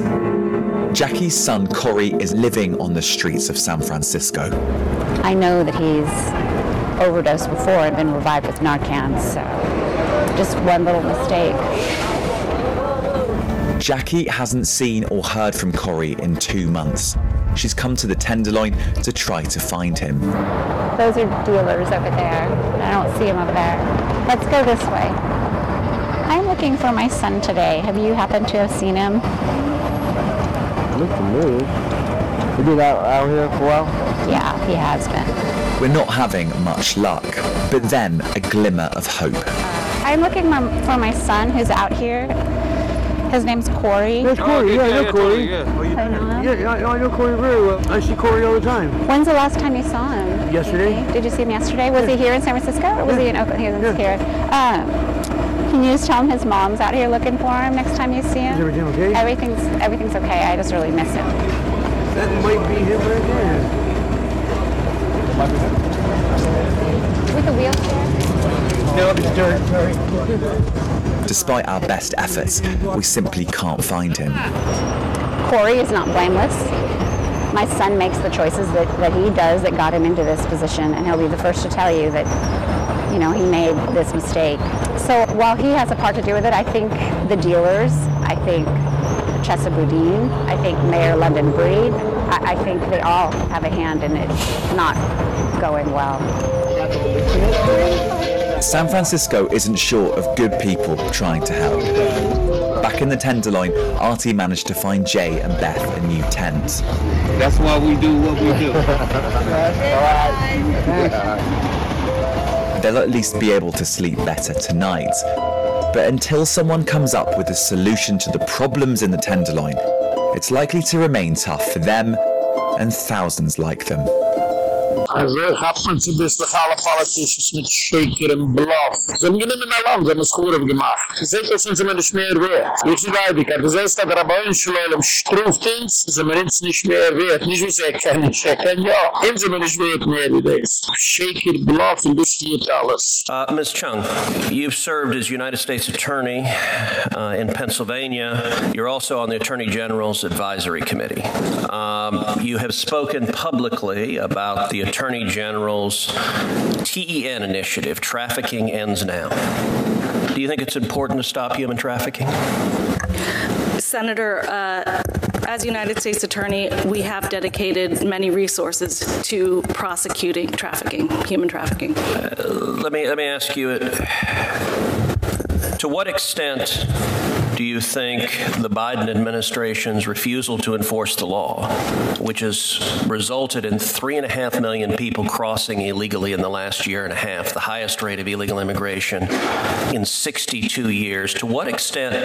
Jackie's son Corey is living on the streets of San Francisco. I know that he's overdosed before and been revived with Narcan, so just one little mistake. Jackie hasn't seen or heard from Corey in two months. She's come to the Tenderloin to try to find him. Those are dealers over there. I don't see them over there. Let's go this way. I'm looking for my son today. Have you happened to have seen him? Look familiar. He been out, out here for a while? Yeah, he has been. We're not having much luck, but then a glimmer of hope. I'm looking for my son who's out here. His name's Corey. That's Corey. yeah, I know Corey. I know him. Yeah, I, I know Corey very well. I see Corey all the time. When's the last time you saw him? Yesterday. Did you see him yesterday? Was he here in San Francisco or was he in Oakland? He was here. Um, can you just tell him his mom's out here looking for him next time you see him? Is everything okay? Everything's everything's okay. I just really miss him. That might be him right there. With a wheelchair? No, it's dirt. Despite our best efforts, we simply can't find him. Corey is not blameless. My son makes the choices that, that he does that got him into this position, and he'll be the first to tell you that, you know, he made this mistake. So while he has a part to do with it, I think the dealers, I think Chesa Boudin, I think Mayor London Breed, I, I think they all have a hand in it not going well. San Francisco isn't short of good people trying to help. Back in the Tenderloin, Artie managed to find Jay and Beth a new tent. That's why we do what we do. They'll at least be able to sleep better tonight. But until someone comes up with a solution to the problems in the Tenderloin, it's likely to remain tough for them and thousands like them. Ich hab man zu bis alle Politicians mit Shaker und Bluff. Sie haben genommen in der Land, sie haben es Schuhe gemacht. Sie sind jetzt sind nicht mehr wert. Ich bin weidig, das heißt, dass der Rabbi-Schleul im Strufdienst sind wir jetzt nicht mehr wert. Nicht wie sie erkennen, ich erkenne ja. Eben sind wir nicht wert mehr wie das. Shaker, Bluff und das geht alles. Ms. Chung, you've served as United States Attorney uh, in Pennsylvania. You're also on the Attorney General's Advisory Committee. Um, you have spoken publicly about the Attorney General's TEN initiative, Trafficking Ends Now. Do you think it's important to stop human trafficking? Senator, uh, as United States Attorney, we have dedicated many resources to prosecuting trafficking, human trafficking. Uh, let me let me ask you it to what extent do you think the Biden administration's refusal to enforce the law, which has resulted in three and a half million people crossing illegally in the last year and a half, the highest rate of illegal immigration in 62 years, to what extent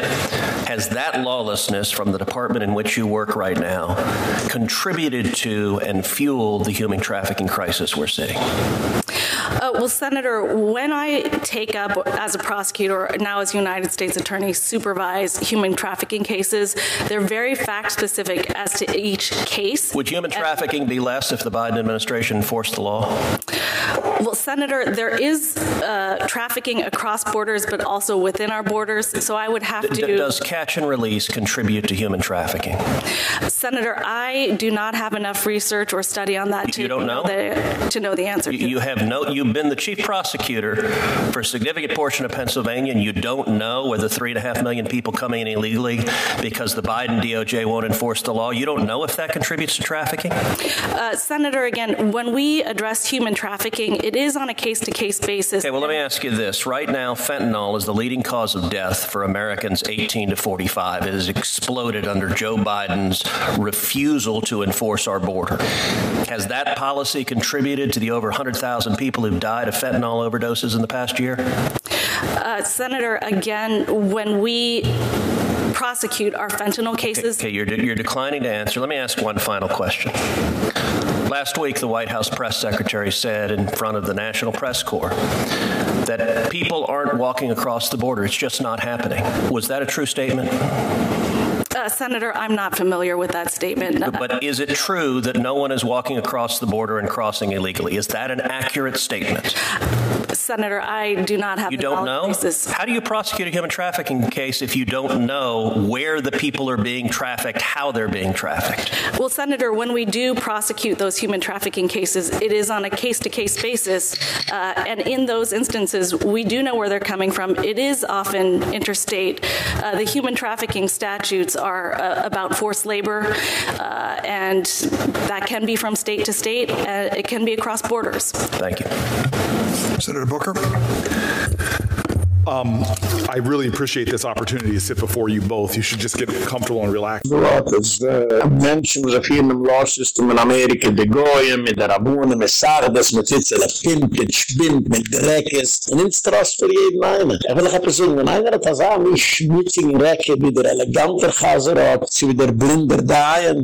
has that lawlessness from the department in which you work right now contributed to and fueled the human trafficking crisis we're seeing? Uh, well, Senator, when I take up as a prosecutor, now as United States Attorney, supervise human trafficking cases. They're very fact specific as to each case. Would human trafficking be less if the Biden administration enforced the law? Well, Senator, there is uh, trafficking across borders but also within our borders, so I would have to Does catch and release contribute to human trafficking? Senator, I do not have enough research or study on that to you don't know, know the, to know the answer. You, you have no you've been the chief prosecutor for a significant portion of Pennsylvania and you don't know whether three and a half million people coming in illegally because the Biden DOJ won't enforce the law. You don't know if that contributes to trafficking? Uh, Senator, again, when we address human trafficking, it is on a case-to-case -case basis. Okay, well let me ask you this. Right now fentanyl is the leading cause of death for Americans 18 to 45. It has exploded under Joe Biden's refusal to enforce our border. Has that policy contributed to the over 100,000 people who've died of fentanyl overdoses in the past year? Uh, Senator, again, when we prosecute our fentanyl cases. Okay, okay you're, de you're declining to answer. Let me ask one final question. Last week the White House press secretary said in front of the National Press Corps that people aren't walking across the border. It's just not happening. Was that a true statement? Uh, Senator, I'm not familiar with that statement. But is it true that no one is walking across the border and crossing illegally? Is that an accurate statement? Senator, I do not have You don't know? Basis. How do you prosecute a human trafficking case if you don't know where the people are being trafficked, how they're being trafficked? Well, Senator, when we do prosecute those human trafficking cases, it is on a case-to-case -case basis. Uh, and in those instances, we do know where they're coming from. It is often interstate. Uh, the human trafficking statutes are uh, about forced labor uh, and that can be from state to state uh, it can be across borders thank you Senator Booker um, I really appreciate this opportunity to sit before you both. You should just get comfortable and relax. Wat is uh, die sich hier in Law System in Amerika, die Goyen, mit der Abunnen, mit Sardes, mit Sitze, der Pimp, mit Spind, mit Dreckes. Und ins Trost für jeden einen. Ich will noch sagen, wenn einer hat das an, wie schmutzigen Recke, wie der eleganter Chaser hat, sie wie der blinder der,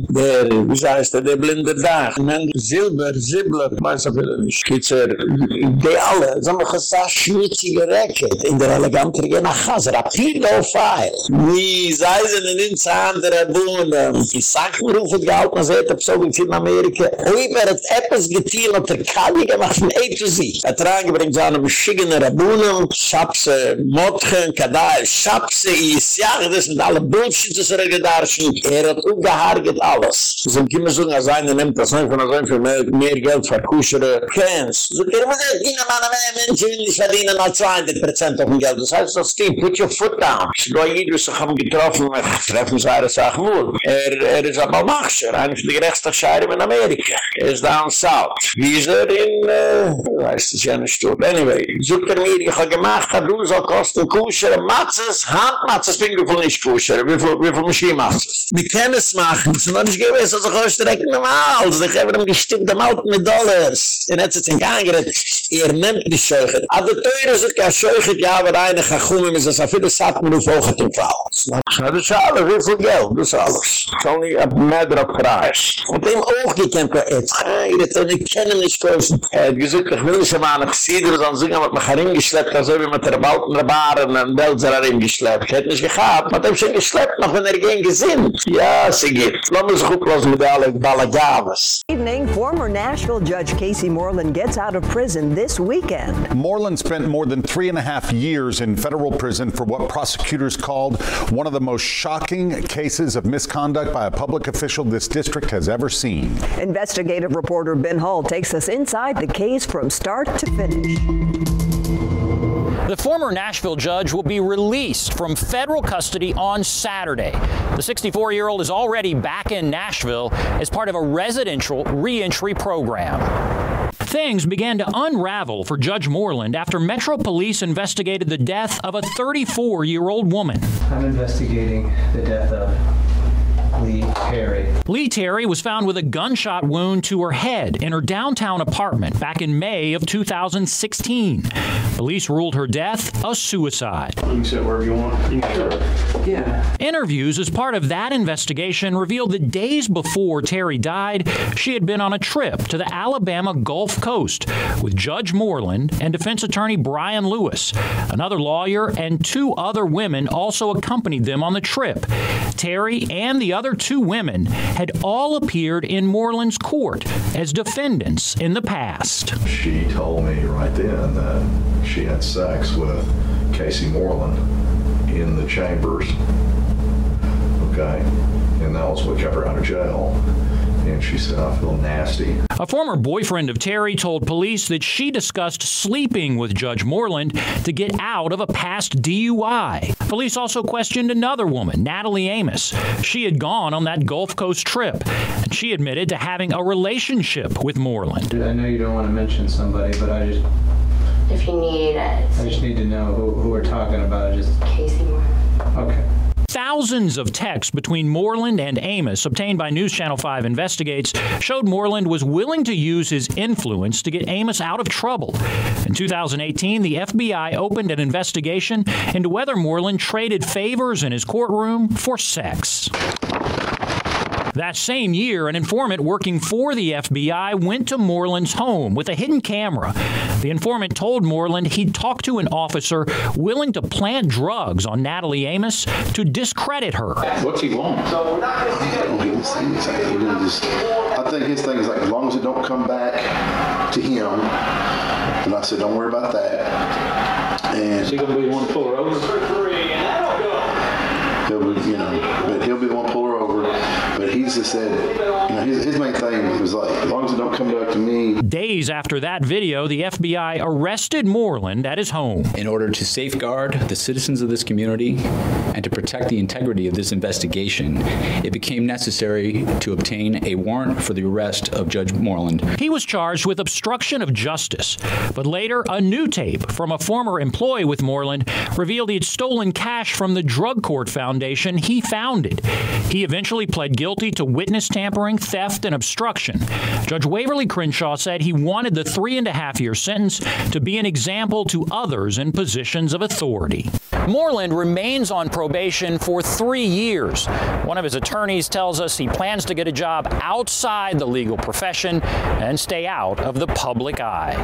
wie heißt der, der blinder Dayen. Und dann Silber, Zibbler, meinst du, wie Kitzer, die alle, sagen wir, gesagt, schmutzige Recke, in der eleganter gehen nach Chaser, ab hier go feil. Wie sei sie denn ins andere Bohnen? Die Sachen rufen gehalten, man sieht, ob so wie in Amerika. Ui, wer hat etwas getan, hat er Kalli gemacht von A to Z. Hat er angebringt seine beschigene Rabunen, Schabse, Motchen, Kadael, Schabse, Isjach, das sind alle Bullshit, das er gedarschen. Er hat umgehargert alles. So können wir sagen, als einer nimmt das nicht von so für mehr Geld verkuschere Kens. So können wir sagen, in einem anderen in die ich verdienen als 200% Geld. Das heißt, das Team, put your foot down. Ich gehe hier, wir haben getroffen, wir treffen uns eine Sache nur. Er, er ist aber Machscher, einer von den Rechtsdachscheiden in Amerika. Er ist down south. Wie ist er in, äh, weiß das ja nicht. Anyway, sucht er mir, ich habe gemacht, du so kosten Kusher, Matzes, Handmatzes, bin ich wohl nicht Kusher, wie viel, wie viel Maschinenmatzes. Wir können es machen, es ist noch nicht gewiss, also ich habe direkt normal, also ich habe ihm gestimmt, am Alten mit Dollars. Er hat sich in Gang gerät, er nimmt die Scheuchert. Aber Teure ist, ja, Scheuchert, ja, aber alle reine Chachumim ist das a viele Sachen auf Hochert im Fall. Das ist alles, wie viel Geld, das ist alles. Schon nicht ab Mäder auf Kreis. Und dem auch gekämpft, er hat gesagt, ich kenne mich größten. Er hat gesagt, ich will nicht einmal nach Sieder, sondern singen, was mich herimgeschleppt, also wie mit der Balken der Baren und Belzer herimgeschleppt. Ich hätte nicht gehabt, man hat ihm schon geschleppt, noch wenn er gehen gesinnt. Ja, sie geht. Lass uns gut los mit alle Balagavas. Evening, former Nashville Judge Casey Moreland gets out of prison this weekend. Moreland spent more than three and a half years in federal prison for what prosecutors called one of the most shocking cases of misconduct by a public official this district has ever seen. Investigative reporter Ben Hall takes us inside the case from start to finish. The former Nashville judge will be released from federal custody on Saturday. The 64-year-old is already back in Nashville as part of a residential reentry program. Things began to unravel for Judge Moreland after Metro Police investigated the death of a 34-year-old woman. I'm investigating the death of Lee Terry. Lee Terry was found with a gunshot wound to her head in her downtown apartment back in May of 2016. Police ruled her death a suicide. You can sit wherever you want. You can sit. Yeah. Interviews as part of that investigation revealed that days before Terry died, she had been on a trip to the Alabama Gulf Coast with Judge Moreland and defense attorney Brian Lewis. Another lawyer and two other women also accompanied them on the trip. Terry and the other two women had all appeared in Moreland's court as defendants in the past. She told me right then that she had sex with Casey Moreland in the chambers. Okay. And that was what kept her out of jail. And she said, I feel nasty. A former boyfriend of Terry told police that she discussed sleeping with Judge Moreland to get out of a past DUI. Police also questioned another woman, Natalie Amos. She had gone on that Gulf Coast trip, and she admitted to having a relationship with Moreland. I know you don't want to mention somebody, but I just If you need it, I just need to know who, who we're talking about. Just Casey Moreland. Okay. Thousands of texts between Moreland and Amos obtained by News Channel 5 Investigates showed Moreland was willing to use his influence to get Amos out of trouble. In 2018, the FBI opened an investigation into whether Moreland traded favors in his courtroom for sex. That same year, an informant working for the FBI went to Moreland's home with a hidden camera. The informant told Moreland he'd talked to an officer willing to plant drugs on Natalie Amos to discredit her. What's he want? So not. I think his thing is like, as long as it don't come back to him, and I said, don't worry about that. And Is he going to be the one to pull her over? he'll be, you know, but he'll be the one to pull her over. Just said, know, his, his main thing was like, as long as it don't come back to me. Days after that video, the FBI arrested Moreland at his home. In order to safeguard the citizens of this community and to protect the integrity of this investigation, it became necessary to obtain a warrant for the arrest of Judge Moreland. He was charged with obstruction of justice, but later a new tape from a former employee with Moreland revealed he had stolen cash from the drug court foundation he founded. He eventually pled guilty to witness tampering, theft, and obstruction. Judge Waverly Crenshaw said he wanted the three and a half year sentence to be an example to others in positions of authority. Moreland remains on probation for three years. One of his attorneys tells us he plans to get a job outside the legal profession and stay out of the public eye.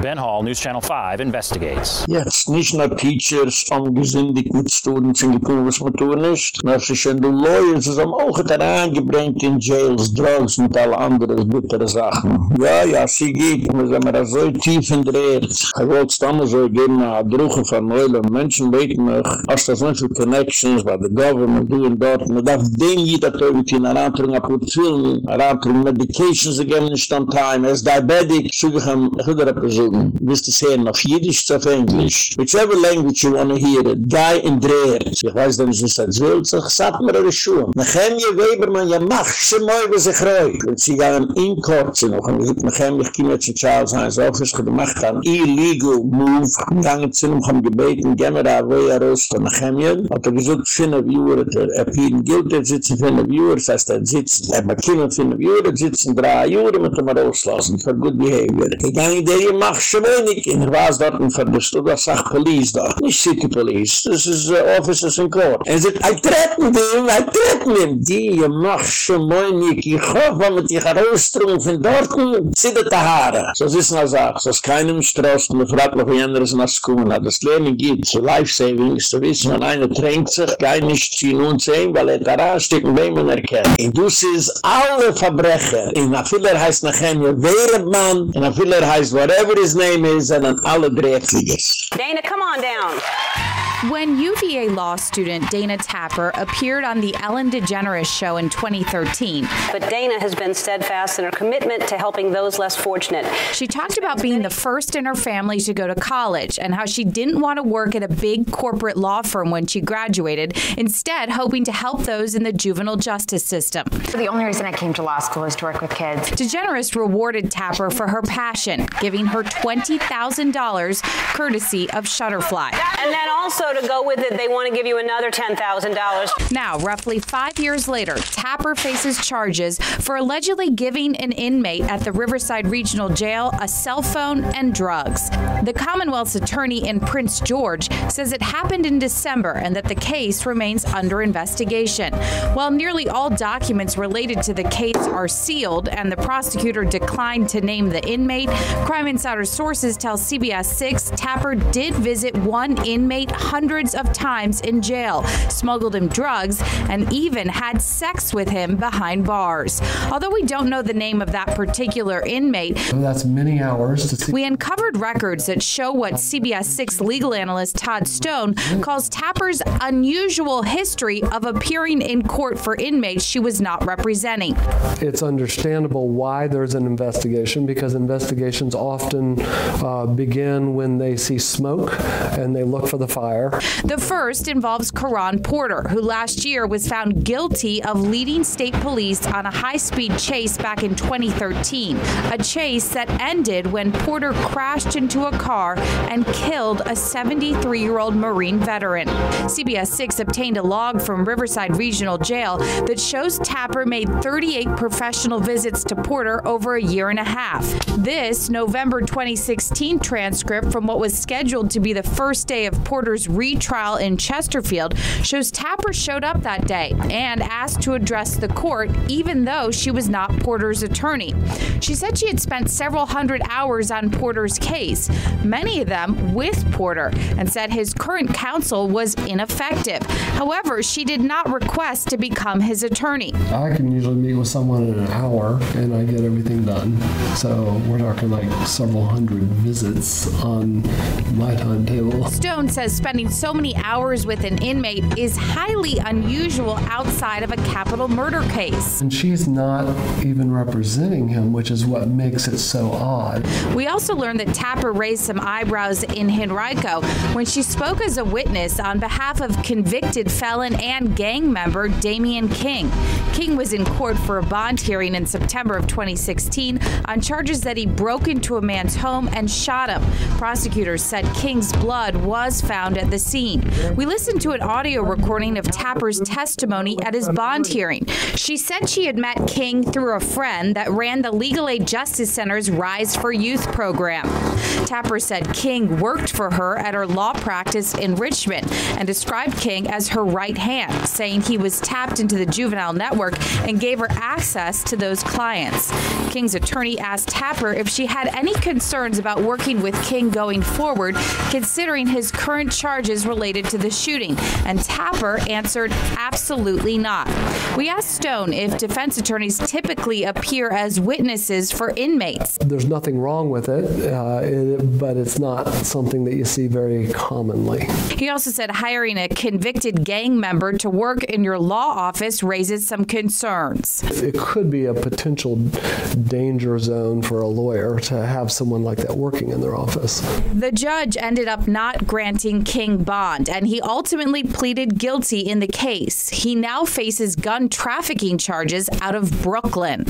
Ben Hall, News Channel 5, investigates. Yes, nicht Teachers angesündigt mit Students in gekommen, was man tun ist. Na, sie schon die in Jails, Drugs und alle anderen bittere Sachen. Ja, ja, sie geht, wir sind mir so tief in der Erde. Ich wollte es damals so geben, a Druche von Neulen. Menschen beten mich, als das so viele Connections bei der Government, du und dort, man darf den jeder irgendwie in einer Antrung abgefüllen, einer Antrung Medications again nicht on time, er ist diabetic, suche ich am Hüderappesuchen. Willst du sehen, auf Jiddisch auf Englisch. Whichever language you want to hear it, guy in dreht. Ich weiß dann, was das will, so ich sag mir ihre Schuhe. Nechemje Webermann, ja mach, moi, was ich reu. Und sie gehen in Kort, sie noch, und ich sag, Nechemje, ich komme zu Charles Heinz Office, ich gemacht an illegal move, gegangen zu ihm, haben gebeten, wir da way raus von Chemien. Hat er gesagt, finden wir, er appieren gilt, er sitzen finden wir, das heißt, er sitzt, er bekommen finden wir, er sitzen drei Jahre mit ihm rauslassen, für good behavior. Ich in der, ihr macht schon wenig, in der was dort, und für das, sagt Police da, nicht City Police, das ist uh, Officers in Court. Er sagt, I threaten them, I threaten them. Die, ihr macht schon wenig, ich hoffe, mit dich rausdrungen von dort, zieht die Haare. So ist es noch so, so ist keinem Strost, man fragt noch, wie anderes nach hat. Das Lernen gibt, so Life-Saving, so wissen, wenn einer tränkt sich, kein nicht ziehen und sehen, weil er da rausstecken, wen man erkennt. Und das ist alle Verbrecher. In a filler heißt während man, in a filler heißt, whatever his name is, and an alle Drehfliegers. Dana, come on down. When UVA law student Dana Tapper appeared on the Ellen DeGeneres show in 2013, but Dana has been steadfast in her commitment to helping those less fortunate. She talked about being the first in her family to go to college and how she didn't want to work at a big corporate law firm when she graduated, instead hoping to help those in the juvenile justice system. The only reason I came to law school is to work with kids. DeGeneres rewarded Tapper for her passion, giving her $20,000 courtesy of Shutterfly. And then also to go with it, they want to give you another $10,000. Now, roughly 5 years later, Tapper faces charges for allegedly giving an inmate at the Riverside Regional Jail a cell phone and drugs. The Commonwealth's attorney in Prince George says it happened in December and that the case remains under investigation. While nearly all documents related to the case are sealed and the prosecutor declined to name the inmate, Crime Insider sources tell CBS 6 Tapper did visit one inmate of times in jail, smuggled him drugs, and even had sex with him behind bars. Although we don't know the name of that particular inmate, that's many hours to see. We uncovered records that show what CBS 6 legal analyst Todd Stone calls Tapper's unusual history of appearing in court for inmates she was not representing. It's understandable why there's an investigation because investigations often uh, begin when they see smoke and they look for the fire. The first involves Karan Porter, who last year was found guilty of leading state police on a high-speed chase back in 2013, a chase that ended when Porter crashed into a car and killed a 73-year-old Marine veteran. CBS 6 obtained a log from Riverside Regional Jail that shows Tapper made 38 professional visits to Porter over a year and a half. This November 2016 transcript from what was scheduled to be the first day of Porter's retrial in Chesterfield shows Tapper showed up that day and asked to address the court even though she was not Porter's attorney. She said she had spent several hundred hours on Porter's case, many of them with Porter, and said his current counsel was ineffective. However, she did not request to become his attorney. I can usually meet with someone in an hour and I get everything done. So, we're talking like several hundred visits on my timetable. Stone says spending so many hours with an inmate is highly unusual outside of a capital murder case. And she's not even representing him, which is what makes it so odd. We also learned that Tapper raised some eyebrows in Henrico when she spoke as a witness on behalf of convicted felon and gang member Damian King. King was in court for a bond hearing in September of 2016 on charges that he broke into a man's home and shot him. Prosecutors said King's blood was found at the scene. We listened to an audio recording of Tapper's testimony at his bond hearing. She said she had met King through a friend that ran the Legal Aid Justice Center's Rise for Youth program. Tapper said King worked for her at her law practice in Richmond and described King as her right hand, saying he was tapped into the juvenile network and gave her access to those clients. King's attorney asked Tapper if she had any concerns about working with King going forward, considering his current charges related to the shooting, and Tapper answered absolutely not. We asked Stone if defense attorneys typically appear as witnesses for inmates. There's nothing wrong with it, uh, it, but it's not something that you see very commonly. He also said hiring a convicted gang member to work in your law office raises some concerns. It could be a potential danger zone for a lawyer to have someone like that working in their office. The judge ended up not granting King bond, and he ultimately pleaded guilty in the case. He now faces gun trafficking charges out of Brooklyn.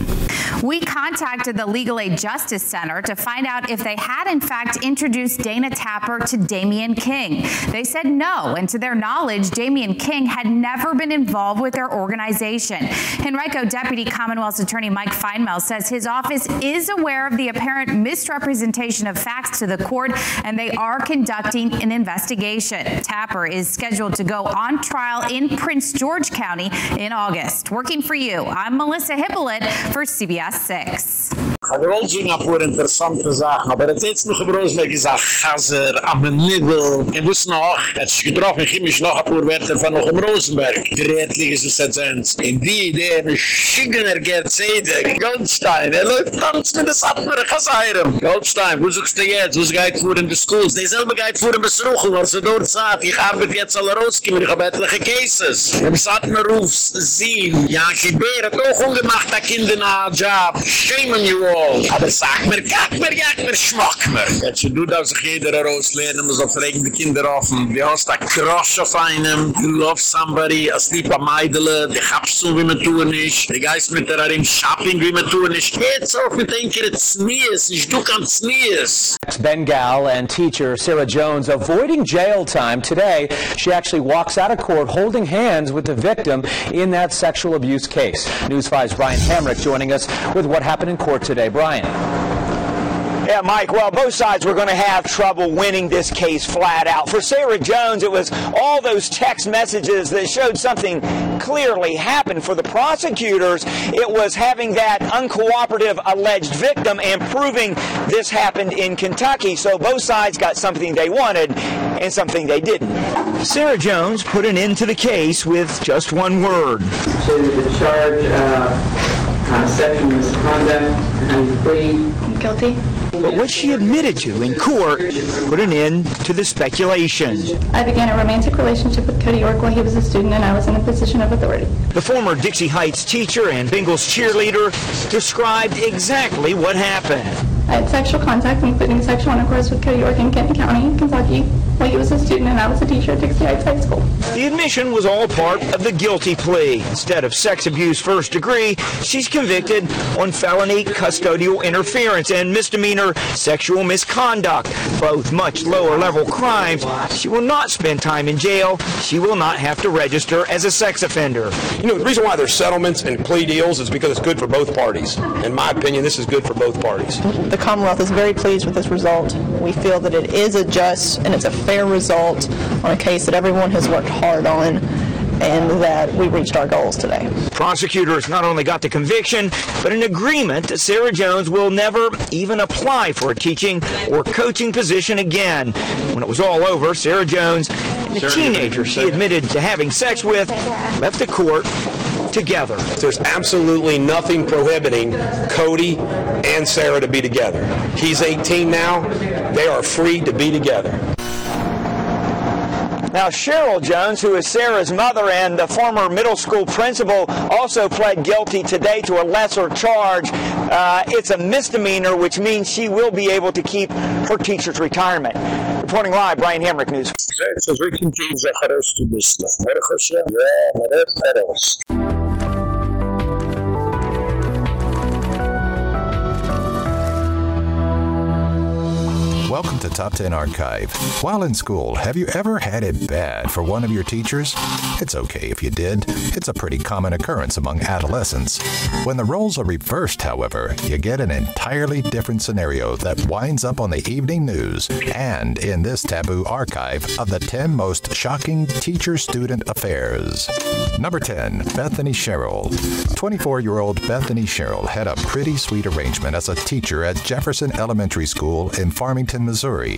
We contacted the Legal Aid Justice Center to find out if they had in fact introduced Dana Tapper to Damian King. They said no, and to their knowledge, Damian King had never been involved with their organization. Henrico Deputy Commonwealth's Attorney Mike Feinmel says his office is aware of the apparent misrepresentation of facts to the court and they are conducting an investigation. Tapper is scheduled to go on trial in Prince George County in August. Working for you, I'm Melissa Hippolyte for CBS 6. Gewoon zien op voor interessante zaken, aber het is nog gebroos met gesagt, Chazer, Amenigel, en wist nog, het is getroffen, chemisch nog op voor werter van nog in Rosenberg. Gereedlich is het zens. In die idee, een schiggener geht zede, Goldstein, er läuft ganz mit des Abmer, Chazayram. Goldstein, wo suchst du jetzt, wo sie geht vor in die Schools, selbe geht vor in Besruchel, was sie dort sagt, ich habe jetzt alle rausgekommen, ich habe etliche Cases. Im Satmer rufs, sie, ja, ich beere, doch ungemacht, da kinder na job, shame on you all. Aber sag mir, kack mir, jack mir, schmack mir. Jetzt du darfst sich jeder herauslehnen, man soll fragen die Kinder offen. Wie hast du Crush auf einem, you love somebody, a sleep a meidele, die gabst du, wie man tun ist, die geist mit der Arim shopping, wie man tun ist. Jetzt auf mit denken, it's sneers, ich du kannst sneers. Bengal and teacher Sarah Jones avoiding jail time today. She actually walks out of court holding hands with the victim in that sexual abuse case. News 5's Brian Hamrick joining us with what happened in court today. Brian. Yeah, Mike, well, both sides were going to have trouble winning this case flat out. For Sarah Jones, it was all those text messages that showed something clearly happened. For the prosecutors, it was having that uncooperative alleged victim and proving this happened in Kentucky. So both sides got something they wanted and something they didn't. Sarah Jones put an end to the case with just one word. So the charge uh, uh, sexual misconduct and plea guilty. But what she admitted to in court put an end to the speculation. I began a romantic relationship with Cody York while he was a student and I was in a position of authority. The former Dixie Heights teacher and Bengals cheerleader described exactly what happened. I had sexual contact, including sexual intercourse with Cody York in Kenton County, Kentucky, while he was a student and I was a teacher at Dixie Heights High School. The admission was all part of the guilty plea. Instead of sex abuse first degree, she's convicted on felony custodial interference and misdemeanor sexual misconduct, both much lower level crimes. She will not spend time in jail. She will not have to register as a sex offender. You know, the reason why there's settlements and plea deals is because it's good for both parties. In my opinion, this is good for both parties. The Commonwealth is very pleased with this result. We feel that it is a just and it's a fair result on a case that everyone has worked hard on and that we reached our goals today. Prosecutors not only got the conviction, but an agreement that Sarah Jones will never even apply for a teaching or coaching position again. When it was all over, Sarah Jones and the teenager she admitted to having sex with left the court together. There's absolutely nothing prohibiting Cody and Sarah to be together. He's 18 now. They are free to be together. Now, Cheryl Jones, who is Sarah's mother and the former middle school principal, also pled guilty today to a lesser charge. Uh, it's a misdemeanor, which means she will be able to keep her teacher's retirement. Reporting live, Brian Hamrick News. Welcome to Top 10 Archive. While in school, have you ever had it bad for one of your teachers? It's okay if you did. It's a pretty common occurrence among adolescents. When the roles are reversed, however, you get an entirely different scenario that winds up on the evening news and in this taboo archive of the 10 most shocking teacher student affairs. Number 10, Bethany Sherrill. 24 year old Bethany Sherrill had a pretty sweet arrangement as a teacher at Jefferson Elementary School in Farmington, Missouri.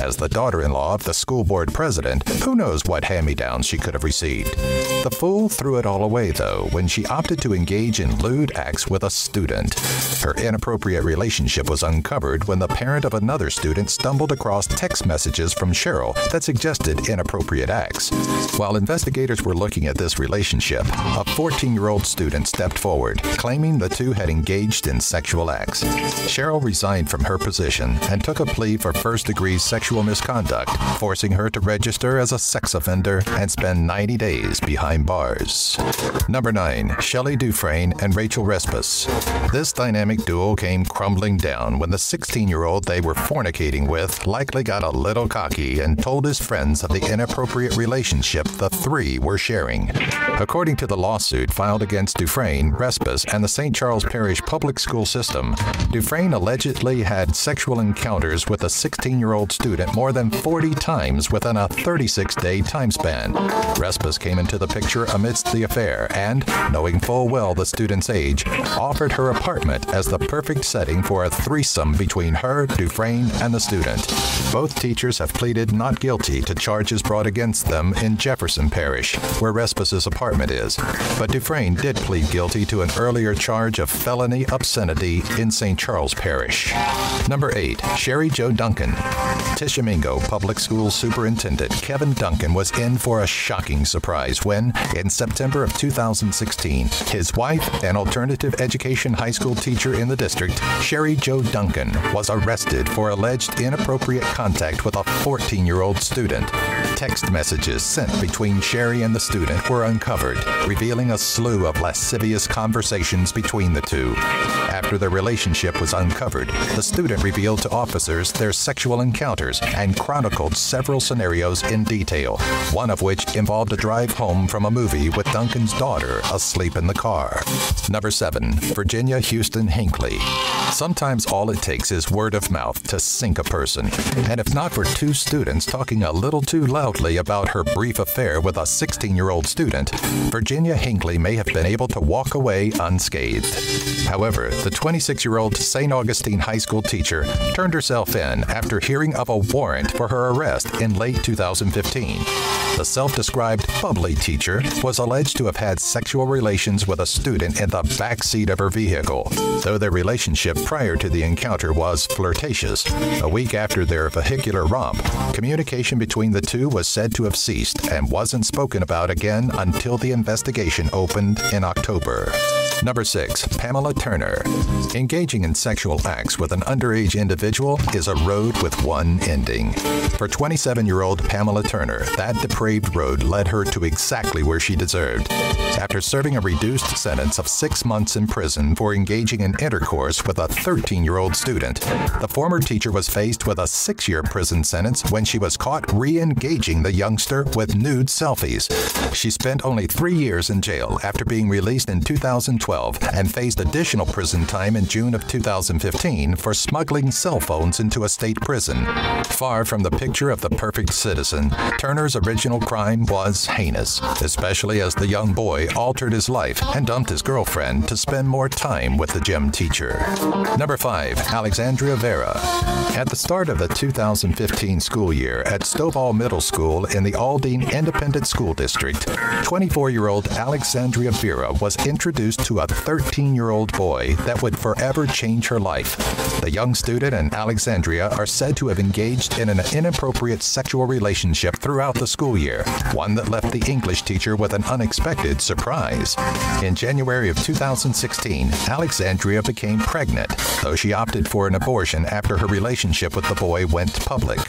As the daughter in law of the school board president, who knows what hand me downs she could have received? The fool threw it all away, though, when she opted to engage in lewd acts with a student. Her inappropriate relationship was uncovered when the parent of another student stumbled across text messages from Sherrill that suggested inappropriate acts. While investigators were looking at this relationship, a 14 year old student stepped forward, claiming the two had engaged in sexual acts. Sherrill resigned from her position and took a plea for first degree sexual misconduct, forcing her to register as a sex offender and spend 90 days behind bars. Number 9. Shelley Dufresne and Rachel Respess. This dynamic duo came crumbling down when the 16 year old they were fornicating with likely got a little cocky and told his friends of the inappropriate relationship the three were sharing. According to the lawsuit filed against Dufresne, Respess, and the St. Charles Parish public school system, Dufresne allegedly had sexual encounters with a 16 year old student more than 40 times within a 36 day time span. Respess came into the picture amidst the affair and, knowing full well the student's age, offered her apartment as the perfect setting for a threesome between her, Dufresne, and the student. Both teachers have pleaded not guilty to charges brought against them in Jefferson Parish, where Respess's apartment is, but Dufresne did plead guilty to an earlier charge of felony obscenity in St. Charles Parish. Number 8. Sherry Joe Duncan. Tishomingo Public School Superintendent Kevin Duncan was in for a shocking surprise when, in September of 2016, his wife, an alternative education high school teacher in the district, Sherry Joe Duncan, was arrested for alleged inappropriate contact with a 14 year old student. Text messages sent between Sherry and the student were uncovered, revealing a slew of lascivious conversations between the two. After their relationship was uncovered, the student revealed to officers their sexual encounters and chronicled several scenarios in detail, one of which involved a drive home from a movie with Duncan's daughter asleep in the car. Number 7. Virginia Houston Hinckley. Sometimes all it takes is word of mouth to sink a person. And if not for two students talking a little too loudly about her brief affair with a 16 year old student, Virginia Hinckley may have been able to walk away unscathed. However, the 26 year old St. Augustine High School teacher turned herself in after hearing of a warrant for her arrest in late 2015. The self described bubbly teacher was alleged to have had sexual relations with a student in the back seat of her vehicle, though their relationship prior to the encounter was flirtatious. A week after their vehicular romp, communication between the two was said to have ceased and wasn't spoken about again until the investigation opened in October. Number 6. Pamela Turner. Engaging in sexual acts with an underage individual is a road with one ending. For 27-year-old Pamela Turner, that depraved road led her to exactly where she deserved. After serving a reduced sentence of 6 months in prison for engaging in intercourse with a 13-year-old student, the former teacher was faced with a 6-year prison sentence when she was caught re-engaging the youngster with nude selfies. She spent only 3 years in jail after being released in 2012 and faced additional prison time in June of 2015 for smuggling cell phones into a state prison. Far from the picture of the perfect citizen, Turner's original crime was heinous, especially as the young boy altered his life and dumped his girlfriend to spend more time with the gym teacher. Number 5. Alexandria Vera. At the start of the 2015 school year at Stovall Middle School in the Aldine Independent School District, 24-year-old Alexandria Vera was introduced to a 13-year-old boy that would forever change her life. The young student and Alexandria are said to have engaged in an inappropriate sexual relationship throughout the school year, one that left the English teacher with an unexpected surprise. In January of 2016, Alexandria became pregnant, though she opted for an abortion after her relationship with the boy went public.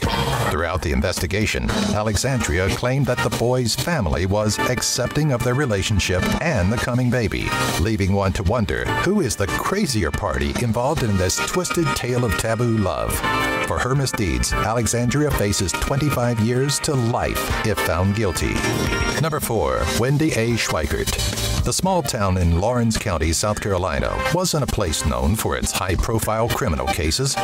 Throughout the investigation, Alexandria claimed that the boy's family was accepting of their relationship and the coming baby, leaving one to wonder who is the crazier party involved in this twisted tale of taboo love. For her misdeeds, Alexandria faces 25 years to life if found guilty. Number 4. Wendy A. Schweikert. The small town in Laurens County, South Carolina, wasn't a place known for its high-profile criminal cases.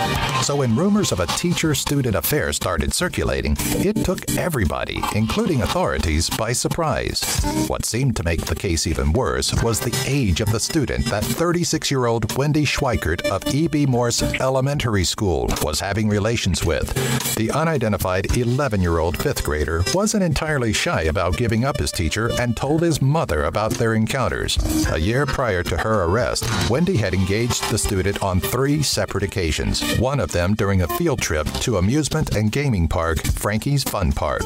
So when rumors of a teacher-student affair started circulating, it took everybody, including authorities, by surprise. What seemed to make the case even worse was the age of the student that 36-year-old Wendy Schweikert of E.B. Morse Elementary School was having relations with. The unidentified 11-year-old 5th grader wasn't entirely shy about giving up his teacher and told his mother about their encounters. A year prior to her arrest, Wendy had engaged the student on 3 separate occasions, one of them during a field trip to amusement and gaming park Frankie's Fun Park.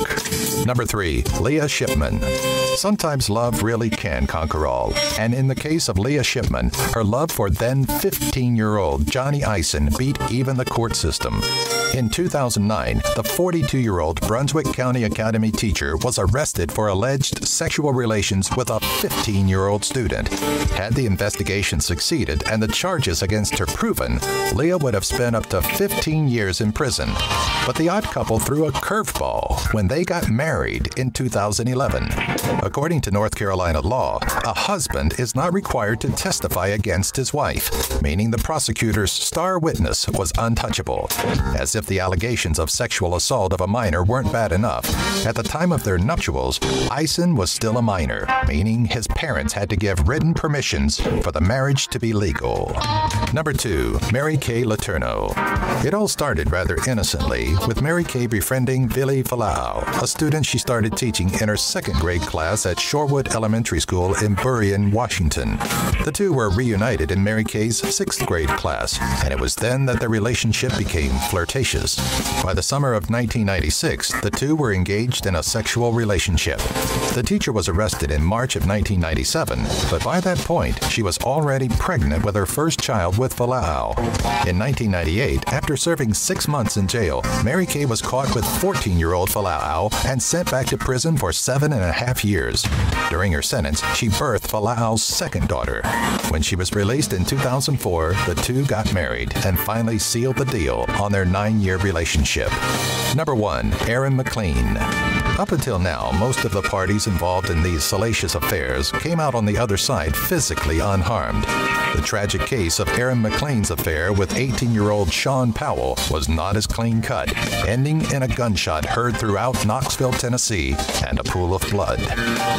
Number 3, Leah Shipman. Sometimes love really can conquer all, and in the case of Leah Shipman, her love for then 15-year-old Johnny Eisen beat even the court system. In 2009, the 42-year-old Brunswick County Academy teacher was arrested for alleged sexual relations with a 15-year-old student. Had the investigation succeeded and the charges against her proven, Leah would have spent up to 15 years in prison. But the odd couple threw a curveball when they got married in 2011. According to North Carolina law, a husband is not required to testify against his wife, meaning the prosecutor's star witness was untouchable. As if the allegations of sexual assault of a minor weren't bad enough, at the time of their nuptials, Eisen was still a minor, meaning his parents had to give written permissions for the marriage to be legal. Number 2, Mary Kay Letourneau. It all started rather innocently with Mary Kay befriending Vili Fualaau, a student she started teaching in her second grade class at Shorewood Elementary School in Burien, Washington. The two were reunited in Mary Kay's 6th grade class, and it was then that their relationship became flirtatious. By the summer of 1996, the two were engaged in a sexual relationship. The teacher was arrested in March of 1997, but by that point, she was already pregnant with her first child with Fualaau. In 1998, after serving six months in jail, Mary Kay was caught with 14-year-old Fualaau and sent back to prison for seven and a half years. During her sentence, she birthed Fualaau's second daughter. When she was released in 2004, the two got married and finally sealed the deal on their nine-year relationship. Number 1. Erin McLean. Up until now, most of the parties involved in these salacious affairs came out on the other side physically unharmed. The tragic case of Erin McLean's affair with 18-year-old Sean Powell was not as clean cut, ending in a gunshot heard throughout Knoxville, Tennessee, and a pool of blood.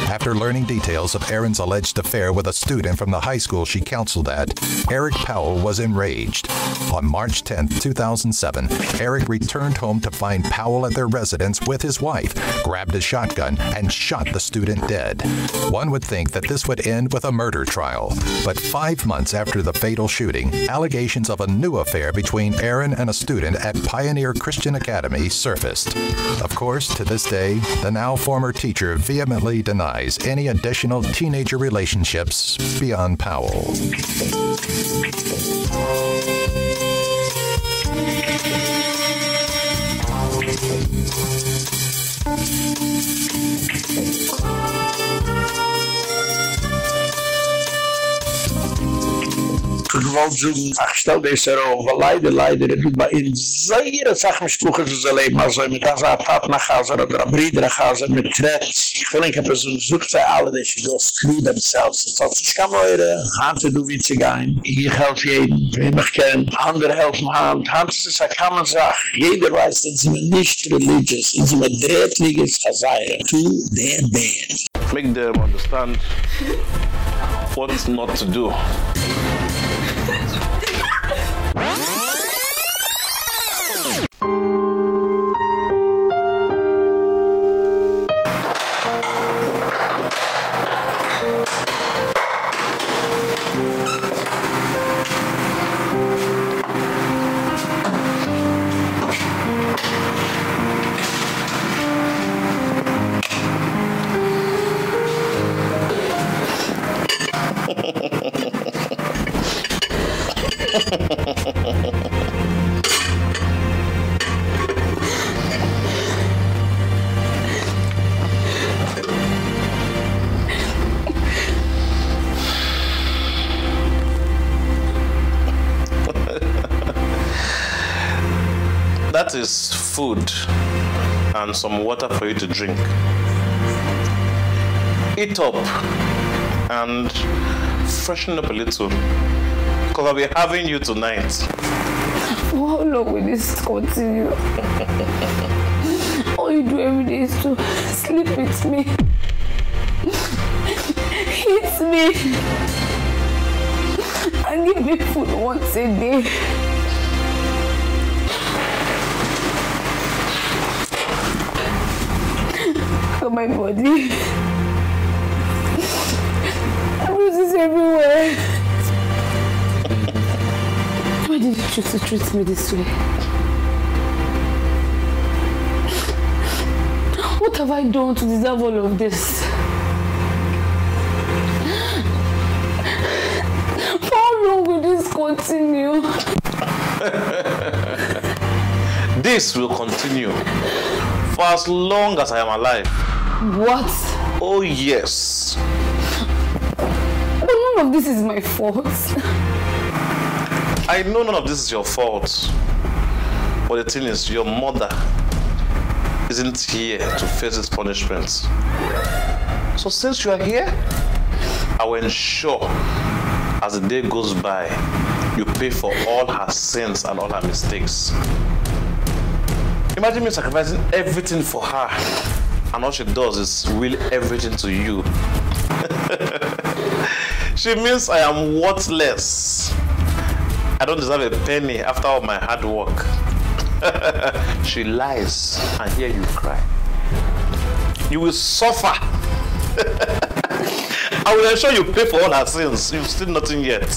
After learning details of Erin's alleged affair with a student from the high school she counseled at, Eric Powell was enraged. On March 10, 2007, Eric returned home to find Powell at their residence with his wife, grabbed a shotgun, and shot the student dead. One would think that this would end with a murder trial, but 5 months after the fatal shooting, allegations of a new affair between Erin and a student at Pioneer Christian Academy surfaced. Of course, to this day, the now former teacher vehemently denies any additional teenager relationships beyond Powell. gewollt zugen, ach, stell dir es herauf, weil leider, leider, ich bin bei ihnen sehr, sag mich, schluchen sie sein Leben, also mit Asa, Papna, Chaser, oder Abrida, Chaser, mit Tretz, ich will nicht, ich habe so, sucht sie alle, die sie das knie themselves, das hat sich kam eure, Hand, du wie sie gehen, ich helfe jeden, wer mich kennt, andere helfen Hand, Hand ist es, ich kann man sag, jeder weiß, dass sie mir nicht religious, sie sind mir drehtliges Chaser, to their band. Make them understand what's not to do. you food and some water for you to drink. Eat up and freshen up a little. Because I'll be having you tonight. How long will this continue? All you do every day is to sleep with me, hit me, and give me food once a day. At my body. Bruises everywhere. Why did you choose to treat me this way? What have I done to deserve all of this? How long will this continue? this will continue for as long as I am alive. What? Oh, yes. But none of this is my fault. I know none of this is your fault. But the thing is, your mother isn't here to face this punishment. So since you are here, I will ensure as the day goes by, you pay for all her sins and all her mistakes. Imagine me sacrificing everything for her, and all she does is will everything to you. she means I am worthless. I don't deserve a penny after all my hard work. she lies, and here you cry. You will suffer. I will ensure you pay for all her sins. You've still nothing yet.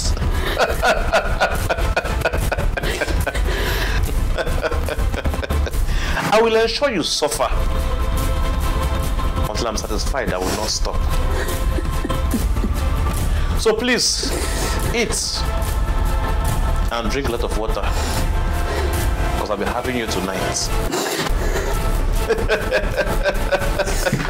I will ensure you suffer. Until I'm satisfied, I will not stop. so please, eat and drink a lot of water. Because I'll be having you tonight.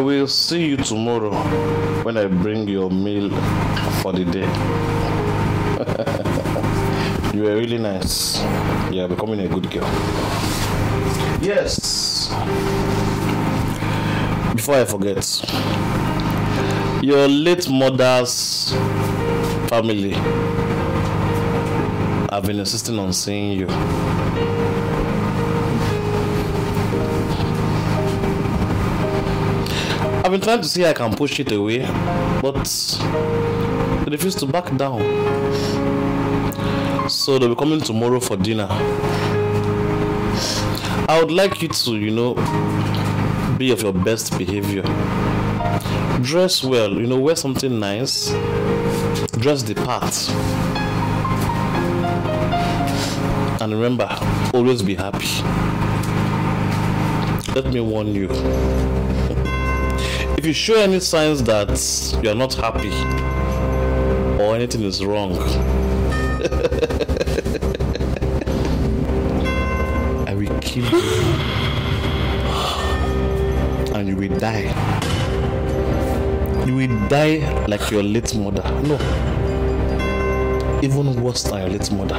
will see you tomorrow when I bring your meal for the day. you are really nice. You are becoming a good girl. Yes. Before I forget, your late mother's family have been insisting on seeing you. Been trying to see I can push it away, but they refuse to back down. So they'll be coming tomorrow for dinner. I would like you to, you know, be of your best behavior. Dress well, you know, wear something nice. Dress the part. And remember, always be happy. Let me warn you. If you show any signs that you are not happy or anything is wrong, I will kill you and you will die. You will die like your late mother. No, even worse than your late mother.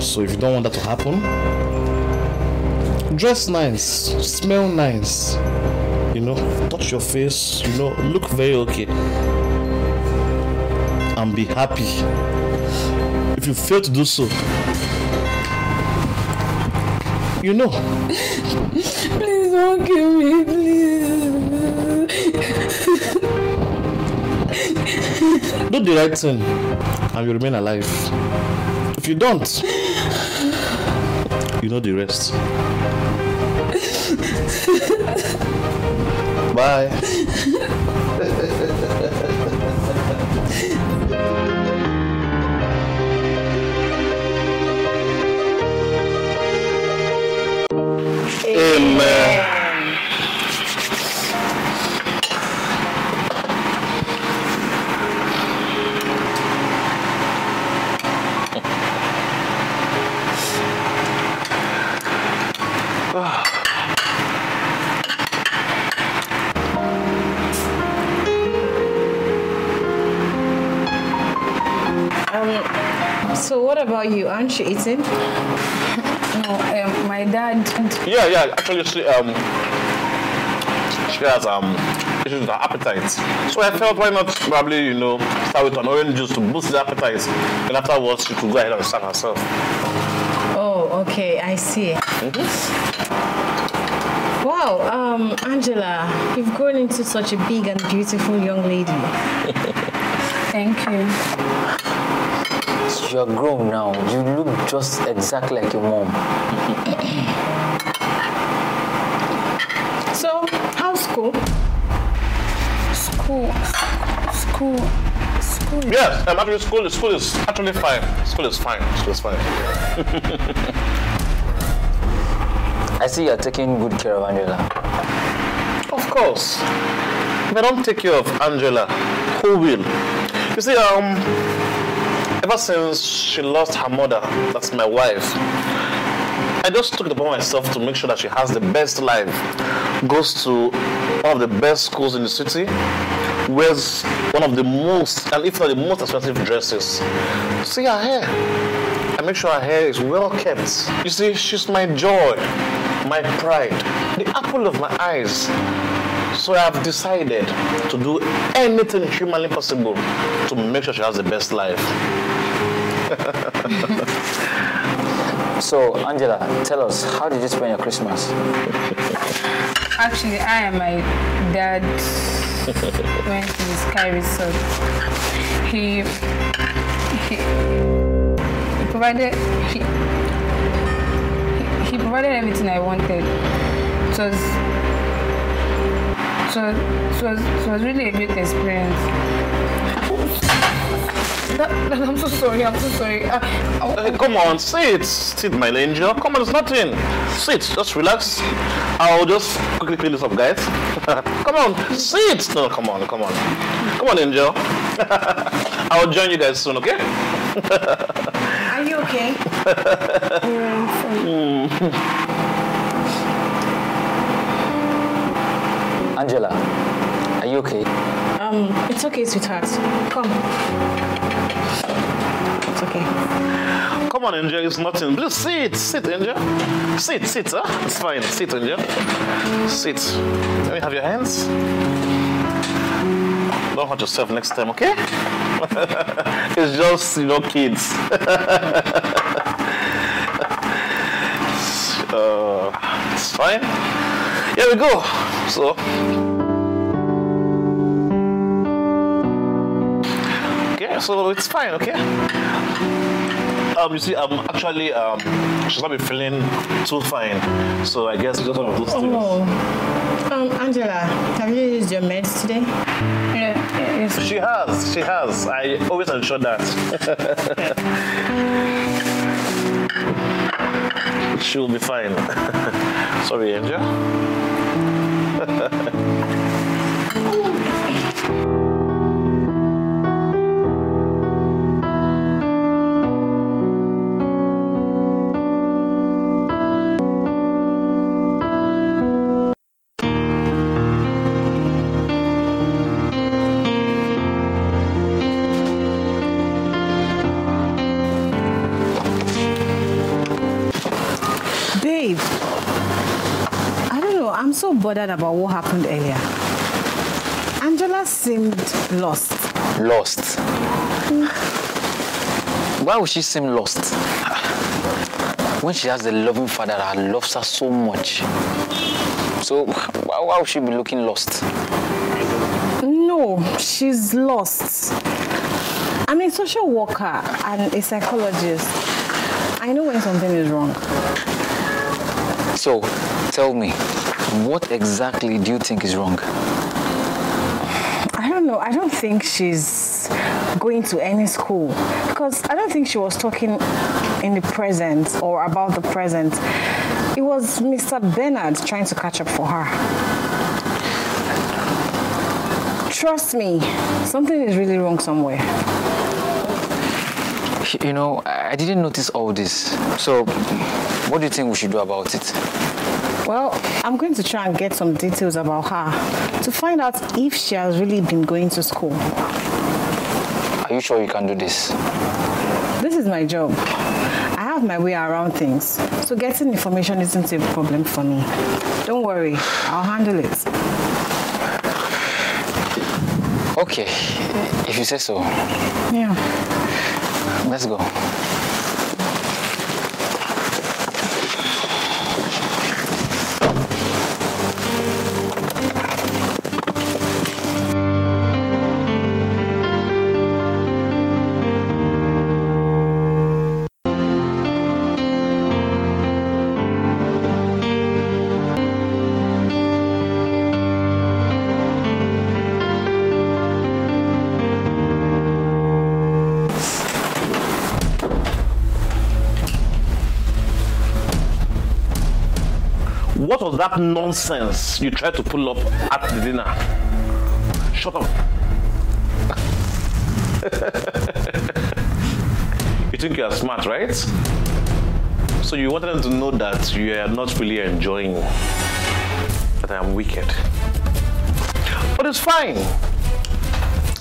So if you don't want that to happen, dress nice, smell nice, you know, touch your face, you know, look very okay, and be happy. If you fail to do so, you know. Please don't kill me, please. Do the right thing, and you remain alive. If you don't, you know the rest. Bye. Amen. About you? Aren't eating? no, um, my dad. Yeah, yeah. Actually, she um, she has um issues with her appetite. So I felt why not probably you know start with an orange juice to boost the appetite, and afterwards she could go ahead and serve herself. Oh, okay, I see. Wow, um, Angela, you've grown into such a big and beautiful young lady. Thank you. You're grown now. You look just exactly like your mom. So, how's school? School, school, school. Yes, um, actually school school is actually fine. School is fine. School is fine. I see you're taking good care of Angela. Of course. If I don't take care of Angela, who will? You see, um, ever since she lost her mother, that's my wife, I just took it upon myself to make sure that she has the best life, goes to one of the best schools in the city, wears one of the most, and if not the most expensive dresses. See her hair. I make sure her hair is well kept. You see, she's my joy, my pride, the apple of my eyes. So I have decided to do anything humanly possible to make sure she has the best life. So, Angela, tell us, how did you spend your Christmas? Actually, I and my dad went to the Sky Resort. He, he, he provided he, he, he provided everything I wanted. It was, it was, it was, it was really a great experience. That, that, I'm so sorry. I'm so sorry. Uh, Hey, come on, sit. Sit, my angel. Come on, it's nothing. Sit, just relax. I'll just quickly clean this up, guys. come on, sit. No, come on, come on. Come on, angel. I'll join you guys soon, okay? Are you okay? Angela, are you okay? Um, it's okay, sweetheart. Come. Come on, angel, it's nothing. Just sit, sit, angel. Sit, sit, huh? It's fine. Sit, angel. Sit. Let me have your hands. Don't hurt yourself next time, okay? it's just, you know, kids. uh, it's fine. Here we go. So. So it's fine, okay? Um, you see, I'm actually, um, she's not been feeling too fine, so I guess it's just one of those things. Oh. Um, Angela, have you used your meds today? Yeah, yes. She has, she has. I always ensure that. She'll be fine. Sorry, Angel. bothered about what happened earlier. Angela seemed lost. Lost. Why would she seem lost? When she has a loving father that loves her so much. So why would she be looking lost? No, she's lost. I'm a social worker and a psychologist. I know when something is wrong. So tell me, what exactly do you think is wrong? I don't know. I don't think she's going to any school because I don't think she was talking in the present or about the present. It was Mr. Bernard trying to catch up for her. Trust me, something is really wrong somewhere. You know, I I didn't notice all this. So what do you think we should do about it? Well, I'm going to try and get some details about her to find out if she has really been going to school. Are you sure you can do this? This is my job. I have my way around things. So getting information isn't a problem for me. Don't worry, I'll handle it. Okay, if you say so. Yeah. Let's go. That nonsense you try to pull up at the dinner? Shut up. you think you are smart, right? So you wanted them to know that you are not really enjoying that I am wicked. But it's fine.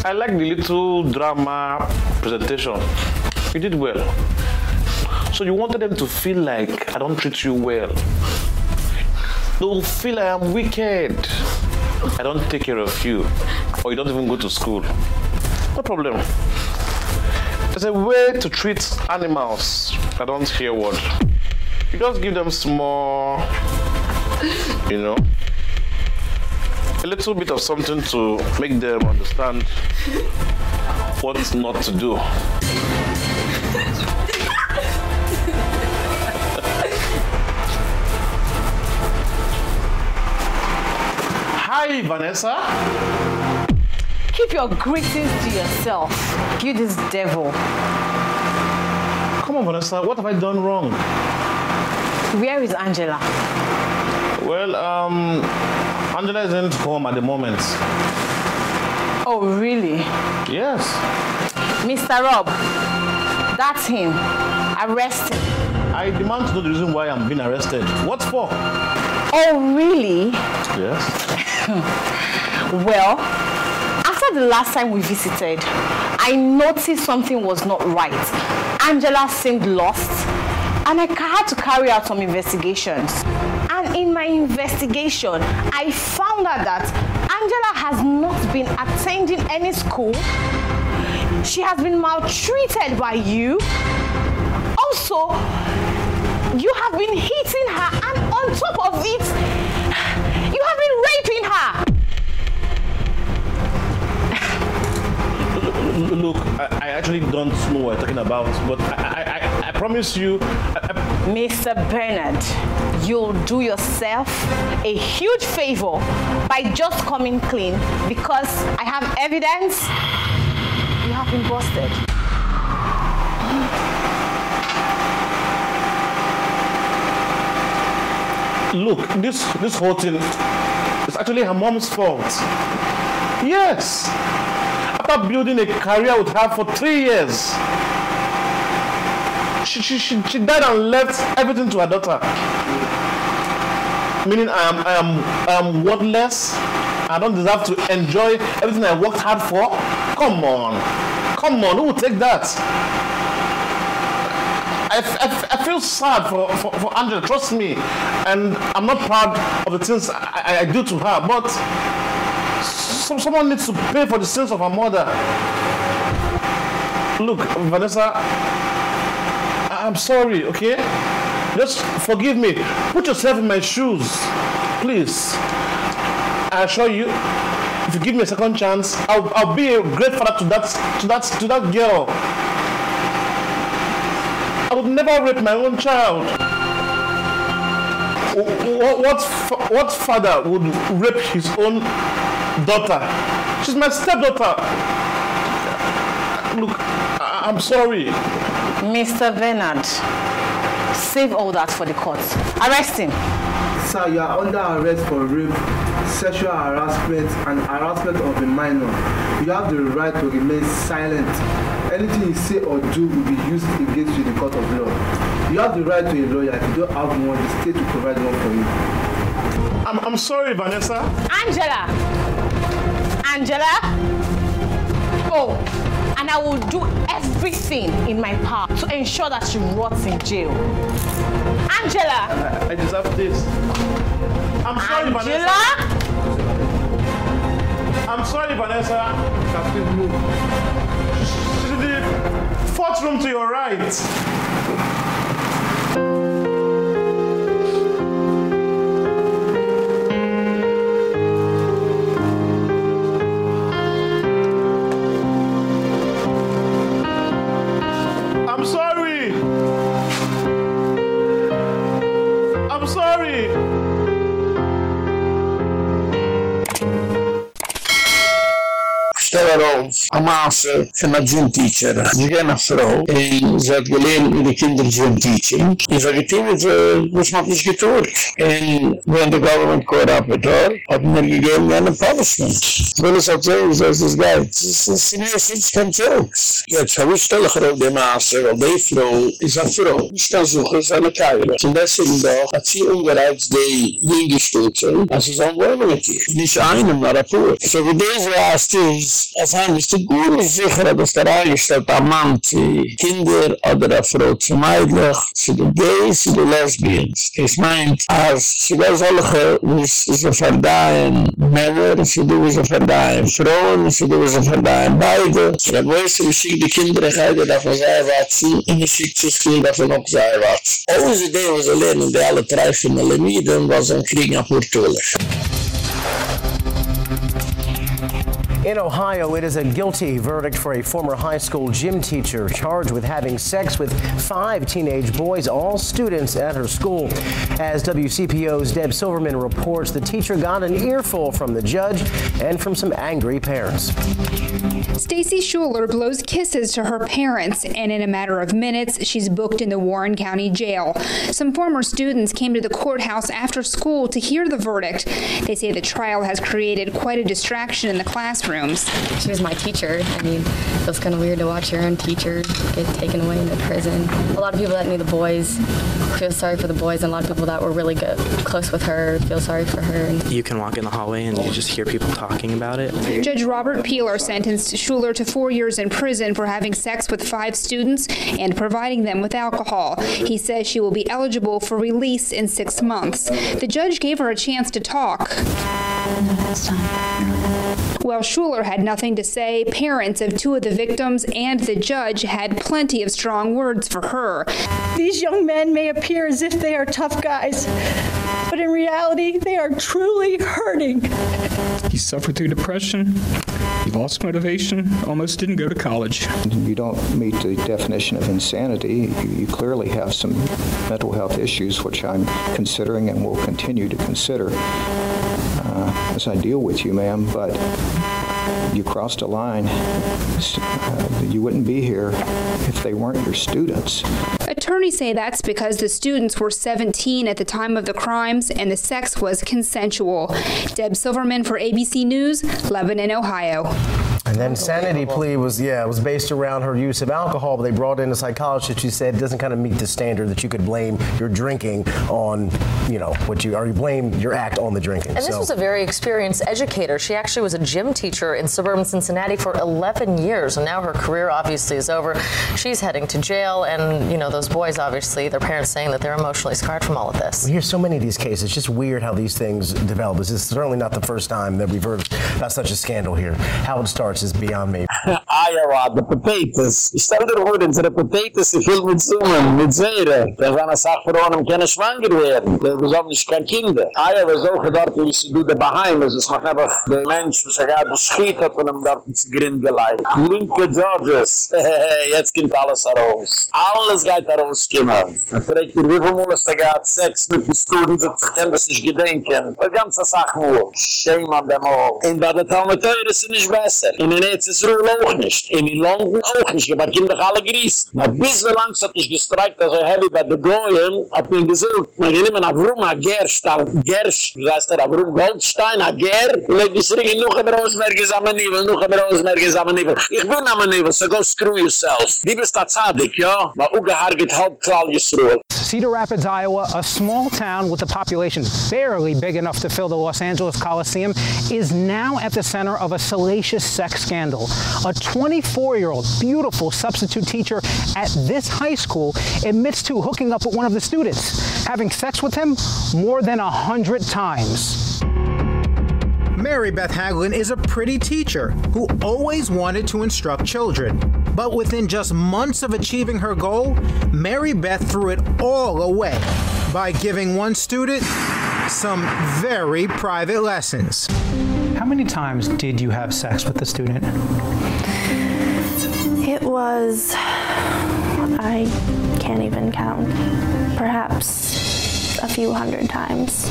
I like the little drama presentation. You did well. So you wanted them to feel like I don't treat you well. They'll feel I am wicked. I don't take care of you. Or you don't even go to school. No problem. There's a way to treat animals. I don't hear what. You just give them small, you know, a little bit of something to make them understand what not to do. Hi, Vanessa. Keep your greetings to yourself. You this devil. Come on, Vanessa. What have I done wrong? Where is Angela? Well, um, Angela isn't home at the moment. Oh, really? Yes. Mr. Rob, that's him. Arrest him. I demand to know the reason why I'm being arrested. What for? Oh, really? Yes. well, after the last time we visited, I noticed something was not right. Angela seemed lost, and I had to carry out some investigations. And in my investigation, I found out that Angela has not been attending any school. She has been maltreated by you. Also, you have been hitting her, and on top of it, you have been raping her. L- Look, I, I actually don't know what you're talking about, but I, I, I, I promise you. Mr. Bernard, you'll do yourself a huge favor by just coming clean because I have evidence you have been busted. Look, this this whole thing is actually her mom's fault. Yes. After building a career with her for three years, she, she, she, she died and left everything to her daughter. Meaning I am I am I am worthless. I don't deserve to enjoy everything I worked hard for. Come on. Come on, who will take that? I, I, I, feel sad for, for, for Angela, trust me. And I'm not proud of the things I, I, I do to her, but some, someone needs to pay for the sins of her mother. Look, Vanessa, I'm sorry, okay? Just forgive me. Put yourself in my shoes, please. I assure you, if you give me a second chance, I'll, I'll be a great father to that to that to that girl. I would never rape my own child. What what, what father would rape his own daughter? She's my stepdaughter. Look, I, I'm sorry. Mr. Bernard, save all that for the courts. Arrest him. Sir, you are under arrest for rape, sexual harassment, and harassment of a minor. You have the right to remain silent. Anything you say or do will be used against you in the court of law. You have the right to a lawyer. If you don't have one, the state will provide one for you. I'm, I'm sorry, Vanessa. Angela! Angela! Oh, and I will do everything in my power to ensure that she rots in jail. Angela! I, I deserve this. I'm sorry, Angela? Vanessa. I'm sorry, Vanessa. Captain Move. The fourth room to your right. Stell auf, a Maße von einer Gym-Teacher. Sie gehen nach Frau, und sie hat gelernt mit den Kindern Gym-Teaching. Ich sage, die Kinder, was man nicht getuert. Und wenn der Government Co-Rapporteur hat mir gegeben einen Punishment. Wenn es hat so, ist es geht. Es ist nicht, es ist kein Jokes. Jetzt habe ich stelle ich auf die Maße, weil die Frau ist eine Frau. Ich kann suchen, es ist eine Keile. Und deswegen doch hat sie umgereizt die Jüngestütze. So ein Wohnen mit ihr. Nicht einem, aber Pur. So wie das last ist, Es einmal ist die gute Sichere, dass der eingestellte Amant die Kinder oder eine Frau zu meidlich, sie die Gays, sie die Lesbians. Das meint, als sie das solche, wie sie verdeihen Männer, sie die, wie sie verdeihen Frauen, sie die, wie sie verdeihen beide. Sie hat weiße, die Kinder ich heide, davon sei erwachsen, und wie schick sie schien, davon auch sei erwachsen. Auch was sie lernen, die alle drei finden, alle nieden, was sie kriegen, auch nur In Ohio, it is a guilty verdict for a former high school gym teacher charged with having sex with five teenage boys, all students at her school. As WCPO's Deb Silverman reports, the teacher got an earful from the judge and from some angry parents. Stacy Schuler blows kisses to her parents and in a matter of minutes she's booked in the Warren County Jail. Some former students came to the courthouse after school to hear the verdict. They say the trial has created quite a distraction in the classrooms. She was my teacher. I mean, it was kind of weird to watch your own teacher get taken away into prison. A lot of people that knew the boys feel sorry for the boys and a lot of people that were really good close with her feel sorry for her. You can walk in the hallway and you just hear people talking about it. Judge Robert Peeler sentenced Schuler to 4 years in prison for having sex with 5 students and providing them with alcohol. He says she will be eligible for release in 6 months. The judge gave her a chance to talk. While Schuler had nothing to say, parents of two of the victims and the judge had plenty of strong words for her. These young men may appear as if they are tough guys, but in reality, they are truly hurting. He suffered through depression. He lost motivation, almost didn't go to college. You don't meet the definition of insanity. You, you clearly have some mental health issues, which I'm considering and will continue to consider uh, as I deal with you, ma'am, but Yeah. You crossed a line. Uh, you wouldn't be here if they weren't your students. Attorneys say that's because the students were 17 at the time of the crimes and the sex was consensual. Deb Silverman for ABC News, Lebanon, Ohio. And then sanity plea was yeah, it was based around her use of alcohol, but they brought in a psychologist who said it doesn't kind of meet the standard that you could blame your drinking on, you know, what you or you blame your act on the drinking. And this was a very experienced educator. She actually was a gym teacher in suburban Cincinnati for 11 years, and now her career obviously is over. She's heading to jail, and you know those boys obviously, their parents saying that they're emotionally scarred from all of this. we hear so many of these cases. It's just weird how these things develop. This is certainly not the first time that we've heard about such a scandal here. How it starts is beyond me. Iowa, the potatoes. Ich stell dir vor, unsere potatoes, sie füllt mit Summen, mit Säure. Da ist eine Sache für einen, können schwanger werden. Da ist nicht kein Kinder. Iowa ist auch dort, wie sie du da beheim. Es ist noch einfach der Mensch, der sogar beschriet hat von einem dort ins Grind geleitet. Linke Georges. Jetzt kommt alles heraus. Alles geht heraus, Kimmer. Man fragt dir, wie viel Mal ist gehabt Sex mit den Studenten, die können das nicht gedenken. Die ganze Sache nur. Shame on them all. Und bei der Talmeteure ist es nicht besser. In den Ruhl auch nicht. In den London auch nicht. Aber Kinder alle grießen. Na bis wie lang hat mich gestreikt, also heavy bei der Goyen, hat mir gesagt, man geht immer nach Vroma Gerst, an Gerst, wie heißt der, Vrom Goldstein, a Ger, und ich ringen, noch ein Rosenberg ist am So go screw yourself. Die zadig, ja? Cedar Rapids, Iowa, a small town with a population barely big enough to fill the Los Angeles Coliseum, is now at the center of a salacious sex scandal. A 24-year-old beautiful substitute teacher at this high school admits to hooking up with one of the students, having sex with him more than a 100 times. Mary Beth Haglin is a pretty teacher who always wanted to instruct children. But within just months of achieving her goal, Mary Beth threw it all away by giving one student some very private lessons. How many times did you have sex with the student? It was I can't even count. Perhaps a few hundred times.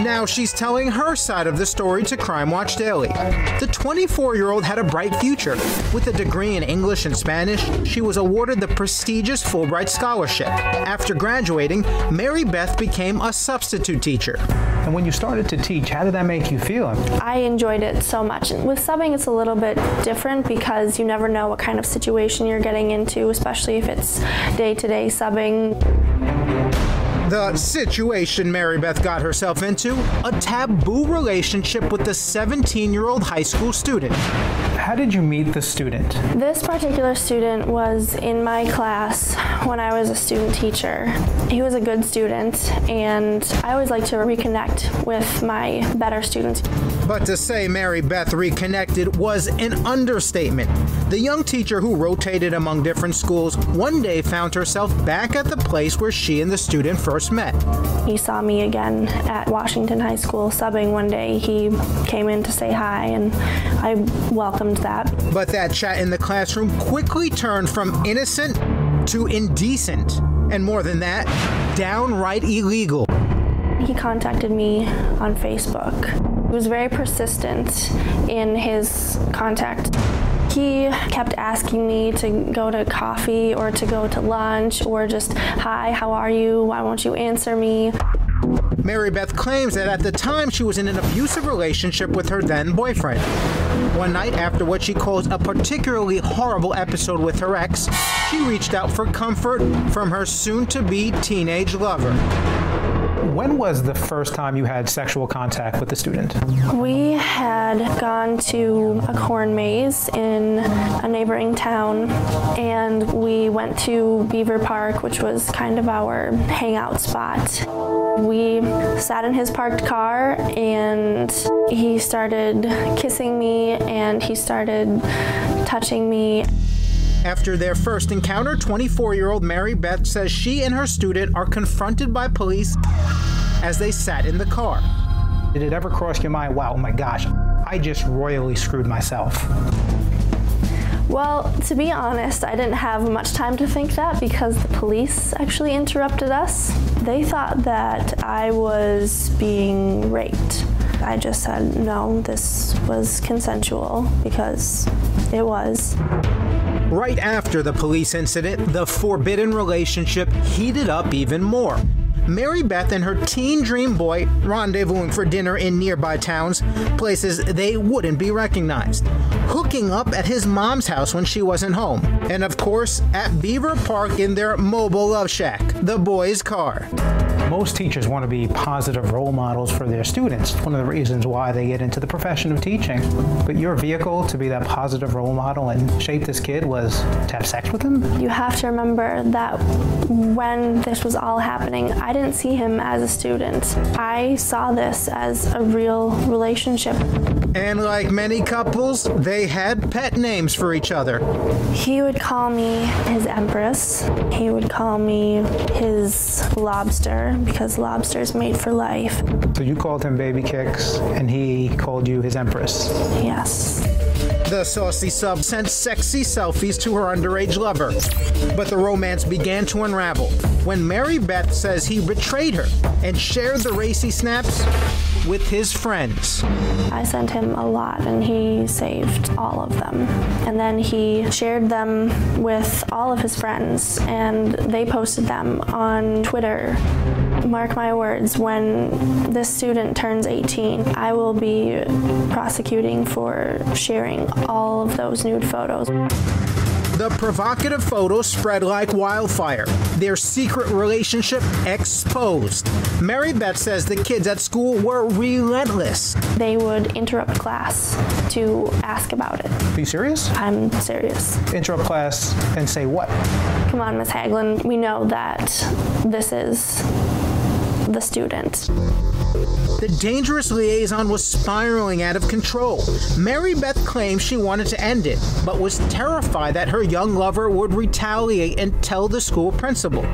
Now she's telling her side of the story to Crime Watch Daily. The 24-year-old had a bright future. With a degree in English and Spanish, she was awarded the prestigious Fulbright scholarship. After graduating, Mary Beth became a substitute teacher. And when you started to teach, how did that make you feel? I enjoyed it so much. With subbing it's a little bit different because you never know what kind of situation you're getting into, especially if it's day-to-day -day subbing. The situation Mary Beth got herself into, a taboo relationship with the 17-year-old high school student. How did you meet the student? This particular student was in my class when I was a student teacher. He was a good student and I always like to reconnect with my better students. But to say Mary Beth reconnected was an understatement. The young teacher who rotated among different schools one day found herself back at the place where she and the student first met. He saw me again at Washington High School subbing one day. He came in to say hi and I welcomed that. But that chat in the classroom quickly turned from innocent to indecent and more than that, downright illegal. He contacted me on Facebook. He was very persistent in his contact he kept asking me to go to coffee or to go to lunch or just, hi, how are you? Why won't you answer me? Mary Beth claims that at the time she was in an abusive relationship with her then boyfriend. One night after what she calls a particularly horrible episode with her ex, she reached out for comfort from her soon to be teenage lover. When was the first time you had sexual contact with the student? We had gone to a corn maze in a neighboring town and we went to Beaver Park, which was kind of our hangout spot. We sat in his parked car and he started kissing me and he started touching me. After their first encounter, 24-year-old Mary Beth says she and her student are confronted by police as they sat in the car. Did it ever cross your mind, wow, oh my gosh, I just royally screwed myself? Well, to be honest, I didn't have much time to think that because the police actually interrupted us. They thought that I was being raped. I just said, no, this was consensual because it was. Right after the police incident, the forbidden relationship heated up even more. Mary Beth and her teen dream boy rendezvousing for dinner in nearby towns, places they wouldn't be recognized. Hooking up at his mom's house when she wasn't home. And of course, at Beaver Park in their mobile love shack, the boy's car. Most teachers want to be positive role models for their students. One of the reasons why they get into the profession of teaching. But your vehicle to be that positive role model and shape this kid was to have sex with him? You have to remember that when this was all happening, I didn't see him as a student. I saw this as a real relationship. And like many couples, they had pet names for each other. He would call me his empress. He would call me his lobster because lobster is made for life. So you called him baby kicks and he called you his empress. Yes. The saucy sub sent sexy selfies to her underage lover. But the romance began to unravel when Mary Beth says he betrayed her and shared the racy snaps with his friends. I sent him a lot and he saved all of them. And then he shared them with all of his friends and they posted them on Twitter. Mark my words, when this student turns 18, I will be prosecuting for sharing all of those nude photos. The provocative photos spread like wildfire. Their secret relationship exposed. Mary Beth says the kids at school were relentless. They would interrupt class to ask about it. Are you serious? I'm serious. Interrupt class and say what? Come on, Miss Haglin. We know that this is the student. The dangerous liaison was spiraling out of control. Mary Beth claimed she wanted to end it, but was terrified that her young lover would retaliate and tell the school principal.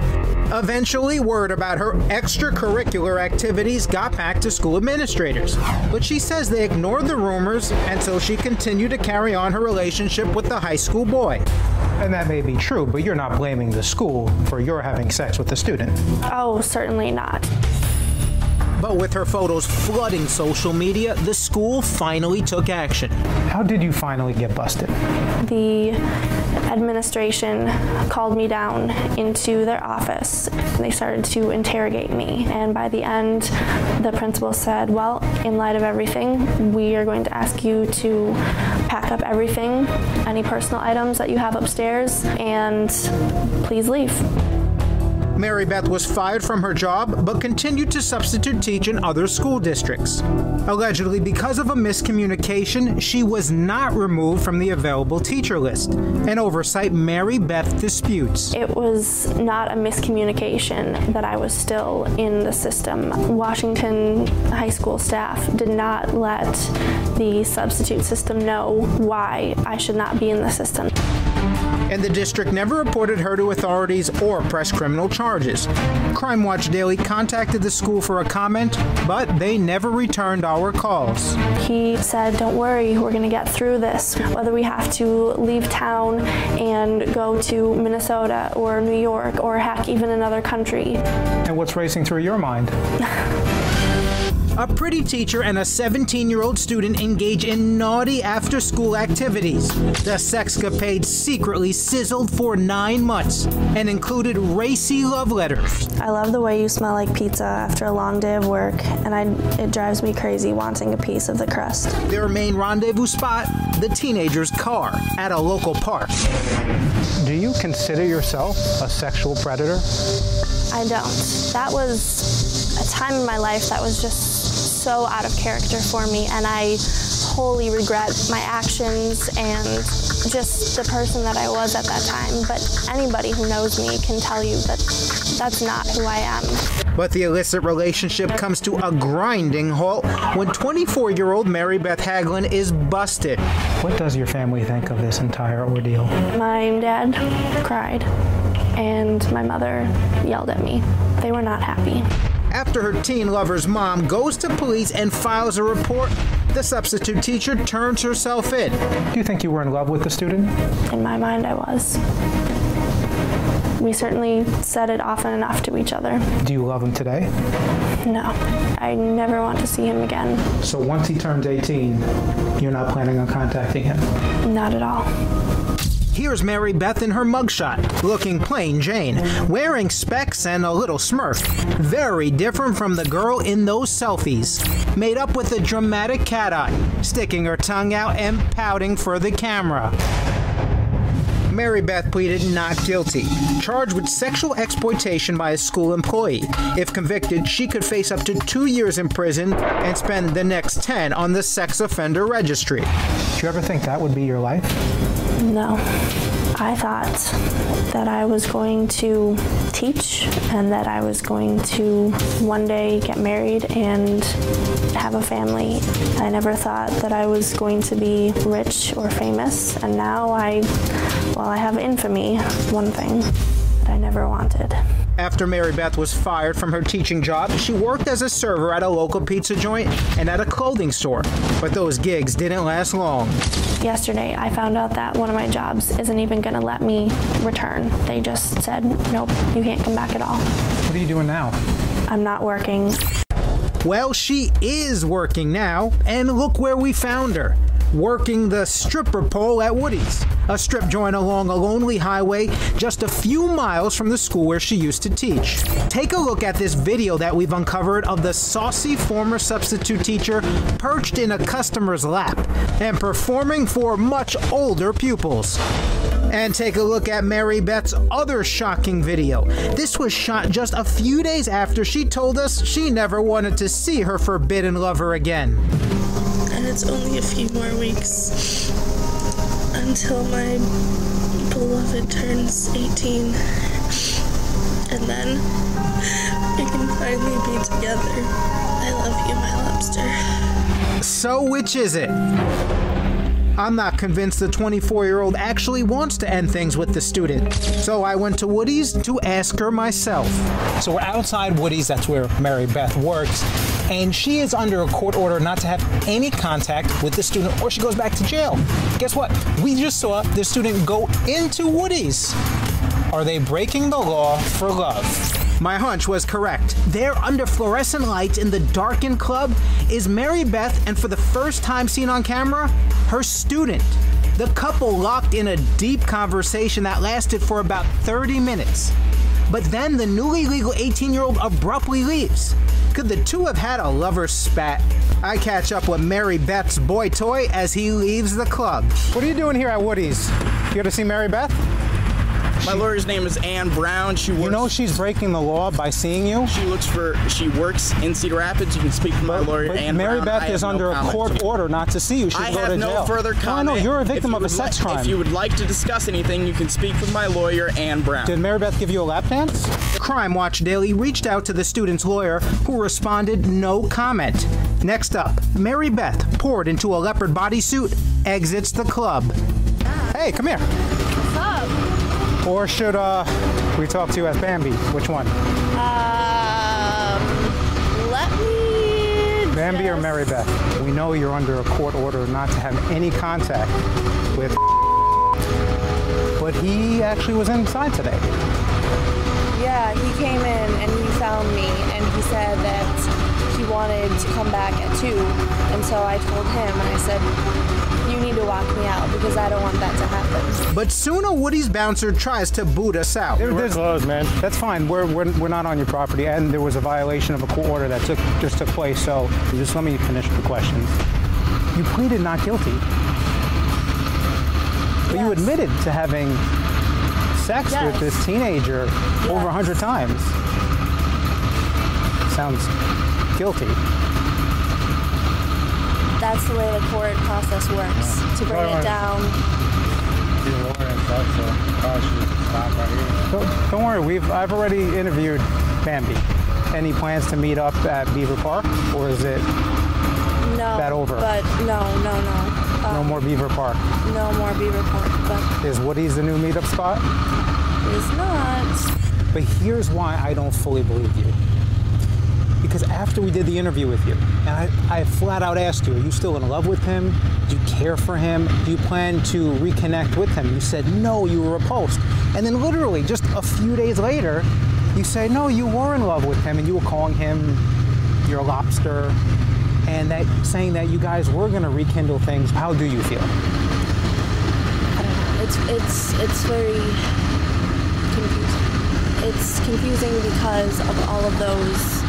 Eventually, word about her extracurricular activities got back to school administrators, but she says they ignored the rumors until she continued to carry on her relationship with the high school boy. And that may be true, but you're not blaming the school for your having sex with the student. Oh, certainly not. But with her photos flooding social media, the school finally took action. How did you finally get busted? The administration called me down into their office. And they started to interrogate me, and by the end, the principal said, "Well, in light of everything, we are going to ask you to pack up everything, any personal items that you have upstairs, and please leave." Mary Beth was fired from her job but continued to substitute teach in other school districts. Allegedly, because of a miscommunication, she was not removed from the available teacher list, an oversight Mary Beth disputes. It was not a miscommunication that I was still in the system. Washington high school staff did not let the substitute system know why I should not be in the system and the district never reported her to authorities or pressed criminal charges. Crime Watch Daily contacted the school for a comment, but they never returned our calls. He said, "Don't worry, we're going to get through this. Whether we have to leave town and go to Minnesota or New York or heck even another country." And what's racing through your mind? A pretty teacher and a 17-year-old student engage in naughty after-school activities. The sexcapade secretly sizzled for 9 months and included racy love letters. I love the way you smell like pizza after a long day of work, and I, it drives me crazy wanting a piece of the crust. Their main rendezvous spot, the teenager's car at a local park. Do you consider yourself a sexual predator? I don't. That was a time in my life that was just so out of character for me and I wholly regret my actions and just the person that I was at that time. But anybody who knows me can tell you that that's not who I am. But the illicit relationship comes to a grinding halt when 24-year-old Mary Beth Haglin is busted. What does your family think of this entire ordeal? My dad cried and my mother yelled at me. They were not happy. After her teen lover's mom goes to police and files a report, the substitute teacher turns herself in. Do you think you were in love with the student? In my mind, I was. We certainly said it often enough to each other. Do you love him today? No. I never want to see him again. So once he turns 18, you're not planning on contacting him? Not at all. Here's Mary Beth in her mugshot, looking plain Jane, wearing specs and a little smirk. Very different from the girl in those selfies. Made up with a dramatic cat eye, sticking her tongue out and pouting for the camera. Mary Beth pleaded not guilty, charged with sexual exploitation by a school employee. If convicted, she could face up to 2 years in prison and spend the next 10 on the sex offender registry. Do you ever think that would be your life? No. I thought that I was going to teach and that I was going to one day get married and have a family. I never thought that I was going to be rich or famous and now I well I have infamy, one thing that I never wanted. After Mary Beth was fired from her teaching job, she worked as a server at a local pizza joint and at a clothing store. But those gigs didn't last long. Yesterday, I found out that one of my jobs isn't even going to let me return. They just said, "Nope, you can't come back at all." What are you doing now? I'm not working. Well, she is working now, and look where we found her working the stripper pole at Woody's, a strip joint along a lonely highway just a few miles from the school where she used to teach. Take a look at this video that we've uncovered of the saucy former substitute teacher perched in a customer's lap and performing for much older pupils. And take a look at Mary Beth's other shocking video. This was shot just a few days after she told us she never wanted to see her forbidden lover again. It's only a few more weeks until my beloved turns 18. And then we can finally be together. I love you, my lobster. So, which is it? I'm not convinced the 24 year old actually wants to end things with the student. So I went to Woody's to ask her myself. So we're outside Woody's, that's where Mary Beth works, and she is under a court order not to have any contact with the student or she goes back to jail. Guess what? We just saw the student go into Woody's. Are they breaking the law for love? My hunch was correct. There, under fluorescent lights in the darkened club, is Mary Beth, and for the first time seen on camera, her student. The couple locked in a deep conversation that lasted for about 30 minutes. But then the newly legal 18 year old abruptly leaves. Could the two have had a lover's spat? I catch up with Mary Beth's boy toy as he leaves the club. What are you doing here at Woody's? You to see Mary Beth? My lawyer's name is Ann Brown. She works. You know she's breaking the law by seeing you. She looks for. She works in Cedar Rapids. You can speak to my lawyer, But Ann Mary Brown. Beth I is have no under a comment. court order not to see you. She I should go have to no jail. further No, comment. no, you're a victim you of a sex like- crime. If you would like to discuss anything, you can speak with my lawyer, Ann Brown. Did Mary Beth give you a lap dance? Crime Watch Daily reached out to the student's lawyer, who responded no comment. Next up, Mary Beth, poured into a leopard bodysuit, exits the club. Hey, come here. Or should uh, we talk to you as Bambi? Which one? Um, let me. Bambi or Mary Beth? We know you're under a court order not to have any contact with. But he actually was inside today. Yeah, he came in and he found me and he said that he wanted to come back at 2. And so I told him and I said, need to walk me out because I don't want that to happen. But soon a Woody's bouncer tries to boot us out. We're closed, man. That's fine. We're, we're, we're not on your property, and there was a violation of a court order that took just took place. So just let me finish the questions. You pleaded not guilty, but you admitted to having sex Yes. with this teenager over a hundred times. Sounds guilty. That's the way the court process works. To bring it down. Don't, don't worry, we've I've already interviewed Bambi. Any plans to meet up at Beaver Park, or is it No. that over? But no, no, no. no Um, more Beaver Park? No more Beaver Park, but Is Woody's the new meetup spot? it's not. But here's why I don't fully believe you. Because after we did the interview with you, and I, I flat out asked you, are you still in love with him? Do you care for him? Do you plan to reconnect with him? You said no, you were repulsed. And then literally just a few days later, you say no, you were in love with him and you were calling him your lobster and that saying that you guys were going to rekindle things. How do you feel? It's it's it's very confusing. It's confusing because of all of those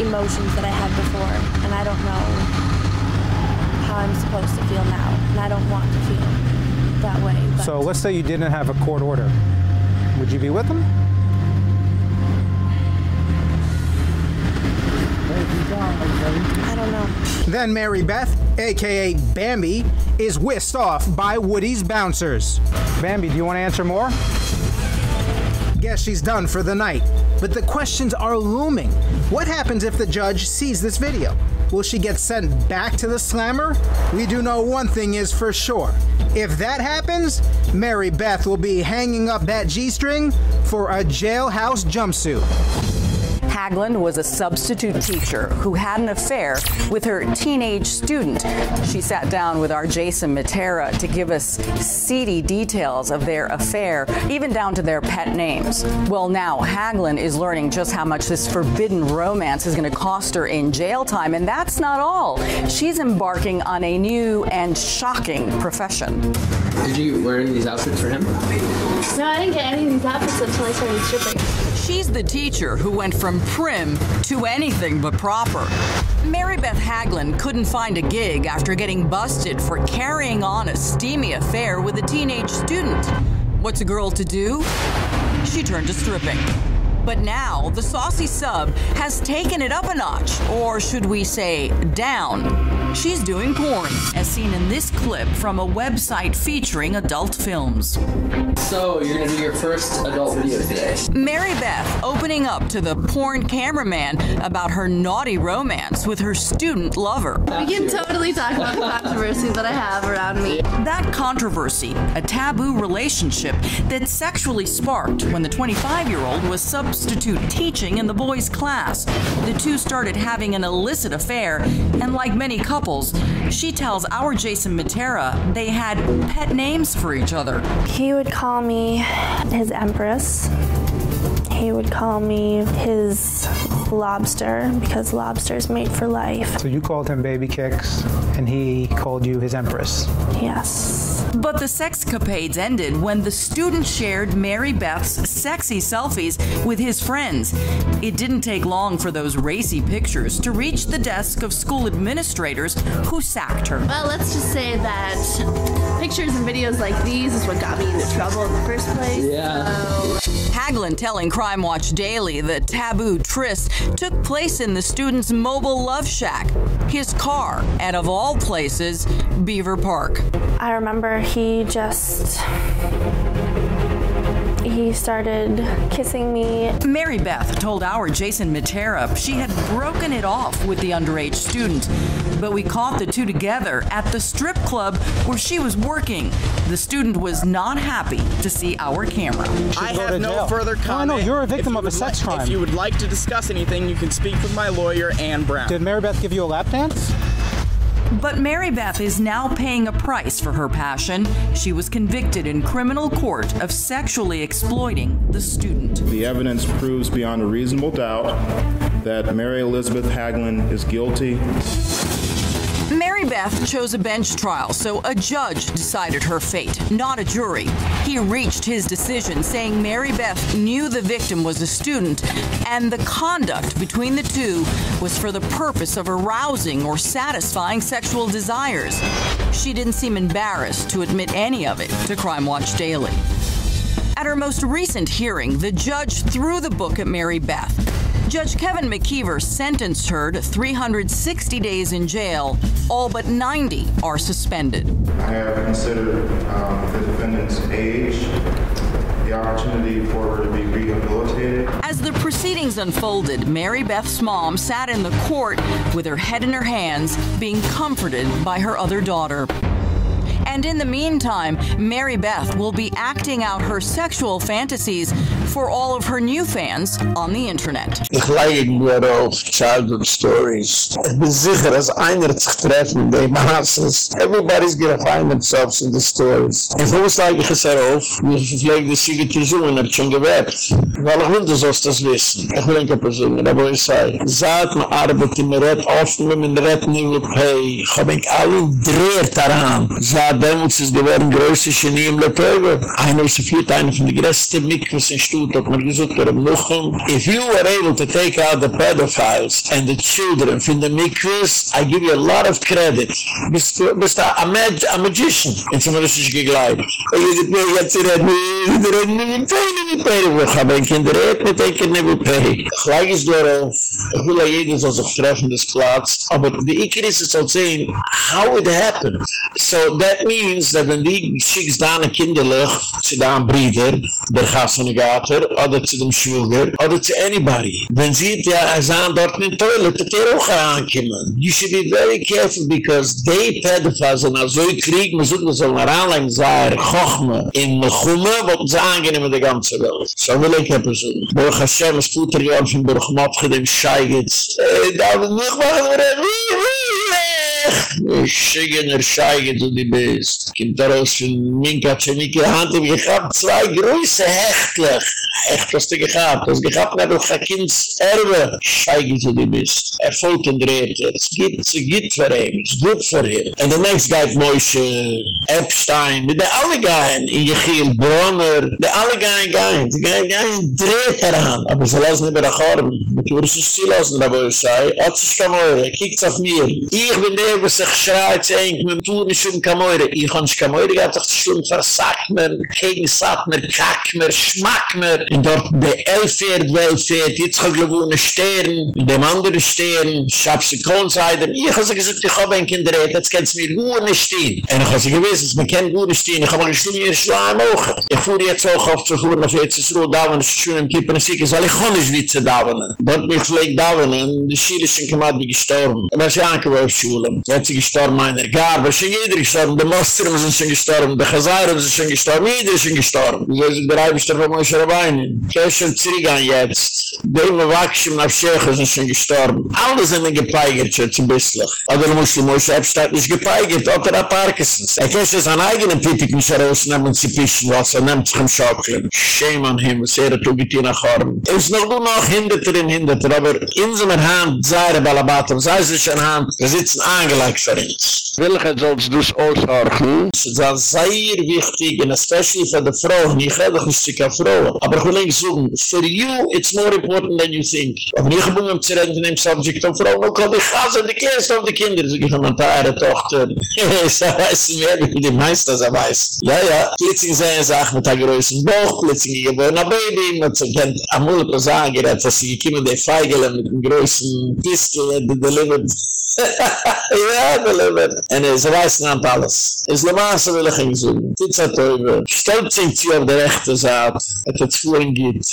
emotions that I had before, and I don't know how I'm supposed to feel now, and I don't want to feel that way. But So let's say you didn't have a court order. Would you be with him? I don't know. Then Mary Beth, aka Bambi, is whisked off by Woody's bouncers. Bambi, do you want to answer more? Guess she's done for the night. But the questions are looming. What happens if the judge sees this video? Will she get sent back to the slammer? We do know one thing is for sure. If that happens, Mary Beth will be hanging up that G string for a jailhouse jumpsuit. Haglin was a substitute teacher who had an affair with her teenage student. She sat down with our Jason Matera to give us seedy details of their affair, even down to their pet names. Well, now Haglin is learning just how much this forbidden romance is going to cost her in jail time, and that's not all. She's embarking on a new and shocking profession. Did you wear any of these outfits for him? No, I didn't get any of these outfits until I started stripping. She's the teacher who went from prim to anything but proper. Mary Beth Haglin couldn't find a gig after getting busted for carrying on a steamy affair with a teenage student. What's a girl to do? She turned to stripping. But now the saucy sub has taken it up a notch, or should we say down. She's doing porn, as seen in this clip from a website featuring adult films. So, you're gonna do your first adult video today. Mary Beth opening up to the porn cameraman about her naughty romance with her student lover. We can totally talk about the controversy that I have around me. That controversy, a taboo relationship that sexually sparked when the 25 year old was substitute teaching in the boys' class. The two started having an illicit affair, and like many couples, she tells our Jason Matera they had pet names for each other. He would call me his empress. He would call me his lobster because lobsters mate for life. So you called him Baby Kicks, and he called you his Empress. Yes. But the sexcapades ended when the student shared Mary Beth's sexy selfies with his friends. It didn't take long for those racy pictures to reach the desk of school administrators who sacked her. Well, let's just say that pictures and videos like these is what got me into trouble in the first place. Yeah. Haglin telling Crime Watch Daily the taboo tryst took place in the student's mobile love shack, his car, and of all places, Beaver Park. I remember he just he started kissing me. Mary Beth told our Jason Matera she had broken it off with the underage student, but we caught the two together at the strip club where she was working. The student was not happy to see our camera. I have no jail. further No, comment. no, you're a victim you of a sex crime. If you would like to discuss anything, you can speak with my lawyer, Ann Brown. Did Mary Beth give you a lap dance? But Mary Beth is now paying a price for her passion. She was convicted in criminal court of sexually exploiting the student. The evidence proves beyond a reasonable doubt that Mary Elizabeth Haglin is guilty. Mary Beth chose a bench trial, so a judge decided her fate, not a jury. He reached his decision saying Mary Beth knew the victim was a student and the conduct between the two was for the purpose of arousing or satisfying sexual desires. She didn't seem embarrassed to admit any of it to Crime Watch Daily. At her most recent hearing, the judge threw the book at Mary Beth. Judge Kevin McKeever sentenced her to 360 days in jail. All but 90 are suspended. I have considered um, the defendant's age, the opportunity for her to be rehabilitated. As the proceedings unfolded, Mary Beth's mom sat in the court with her head in her hands, being comforted by her other daughter. And in the meantime, Mary Beth will be acting out her sexual fantasies for all of her new fans on the internet. Ich leige mir auf childhood stories. Ich bin sicher, dass einer sich treffen in dem Masses. Everybody's gonna find themselves in the stories. Und wo leige ich es auf? Ich pflege die Siege zu suchen, hab schon gewebt. Weil ich will, du sollst das wissen. Ich will ein paar Personen, aber ich sage, seit man arbeitet in der Red, oft wenn man Red nicht hey, ich hab mich alle dreht daran. Seit damals ist geworden größte Genie im Letöge. Einer ist viert, einer von den größten Mikros in Stutt, hat man gesagt, er noch If you were able to take out the pedophiles and the children from the mikros, I give you a lot of credit. Bist du, a, mag a magician. Und so man ist nicht geglaubt. Und ich sage, mir jetzt reden, wir reden nicht mit Pay, nicht mit Pay. Wir haben ein Kind, reden mit ein Kind, nicht mit Pay. Gleich ist darauf, ich will ja jeden soll sich treffen, das Platz. Aber die Iker ist sehen, how it happened. So that means that when die schickst da eine Kinderlich zu da einem Bruder, der Gassenegater, oder zu dem Schwurger, oder zu anybody. Wenn sie ja als dort in Toilet, dat er auch ankommen. You should be very careful because they pedophiles and also ich krieg, man sucht, man soll mal anlegen, sei er in Mechume, wo sie angenehmen der ganze Welt. So will ich etwas sagen. Baruch Hashem, es tut er ja von Baruch Mopche, dem Scheigitz. Äh, da ich machen, wir Schigen er scheigen zu die Bist. Kind daraus von Minka Tschenike Hand und ich hab zwei größe Hechtlich. Echt, was du gehabt? Das gehabt hat doch ein Kind Erwe. Scheigen zu die Bist. Er folgt und dreht. Es gibt, es gibt für ihn. Es gibt für ihn. And the next guy, Moshe Epstein. Die alle gehen. In Jechiel Bronner. Die alle gehen, gehen. Die gehen, gehen, dreht heran. Aber sie lassen mehr nach Horn. Ich würde sie still lassen, aber ich sei. Hat sich Kamoire. Kiekt auf mir. Ich bin der, der was sich schreit ein mit tun ich schon Kamoire. ich han schon meure ich hab schon versagt mir gegen sagt mir kack mir schmack mir in dort der elfer weil seit jetzt hab ich wohl ne dem andere Stern, schaff sie ich hab gesagt ich hab ein kind der das kennt mir gut nicht stehen. Und ich sie gewesen es mir kennt gut nicht stehen. Ich hab mir schon ihr schlaen auch ich fuhr jetzt auch auf zu fuhr nach jetzt so da und schön im kippen sie ich soll ich honig witze da und er. dort mich leg da er und er die schiele sind gemacht die gestorben. Aber sie ankommen auf schulen Jetzt ist gestorben meiner Gabe, ist schon jeder gestorben, die Mostern sind schon gestorben, die Chazayren sind schon gestorben, jeder ist schon gestorben. So ist der Reibischter von Moshe Rabbeinin. Ich kann schon zurückgehen jetzt. Die immer wachsen auf Schächer sind schon gestorben. Alle sind gepeigert, schon zu bisslich. Aber der Muslim Moshe Epstein ist gepeigert, oder der Parkinsons. Er kann schon seinen eigenen Pipik nicht herausnehmen, sie pischen was, er nimmt sich im Schaukeln. Shame on him, was er hat auch getein nach Horn. Er ist noch nur noch hinderter in hinderter, aber in seiner Hand, seine Balabatum, sei sich an Hand, wir sitzen angelegt für uns. Will ich jetzt als dus aushargen? Es ist sehr wichtig, and especially for the Frau, ich rede doch nicht zu Frau, aber ich will nicht sagen, for you, it's more important than you think. Aber ich bin um zu reden von dem Subject of Frau, nur kann ich hasse, die klärst auf die Kinder, so ich habe eine teure Tochter. Ich weiß nicht mehr, wie die Meister so weiß. Ja, ja, plötzlich sehen sie auch mit der größten Bauch, plötzlich geboren ein Baby, man kennt amul ko sagen, dass sie kommen die Feigele mit dem größten Pistel, die delivered. Ja, delivered. En er ze weiß nicht alles. Es le maße will ich ihn suchen. Titsa Teube. Stellt sich sie auf der rechte Saat, et es vorhin gibt.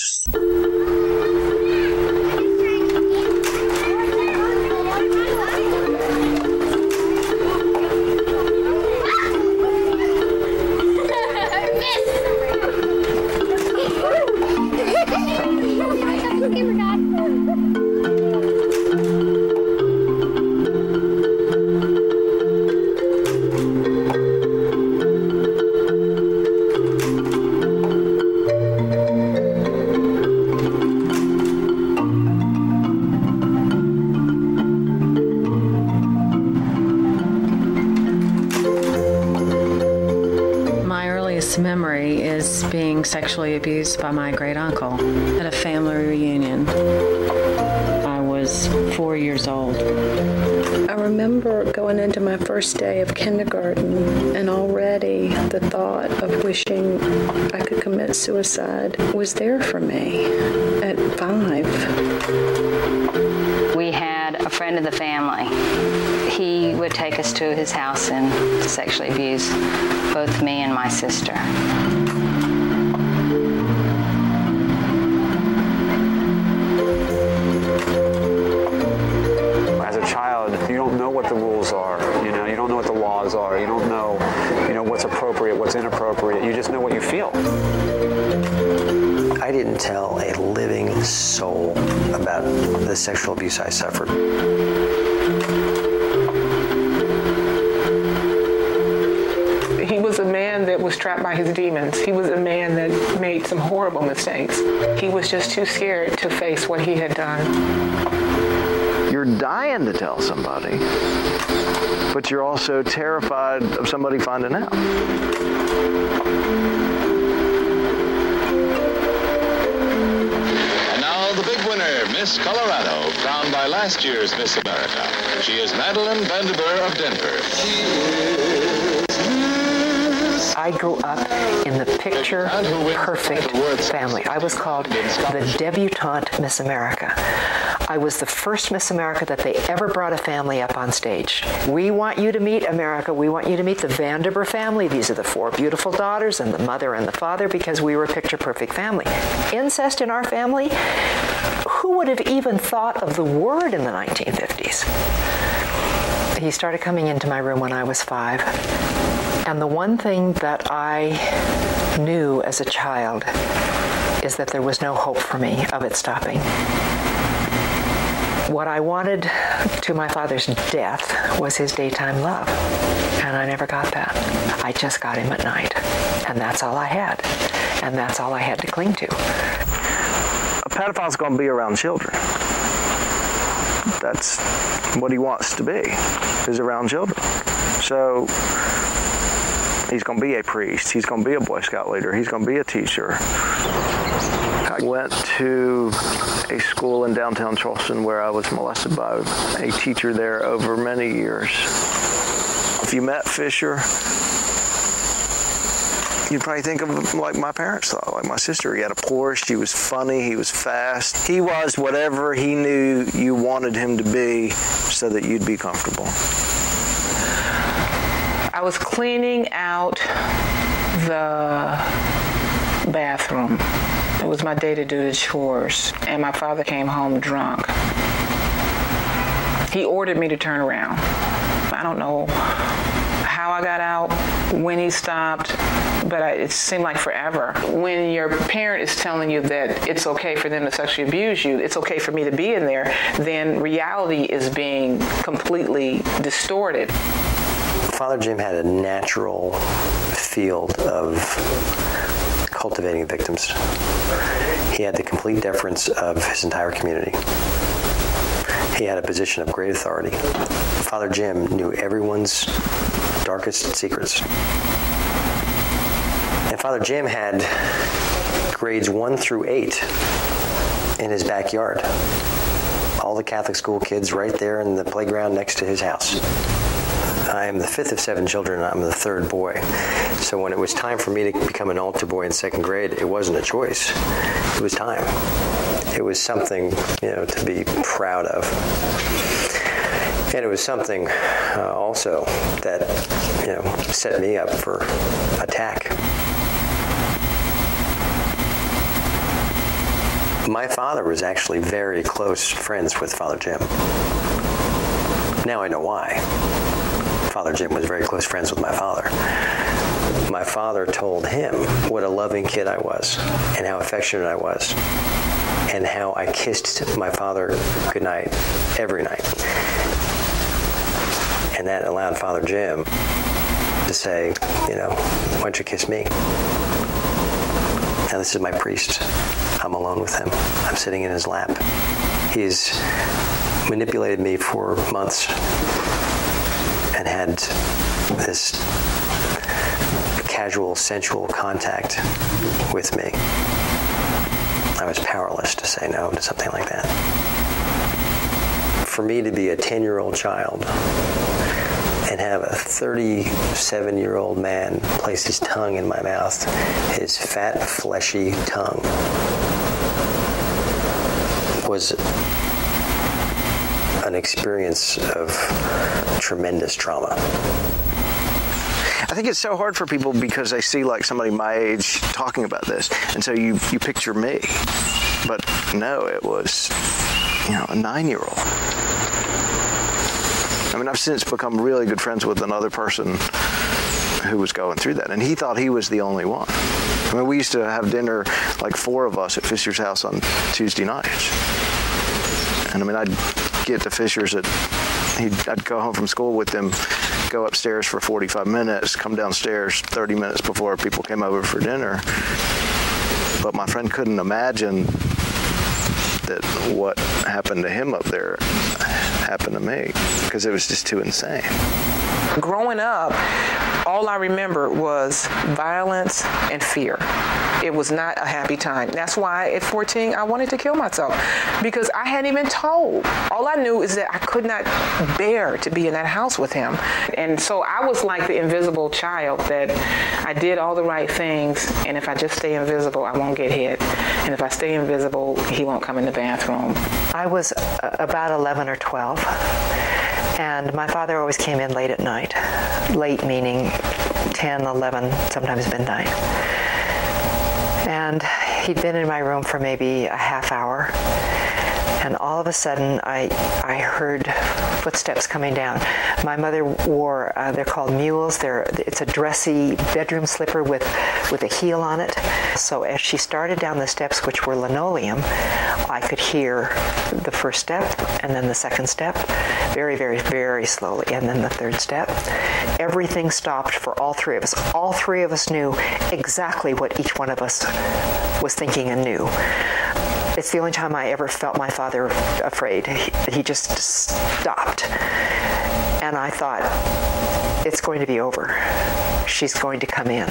Abused by my great uncle at a family reunion. I was four years old. I remember going into my first day of kindergarten and already the thought of wishing I could commit suicide was there for me at 5. We had a friend of the family. He would take us to his house and sexually abuse both me and my sister. Sexual abuse I suffered. He was a man that was trapped by his demons. He was a man that made some horrible mistakes. He was just too scared to face what he had done. You're dying to tell somebody, but you're also terrified of somebody finding out. Miss Colorado, crowned by last year's Miss America. She is Marilyn Van Derbur of Denver. I grew up in the picture perfect family. I was called the debutante Miss America. I was the first Miss America that they ever brought a family up on stage. We want you to meet America. We want you to meet the Van Derbur family. These are the four beautiful daughters and the mother and the father because we were a picture perfect family. Incest in our family? Who would have even thought of the word in the 1950s? He started coming into my room when I was 5. And the one thing that I knew as a child is that there was no hope for me of it stopping. What I wanted to my father's death was his daytime love. And I never got that. I just got him at night. And that's all I had. And that's all I had to cling to. Pedophile's going to be around children. That's what he wants to be, is around children. So he's going to be a priest. He's going to be a Boy Scout leader. He's going to be a teacher. I went to a school in downtown Charleston where I was molested by a teacher there over many years. If you met Fisher, you'd probably think of like my parents thought, like my sister. He had a Porsche, he was funny, he was fast. He was whatever he knew you wanted him to be so that you'd be comfortable. I was cleaning out the bathroom. It was my day to do the chores, and my father came home drunk. He ordered me to turn around. I don't know how I got out, when he stopped, but I, it seemed like forever. When your parent is telling you that it's okay for them to sexually abuse you, it's okay for me to be in there, then reality is being completely distorted. Father Jim had a natural field of cultivating victims. He had the complete deference of his entire community. He had a position of great authority. Father Jim knew everyone's darkest secrets. And Father Jim had grades 1 through 8 in his backyard. All the Catholic school kids right there in the playground next to his house. I am the fifth of seven children I'm the third boy. So when it was time for me to become an altar boy in second grade, it wasn't a choice. It was time. It was something, you know, to be proud of. And it was something uh, also that, you know, set me up for attack. My father was actually very close friends with Father Jim. Now I know why. Father Jim was very close friends with my father. My father told him what a loving kid I was and how affectionate I was and how I kissed my father goodnight every night. And that allowed Father Jim to say, you know, why don't you kiss me? Now this is my priest. I'm alone with him. I'm sitting in his lap. He's manipulated me for months and had this casual sensual contact with me. I was powerless to say no to something like that. For me to be a 10-year-old child and have a 37-year-old man place his tongue in my mouth, his fat fleshy tongue was an experience of tremendous trauma. I think it's so hard for people because they see like somebody my age talking about this. And so you you picture me. But no, it was you know, a 9-year-old. I mean, I've since become really good friends with another person who was going through that and he thought he was the only one. I mean, we used to have dinner like four of us at Fisher's house on Tuesday nights. And I mean, I'd get to Fisher's at he'd I'd go home from school with them, go upstairs for 45 minutes, come downstairs 30 minutes before people came over for dinner. But my friend couldn't imagine that what happened to him up there happened to me because it was just too insane. Growing up, all I remember was violence and fear. It was not a happy time. That's why at 14 I wanted to kill myself because I hadn't even told. All I knew is that I could not bear to be in that house with him. And so I was like the invisible child that I did all the right things and if I just stay invisible, I won't get hit. And if I stay invisible, he won't come in the bathroom. I was uh, about 11 or 12 and my father always came in late at night. Late meaning 10, 11, sometimes midnight. And he'd been in my room for maybe a half hour. And all of a sudden I I heard footsteps coming down. My mother wore uh, they're called mules. They're it's a dressy bedroom slipper with with a heel on it. So as she started down the steps which were linoleum, I could hear the first step and then the second step very very very slowly and then the third step. Everything stopped for all three of us. All three of us knew exactly what each one of us was thinking and knew. It's the only time I ever felt my father afraid. He, he just stopped. And I thought it's going to be over. She's going to come in.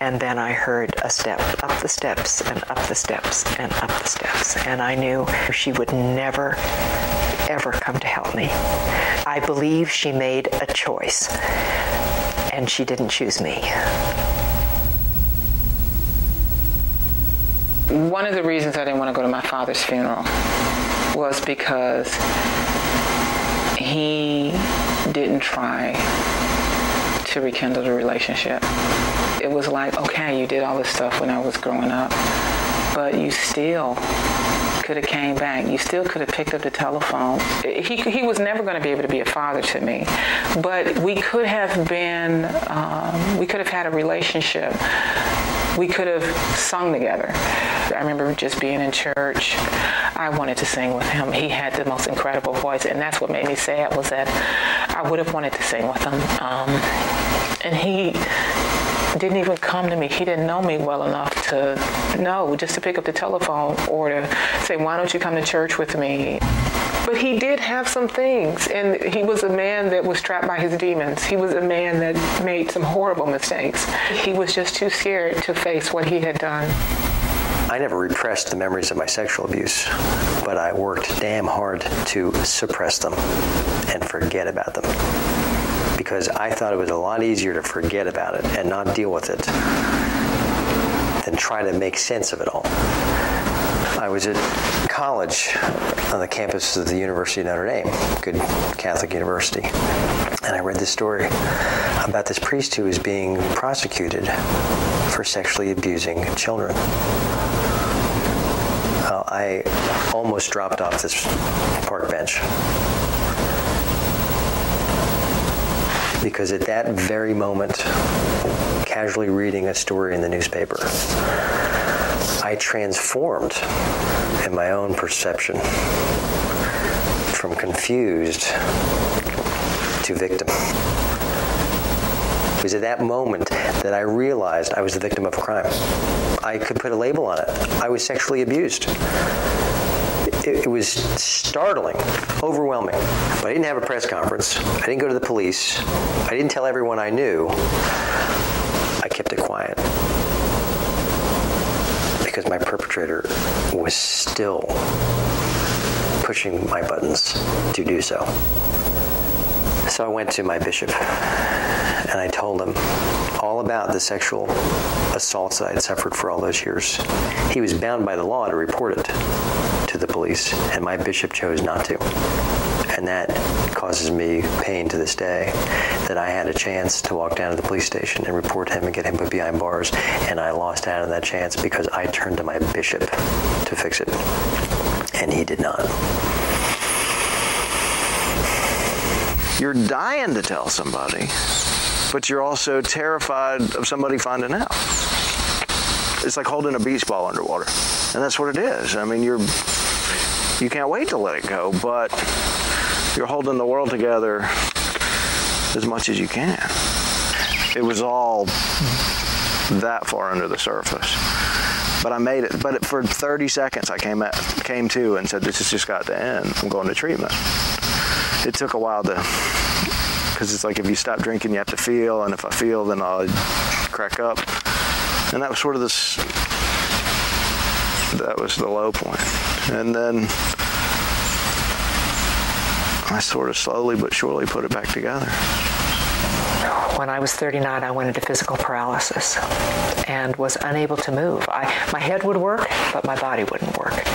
And then I heard a step up the steps and up the steps and up the steps and I knew she would never ever come to help me. I believe she made a choice and she didn't choose me. One of the reasons I didn't want to go to my father's funeral was because he didn't try to rekindle the relationship. It was like, okay, you did all this stuff when I was growing up, but you still could have came back. You still could have picked up the telephone. He he was never going to be able to be a father to me, but we could have been um, we could have had a relationship we could have sung together. I remember just being in church. I wanted to sing with him. He had the most incredible voice and that's what made me sad was that I would have wanted to sing with him. Um, and he didn't even come to me. He didn't know me well enough to know just to pick up the telephone or to say, "Why don't you come to church with me?" But he did have some things and he was a man that was trapped by his demons. He was a man that made some horrible mistakes. He was just too scared to face what he had done. I never repressed the memories of my sexual abuse, but I worked damn hard to suppress them and forget about them. Because I thought it was a lot easier to forget about it and not deal with it than try to make sense of it all. I was at college on the campus of the University of Notre Dame, good Catholic university. And I read this story about this priest who was being prosecuted for sexually abusing children. Uh, I almost dropped off this park bench. Because at that very moment, casually reading a story in the newspaper, I transformed in my own perception from confused to victim. It was at that moment that I realized I was the victim of a crime. I could put a label on it. I was sexually abused. It, was startling, overwhelming. But I didn't have a press conference. I didn't go to the police. I didn't tell everyone I knew. I kept it quiet because my perpetrator was still pushing my buttons to do so. So I went to my bishop and I told him all about the sexual assaults that I had suffered for all those years. He was bound by the law to report it the police and my bishop chose not to. And that causes me pain to this day that I had a chance to walk down to the police station and report him and get him put behind bars and I lost out on that chance because I turned to my bishop to fix it and he did not. You're dying to tell somebody but you're also terrified of somebody finding out. It's like holding a beach ball underwater and that's what it is. I mean you're you can't wait to let it go but you're holding the world together as much as you can. It was all that far under the surface. But I made it but for 30 seconds I came at, came to and said this has just got to end. I'm going to treatment. It took a while to cuz it's like if you stop drinking you have to feel and if I feel then I'll crack up. And that was sort of this that was the low point. And then I sort of slowly but surely put it back together. When I was 39, I went into physical paralysis and was unable to move. I my head would work, but my body wouldn't work.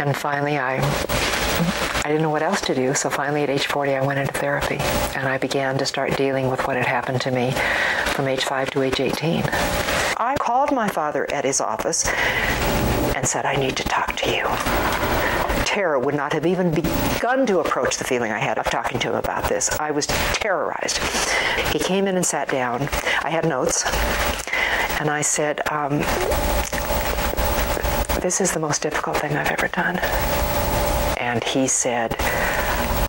And finally I I didn't know what else to do, so finally at age 40 I went into therapy and I began to start dealing with what had happened to me from age 5 to age 18. I called my father at his office and said I need to talk to you. Terror would not have even begun to approach the feeling I had of talking to him about this. I was terrorized. He came in and sat down. I had notes. And I said, um, this is the most difficult thing I've ever done. And he said,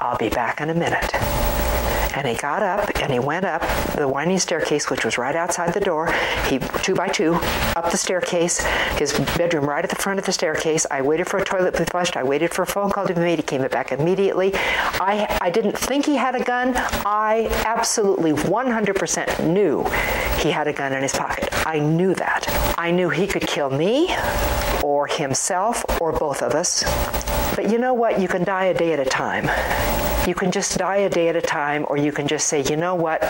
I'll be back in a minute and he got up and he went up the winding staircase which was right outside the door. He two by two up the staircase his bedroom right at the front of the staircase. I waited for a toilet to be flushed. I waited for a phone call to be made. He came back immediately. I I didn't think he had a gun. I absolutely 100% knew he had a gun in his pocket. I knew that. I knew he could kill me or himself or both of us. But you know what? You can die a day at a time. You can just die a day at a time or you can just say, "You know what?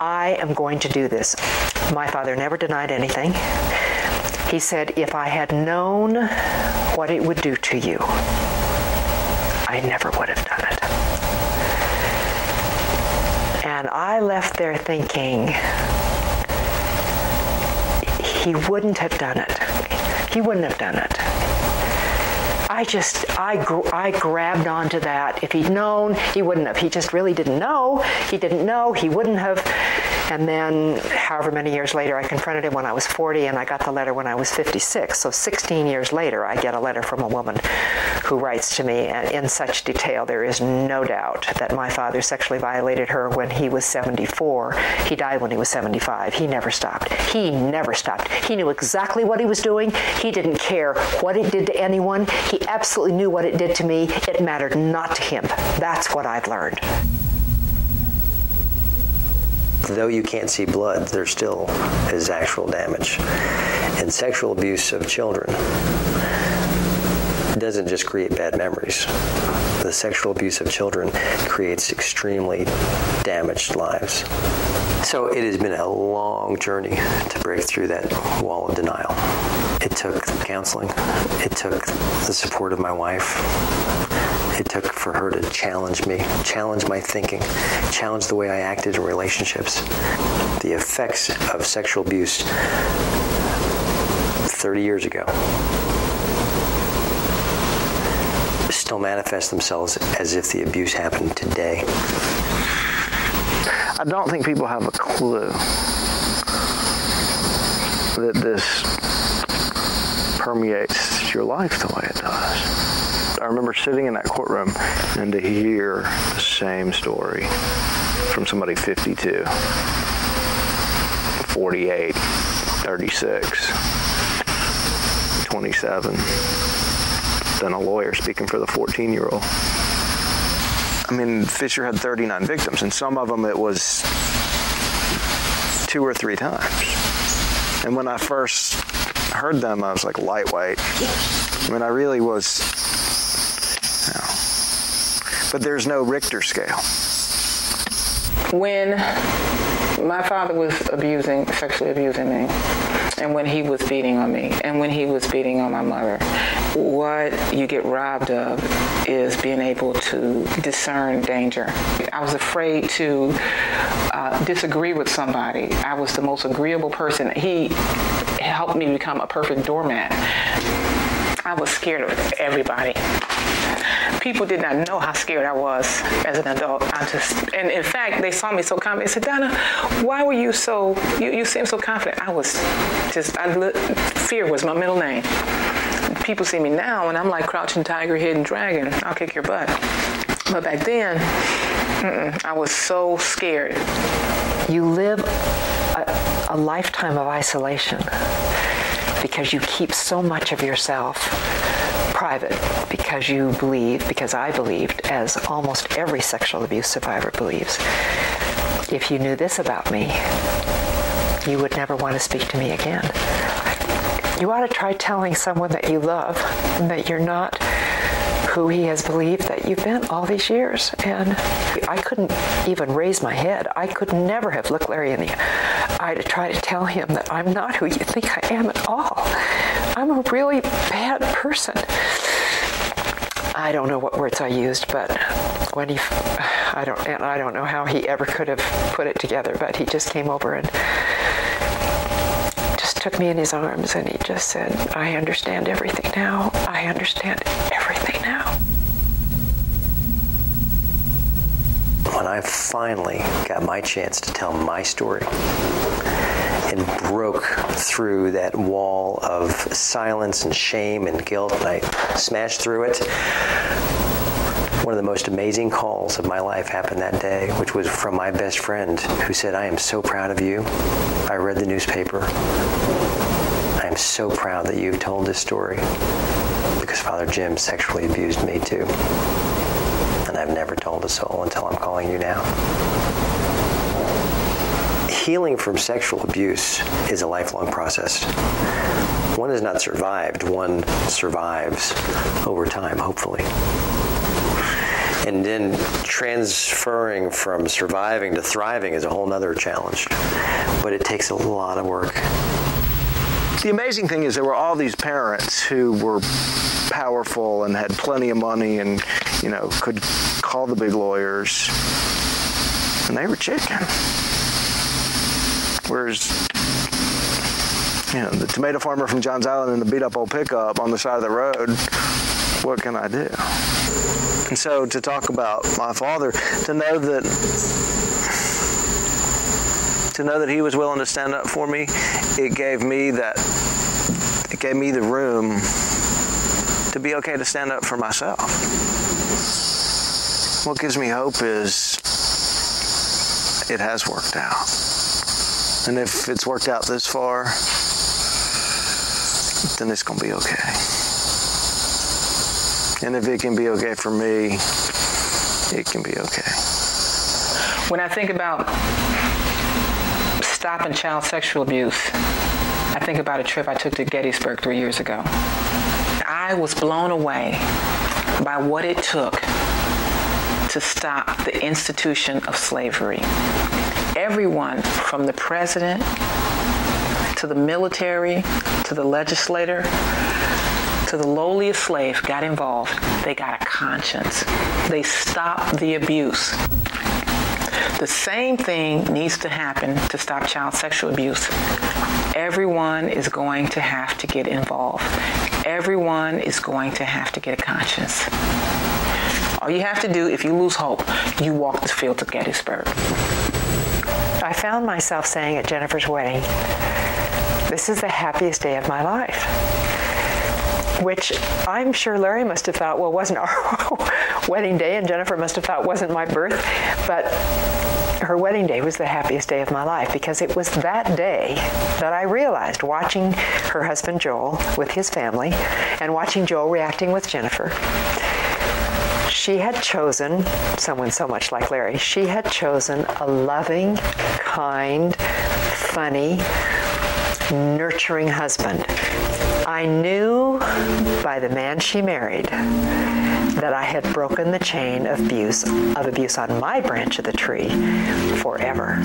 I am going to do this." My father never denied anything. He said, "If I had known what it would do to you, I never would have done it." And I left there thinking he wouldn't have done it. He wouldn't have done it. I just I I grabbed onto that. If he'd known, he wouldn't have. He just really didn't know. He didn't know. He wouldn't have. And then however many years later I confronted him when I was 40 and I got the letter when I was 56. So 16 years later I get a letter from a woman who writes to me and in such detail there is no doubt that my father sexually violated her when he was 74. He died when he was 75. He never stopped. He never stopped. He knew exactly what he was doing. He didn't care what it did to anyone. He absolutely knew what it did to me. It mattered not to him. That's what I've learned. Though you can't see blood, there still is actual damage. And sexual abuse of children doesn't just create bad memories. The sexual abuse of children creates extremely damaged lives. So it has been a long journey to break through that wall of denial. It took counseling. It took the support of my wife. It took for her to challenge me, challenge my thinking, challenge the way I acted in relationships. The effects of sexual abuse 30 years ago still manifest themselves as if the abuse happened today. I don't think people have a clue that this permeates your life the way it does. I remember sitting in that courtroom and to hear the same story from somebody 52, 48, 36, 27 than a lawyer speaking for the 14-year-old. I mean, Fisher had 39 victims, and some of them it was two or three times. And when I first heard them, I was like lightweight. I mean, I really was, you know, but there's no Richter scale. When my father was abusing, sexually abusing me, and when he was beating on me, and when he was beating on my mother, what you get robbed of is being able to discern danger. I was afraid to uh, disagree with somebody. I was the most agreeable person. He helped me become a perfect doormat. I was scared of everybody people did not know how scared I was as an adult. I just and in fact, they saw me so confident. They said, "Donna, why were you so you you seem so confident?" I was just I fear was my middle name. People see me now and I'm like crouching tiger hidden dragon. I'll kick your butt. But back then, I was so scared. You live a, a lifetime of isolation because you keep so much of yourself private because you believe because I believed as almost every sexual abuse survivor believes. If you knew this about me you would never want to speak to me again. You ought to try telling someone that you love that you're not who he has believed that you've been all these years. And I couldn't even raise my head. I could never have looked Larry in the eye. To try to tell him that I'm not who you think I am at all. I'm a really bad person. I don't know what words I used but when he I don't and I don't know how he ever could have put it together but he just came over and just took me in his arms and he just said I understand everything now. I understand everything now when I finally got my chance to tell my story and broke through that wall of silence and shame and guilt and I smashed through it one of the most amazing calls of my life happened that day, which was from my best friend who said, "I am so proud of you. I read the newspaper. I am so proud that you've told this story because Father Jim sexually abused me too." I've never told a soul until I'm calling you now. Healing from sexual abuse is a lifelong process. One is not survived, one survives over time, hopefully and then transferring from surviving to thriving is a whole nother challenge but it takes a lot of work the amazing thing is there were all these parents who were powerful and had plenty of money and you know could call the big lawyers. And they were chicken. Whereas you know the tomato farmer from Johns Island in the beat up old pickup on the side of the road what can I do? And so to talk about my father to know that to know that he was willing to stand up for me it gave me that it gave me the room to be okay to stand up for myself. What gives me hope is it has worked out. And if it's worked out this far then it's going to be okay. And if it can be okay for me it can be okay. When i think about stopping child sexual abuse. I think about a trip i took to gettysburg 3 years ago. I was blown away by what it took to stop the institution of slavery. Everyone from the president to the military to the legislator to the lowliest slave got involved. They got a conscience. They stopped the abuse the same thing needs to happen to stop child sexual abuse. Everyone is going to have to get involved. Everyone is going to have to get a conscience. All you have to do if you lose hope you walk the field to Gettysburg. I found myself saying at Jennifer's wedding. This is the happiest day of my life which I'm sure Larry must have thought well wasn't our wedding day and Jennifer must have thought wasn't my birth but her wedding day was the happiest day of my life because it was that day that I realized watching her husband Joel with his family and watching Joel reacting with Jennifer. She had chosen someone so much like Larry. She had chosen a loving kind funny nurturing husband. I knew by the man she married that I had broken the chain of abuse of abuse on my branch of the tree forever.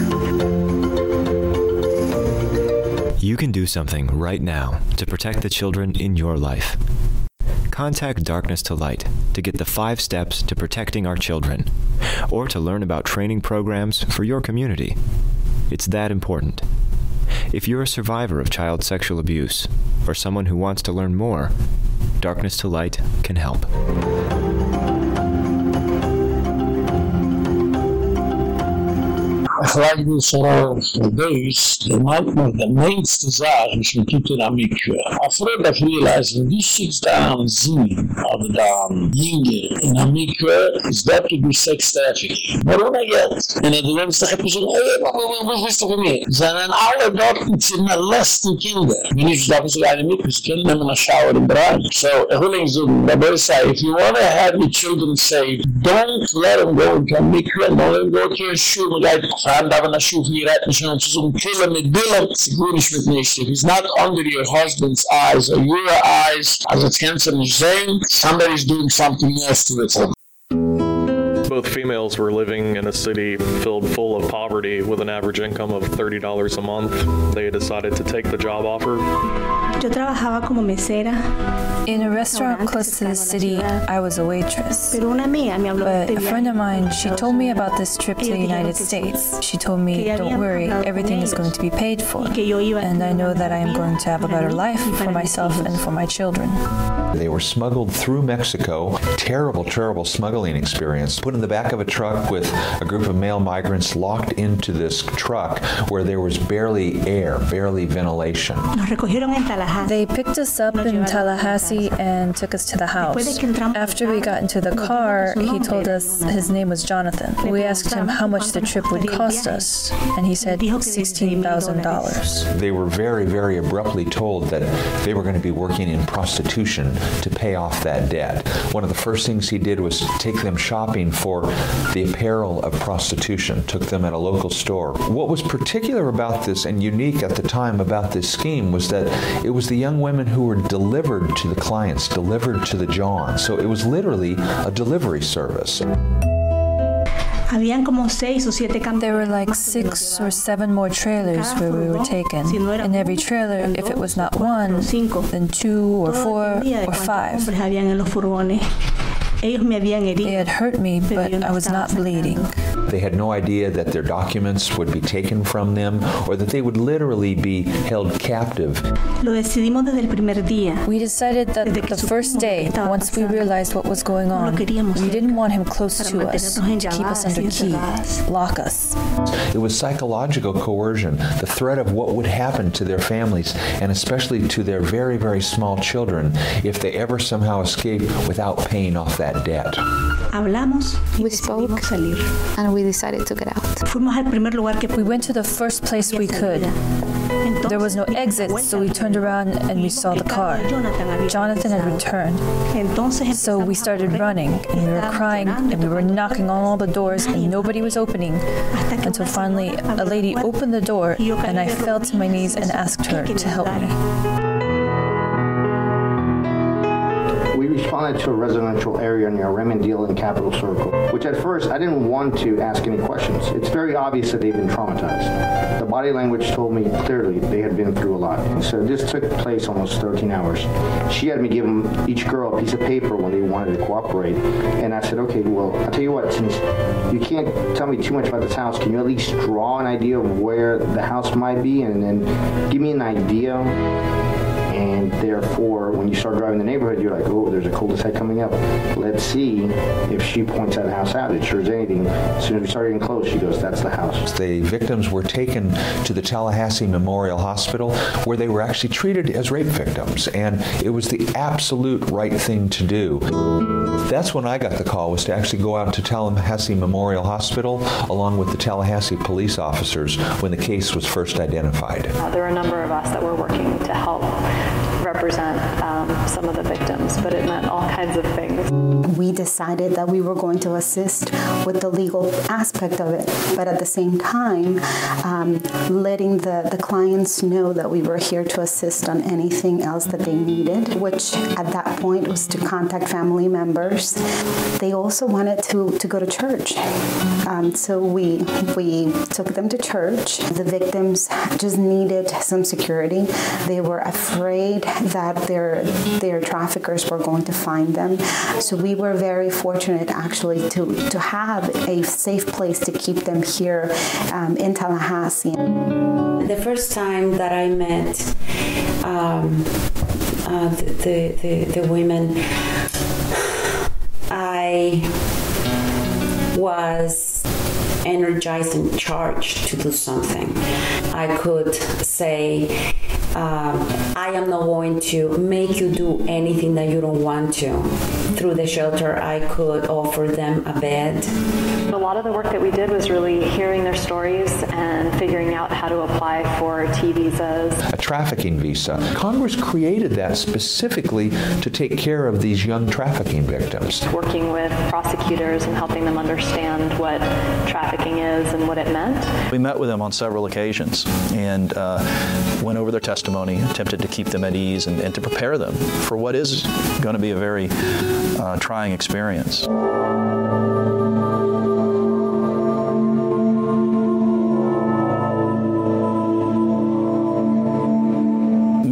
You can do something right now to protect the children in your life. Contact Darkness to Light to get the 5 steps to protecting our children or to learn about training programs for your community. It's that important. If you're a survivor of child sexual abuse or someone who wants to learn more, Darkness to Light can help. Gelijk dus er geweest, de maakt me de meeste zaken van Pieter Amikwe. Afred dat realize, wie schiet daar aan zien, dan in Amikwe, is dat to be sex trafficking. Waarom hij get? En het wenst toch even zo, hé, wat is? Zijn en alle dorten zijn naar lesten kinderen. Wie niet dat ze gaan Amikwe, ze kunnen nemen een shower in bruin. So, ik wil eens doen, dat wil say, if you want to have your children safe, don't let them go into Amikwe, don't let them go to a like, Fragen darf na Schuh hier retten, schon zu so ein Killer mit Dillem, sigur nicht mit he's not under your husband's eyes or your eyes, also it's kannst du nicht sehen, somebody's doing something nasty with him. Both females were living in a city filled full of poverty with an average income of $30 a month. They decided to take the job offer. Yo trabajaba como mesera. In a restaurant close to the city, I was a waitress. Pero una amiga me habló But de a friend of mine, she told me about this trip to the United States. She told me, don't worry, everything is going to be paid for. And I know that I am going to have a better life for myself and for my children. They were smuggled through Mexico. Terrible, terrible smuggling experience. Put in the back of a truck with a group of male migrants locked into this truck where there was barely air, barely ventilation. They picked us up in Tallahassee and took us to the house. After we got into the car, he told us his name was Jonathan. We asked him how much the trip would cost us, and he said $16,000. They were very, very abruptly told that they were going to be working in prostitution to pay off that debt. One of the first things he did was take them shopping for the apparel of prostitution, took them at a local store. What was particular about this and unique at the time about this scheme was that it was the young women who were delivered to the clients, delivered to the John. So it was literally a delivery service. There were like six or seven more trailers where we were taken. In every trailer, if it was not one, then two or four or five. They had hurt me, but I was not bleeding. They had no idea that their documents would be taken from them or that they would literally be held captive. We decided that the first day, once we realized what was going on, we didn't want him close to us, to keep us under key, lock us. It was psychological coercion, the threat of what would happen to their families and especially to their very very small children if they ever somehow escape without paying off that debt. We spoke salir. and we decided to get out. We went to the first place we could. There was no exit, so we turned around and we saw the car. Jonathan had returned. So we started running and we were crying and we were knocking on all the doors and nobody was opening until finally a lady opened the door and I fell to my knees and asked her to help me. We responded to a residential area near Raymond Diehl and Capital Circle, which at first I didn't want to ask any questions. It's very obvious that they've been traumatized. The body language told me clearly they had been through a lot. So this took place almost 13 hours. She had me give them, each girl a piece of paper when they wanted to cooperate. And I said, okay, well, I'll tell you what, since you can't tell me too much about this house, can you at least draw an idea of where the house might be and then give me an idea and therefore when you start driving the neighborhood you're like oh there's a cul-de-sac coming up. Let's see if she points that house out. It sure as anything. As soon as we start getting close she goes that's the house. The victims were taken to the Tallahassee Memorial Hospital where they were actually treated as rape victims. And it was the absolute right thing to do. That's when I got the call was to actually go out to Tallahassee Memorial Hospital along with the Tallahassee police officers when the case was first identified. Uh, there were a number of us that were working to help represent um, some of the victims, but it meant all kinds of things. We decided that we were going to assist with the legal aspect of it, but at the same time, um, letting the, the clients know that we were here to assist on anything else that they needed, which at that point was to contact family members. They also wanted to, to go to church. Um, so we, we took them to church. The victims just needed some security. They were afraid that their their traffickers were going to find them. So we were very fortunate actually to to have a safe place to keep them here um, in Tallahassee. The first time that I met um, uh, the, the, the women, I was energized and charged to do something. I could say um, I am not going to make you do anything that you don't want to. Through the shelter, I could offer them a bed. A lot of the work that we did was really hearing their stories and figuring out how to apply for T visas. A trafficking visa. Congress created that specifically to take care of these young trafficking victims. Working with prosecutors and helping them understand what trafficking is and what it meant. We met with them on several occasions and uh, went over their testimony, attempted to keep them at ease and, and to prepare them for what is going to be a very uh, trying experience.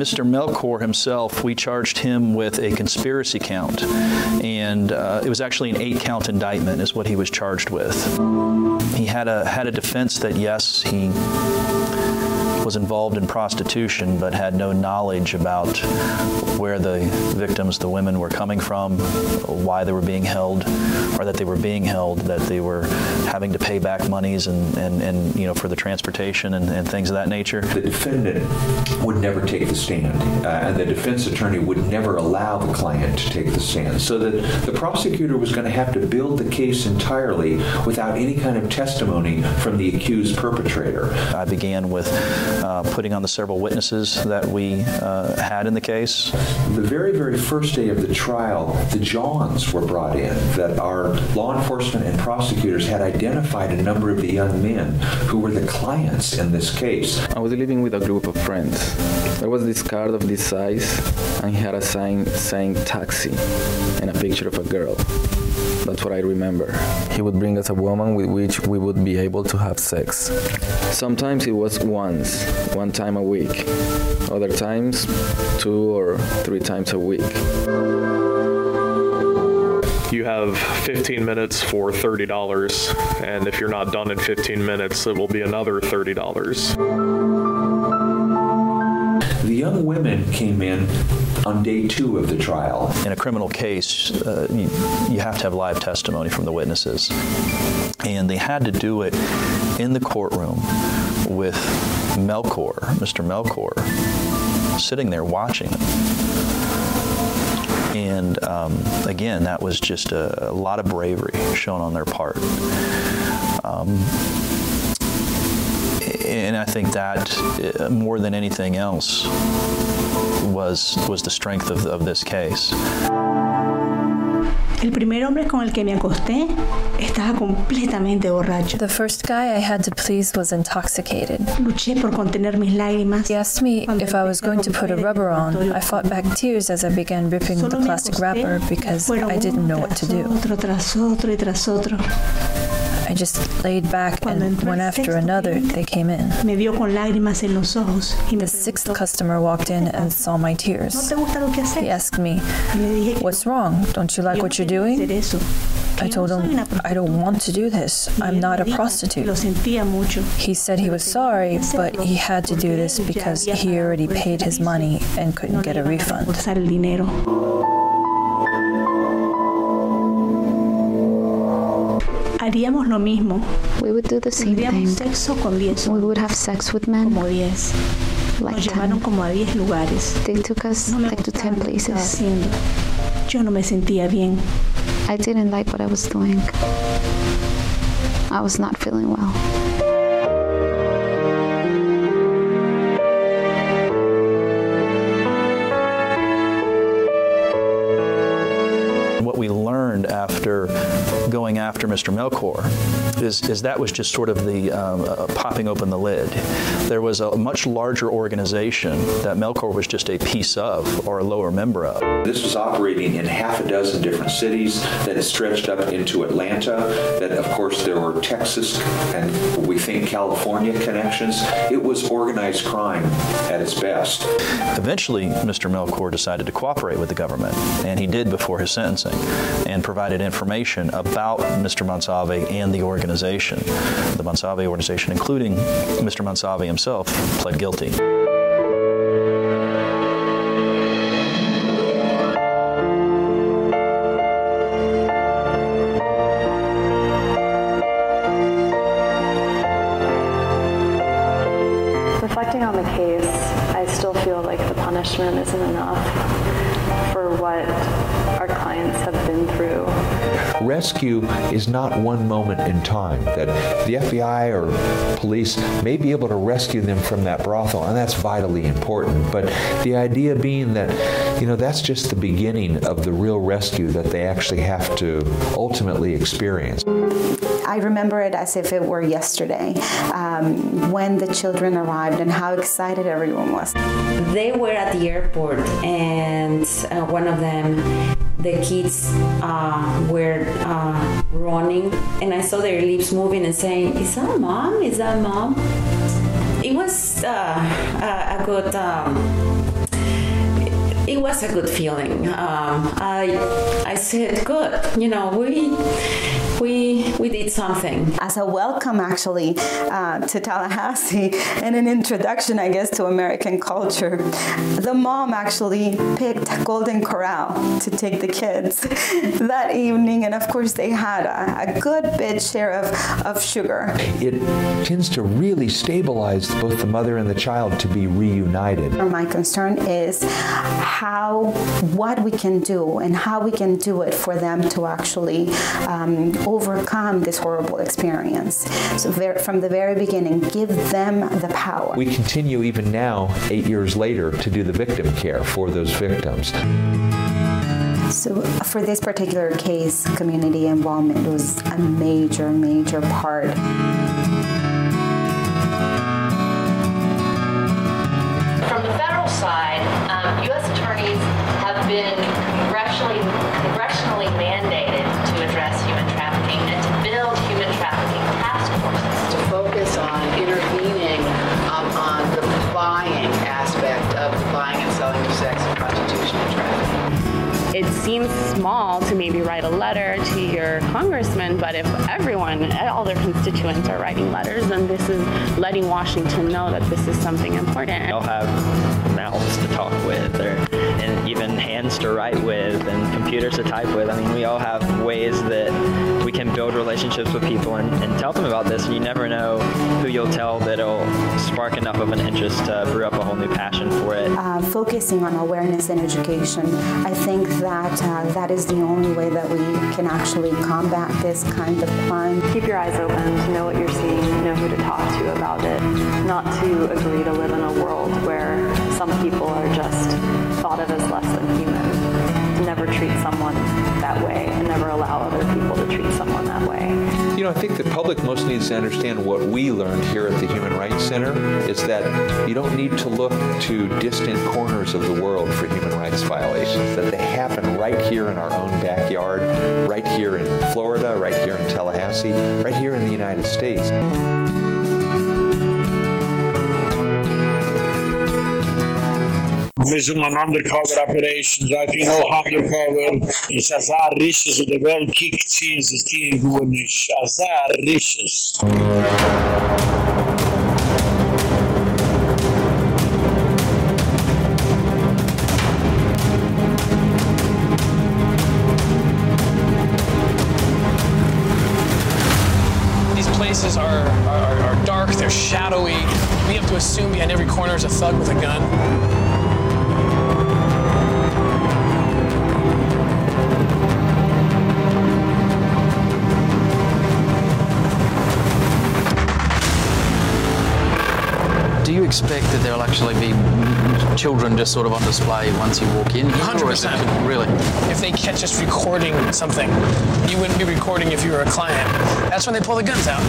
Mr. Melchor himself, we charged him with a conspiracy count. And uh, it was actually an eight-count indictment is what he was charged with. He had a had a defense that yes, he was involved in prostitution but had no knowledge about where the victims, the women were coming from, why they were being held or that they were being held, that they were having to pay back monies and and and you know for the transportation and, and things of that nature. The defendant would never take the stand uh, and the defense attorney would never allow the client to take the stand. So that the prosecutor was going to have to build the case entirely without any kind of testimony from the accused perpetrator. I began with uh, putting on the several witnesses that we uh, had in the case. The very very first day of the trial, the Johns were brought in that our law enforcement and prosecutors had identified a number of the young men who were the clients in this case. I was living with a group of friends. There was this card of this size and he had a sign saying taxi and a picture of a girl. That's what I remember. He would bring us a woman with which we would be able to have sex. Sometimes it was once, one time a week. Other times, two or three times a week. You have 15 minutes for $30 and if you're not done in 15 minutes it will be another $30. Young women came in on day 2 of the trial. In a criminal case, uh, you, you have to have live testimony from the witnesses. And they had to do it in the courtroom with Melchor, Mr. Melchor, sitting there watching them and um, again that was just a, a, lot of bravery shown on their part um, and I think that uh, more than anything else was was the strength of, of this case El primer hombre con el que me acosté estaba completamente borracho. The first guy I had to please was intoxicated. Luché por contener mis lágrimas. He asked me if I was going to put a rubber on. I fought back tears as I began ripping the plastic wrapper because I didn't know what to do. Otro tras otro y tras otro. I just laid back and one after another they came in. Me vio con lágrimas en los ojos the sixth customer walked in and saw my tears. ¿No te gusta lo que haces? He asked me, "What's wrong? Don't you like what you're doing?" I told him, "I don't want to do this. I'm not a prostitute." He said he was sorry, but he had to do this because he already paid his money and couldn't get a refund. Haríamos lo mismo. We would do the same thing. sexo con 10 We would have sex with men. Como 10. Like Nos llevaron como a 10 lugares. They took us no like to 10 places. Yo no me sentía bien. I didn't like what I was doing. I was not feeling well. After Mr. Melchor is is that was just sort of the um, uh, popping open the lid. There was a much larger organization that Melchor was just a piece of or a lower member of. This was operating in half a dozen different cities that stretched up into Atlanta that of course there were Texas and we think California connections. It was organized crime at its best. Eventually Mr. Melchor decided to cooperate with the government and he did before his sentencing and provided information about Mr. Monsalve and the organization. The Monsalve organization including Mr. Monsalve himself pled guilty. Reflecting on the case, I still feel like the punishment isn't enough Rescue is not one moment in time that the FBI or police may be able to rescue them from that brothel and that's vitally important but the idea being that you know that's just the beginning of the real rescue that they actually have to ultimately experience. I remember it as if it were yesterday um, when the children arrived and how excited everyone was. They were at the airport and uh, one of them the kids uh, were uh, running and I saw their lips moving and saying, "Is that mom? Is that mom?" It was uh, a good um, it was a good feeling. Um, I I said, "Good. You know, we we we did something as a welcome actually uh, to Tallahassee and an introduction I guess to American culture. The mom actually picked Golden Corral to take the kids that evening and of course they had a, a good bit share of of sugar. It tends to really stabilize both the mother and the child to be reunited. My concern is how what we can do and how we can do it for them to actually um, overcome this horrible experience. So from the very beginning, give them the power. We continue even now 8 years later to do the victim care for those victims. So for this particular case, community involvement was a major major part. From the federal side, um, US attorneys have been congressionally congressionally mandated to address human seems small to maybe write a letter to your congressman, but if everyone, all their constituents are writing letters, then this is letting Washington know that this is something important. They'll have mouths to talk with even hands to write with and computers to type with. I mean, we all have ways that we can build relationships with people and, and tell them about this and you never know who you'll tell that'll spark enough of an interest to brew up a whole new passion for it. Uh, focusing on awareness and education, I think that uh, that is the only way that we can actually combat this kind of crime. Keep your eyes open to know what you're seeing, know who to talk to about it, not to agree to live in a world where some people are just thought of as less than human. Never treat someone that way and never allow other people to treat someone that way. You know, I think the public most needs to understand what we learned here at the Human Rights Center is that you don't need to look to distant corners of the world for human rights violations, that they happen right here in our own backyard, right here in Florida, right here in Tallahassee, right here in the United States. Sind an undercover operations. I think no undercover. It's azar risches und der Welt kickt sie, es ist hier gut nicht. These places are, are, are dark, they're shadowy. We have to assume behind every corner is a thug with a gun. Expect that there'll actually be children just sort of on display once you walk in? 100%. Really? If they catch us recording something, you wouldn't be recording if you were a client. That's when they pull the guns out.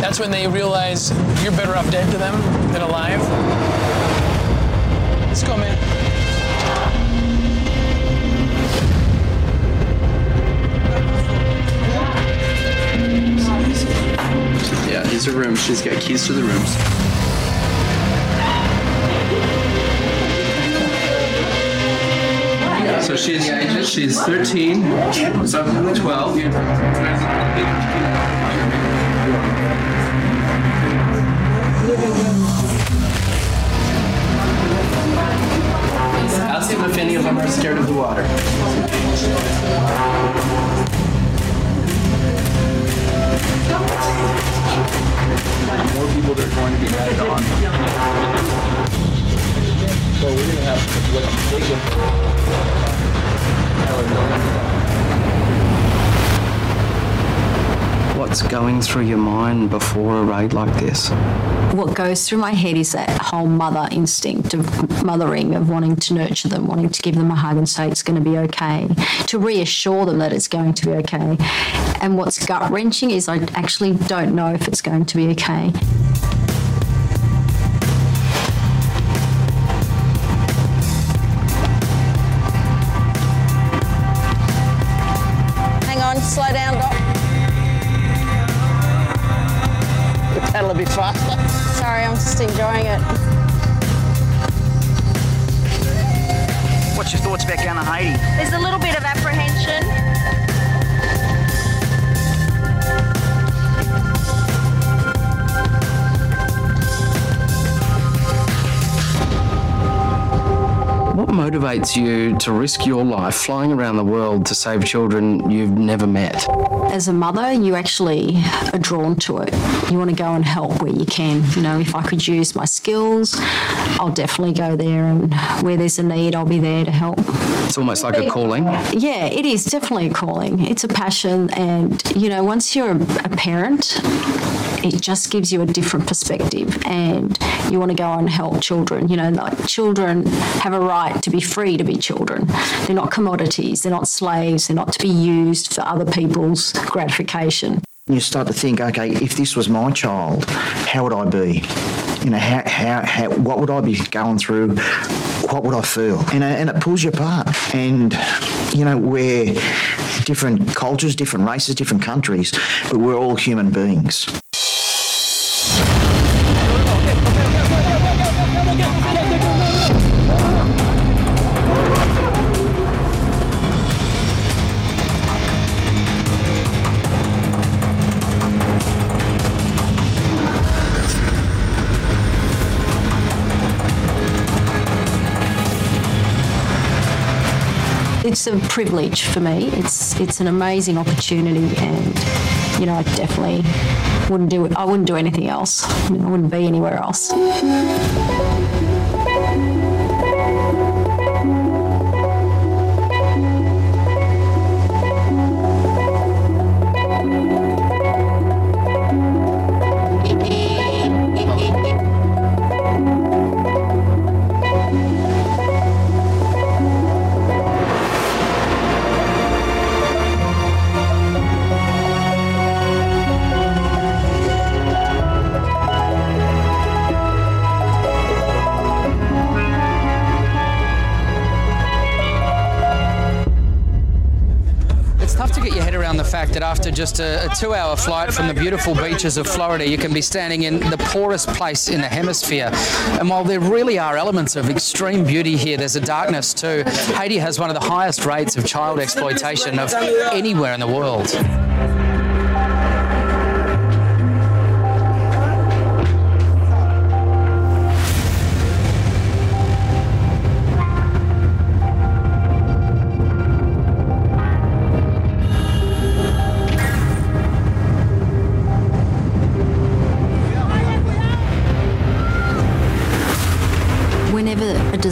That's when they realize you're better off dead to them than alive. Let's go, man. Yeah, these are rooms. She's got keys to the rooms. So she's she's 13, so 12. Ask them if any of them are scared of the water. More people that are going to be added on. So we're going to have big What's going through your mind before a raid like this? What goes through my head is that whole mother instinct of mothering, of wanting to nurture them, wanting to give them a hug and say it's going to be okay, to reassure them that it's going to be okay. And what's gut wrenching is I actually don't know if it's going to be okay. back down to Haiti. There's a little bit of apprehension. What motivates you to risk your life flying around the world to save children you've never met? As a mother, you actually are drawn to it. You want to go and help where you can. You know, if I could use my skills, I'll definitely go there and where there's a need, I'll be there to help. It's almost like a calling. Yeah, it is definitely a calling. It's a passion and you know, once you're a parent, it just gives you a different perspective and you want to go and help children you know like children have a right to be free to be children they're not commodities they're not slaves they're not to be used for other people's gratification you start to think okay if this was my child how would I be you know how, how, how what would I be going through? What would I feel? You know and it pulls you apart. And you know we're different cultures different races different countries but we're all human beings it's a privilege for me. It's it's an amazing opportunity, and you know, I definitely wouldn't do it. I wouldn't do anything else. I, wouldn't be anywhere else. That after just a, a two hour flight from the beautiful beaches of Florida, you can be standing in the poorest place in the hemisphere. And while there really are elements of extreme beauty here, there's a darkness too. Haiti has one of the highest rates of child exploitation of anywhere in the world.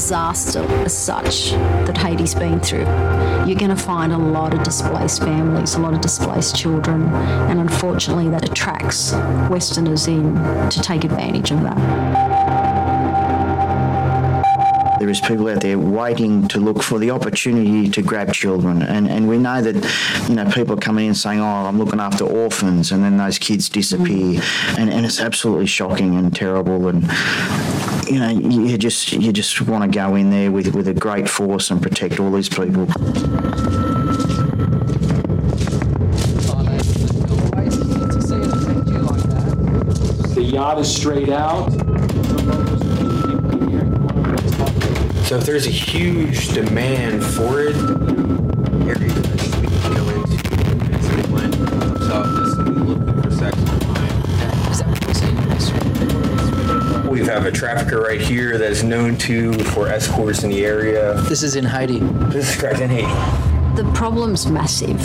Disaster as such that Haiti's been through, you're going to find a lot of displaced families, a lot of displaced children, and unfortunately that attracts Westerners in to take advantage of that. There is people out there waiting to look for the opportunity to grab children. And, and we know that, you know, people are coming in saying, oh, I'm looking after orphans, and then those kids disappear. Mm. And, and it's absolutely shocking and terrible. And, you know, you just you just want to go in there with with a great force and protect all these people. The yacht is straight out. So if there's a huge demand for it, have a trafficker right here that is known to for escorts in the area. This is in Haiti. This is correct in Haiti. The problem's massive.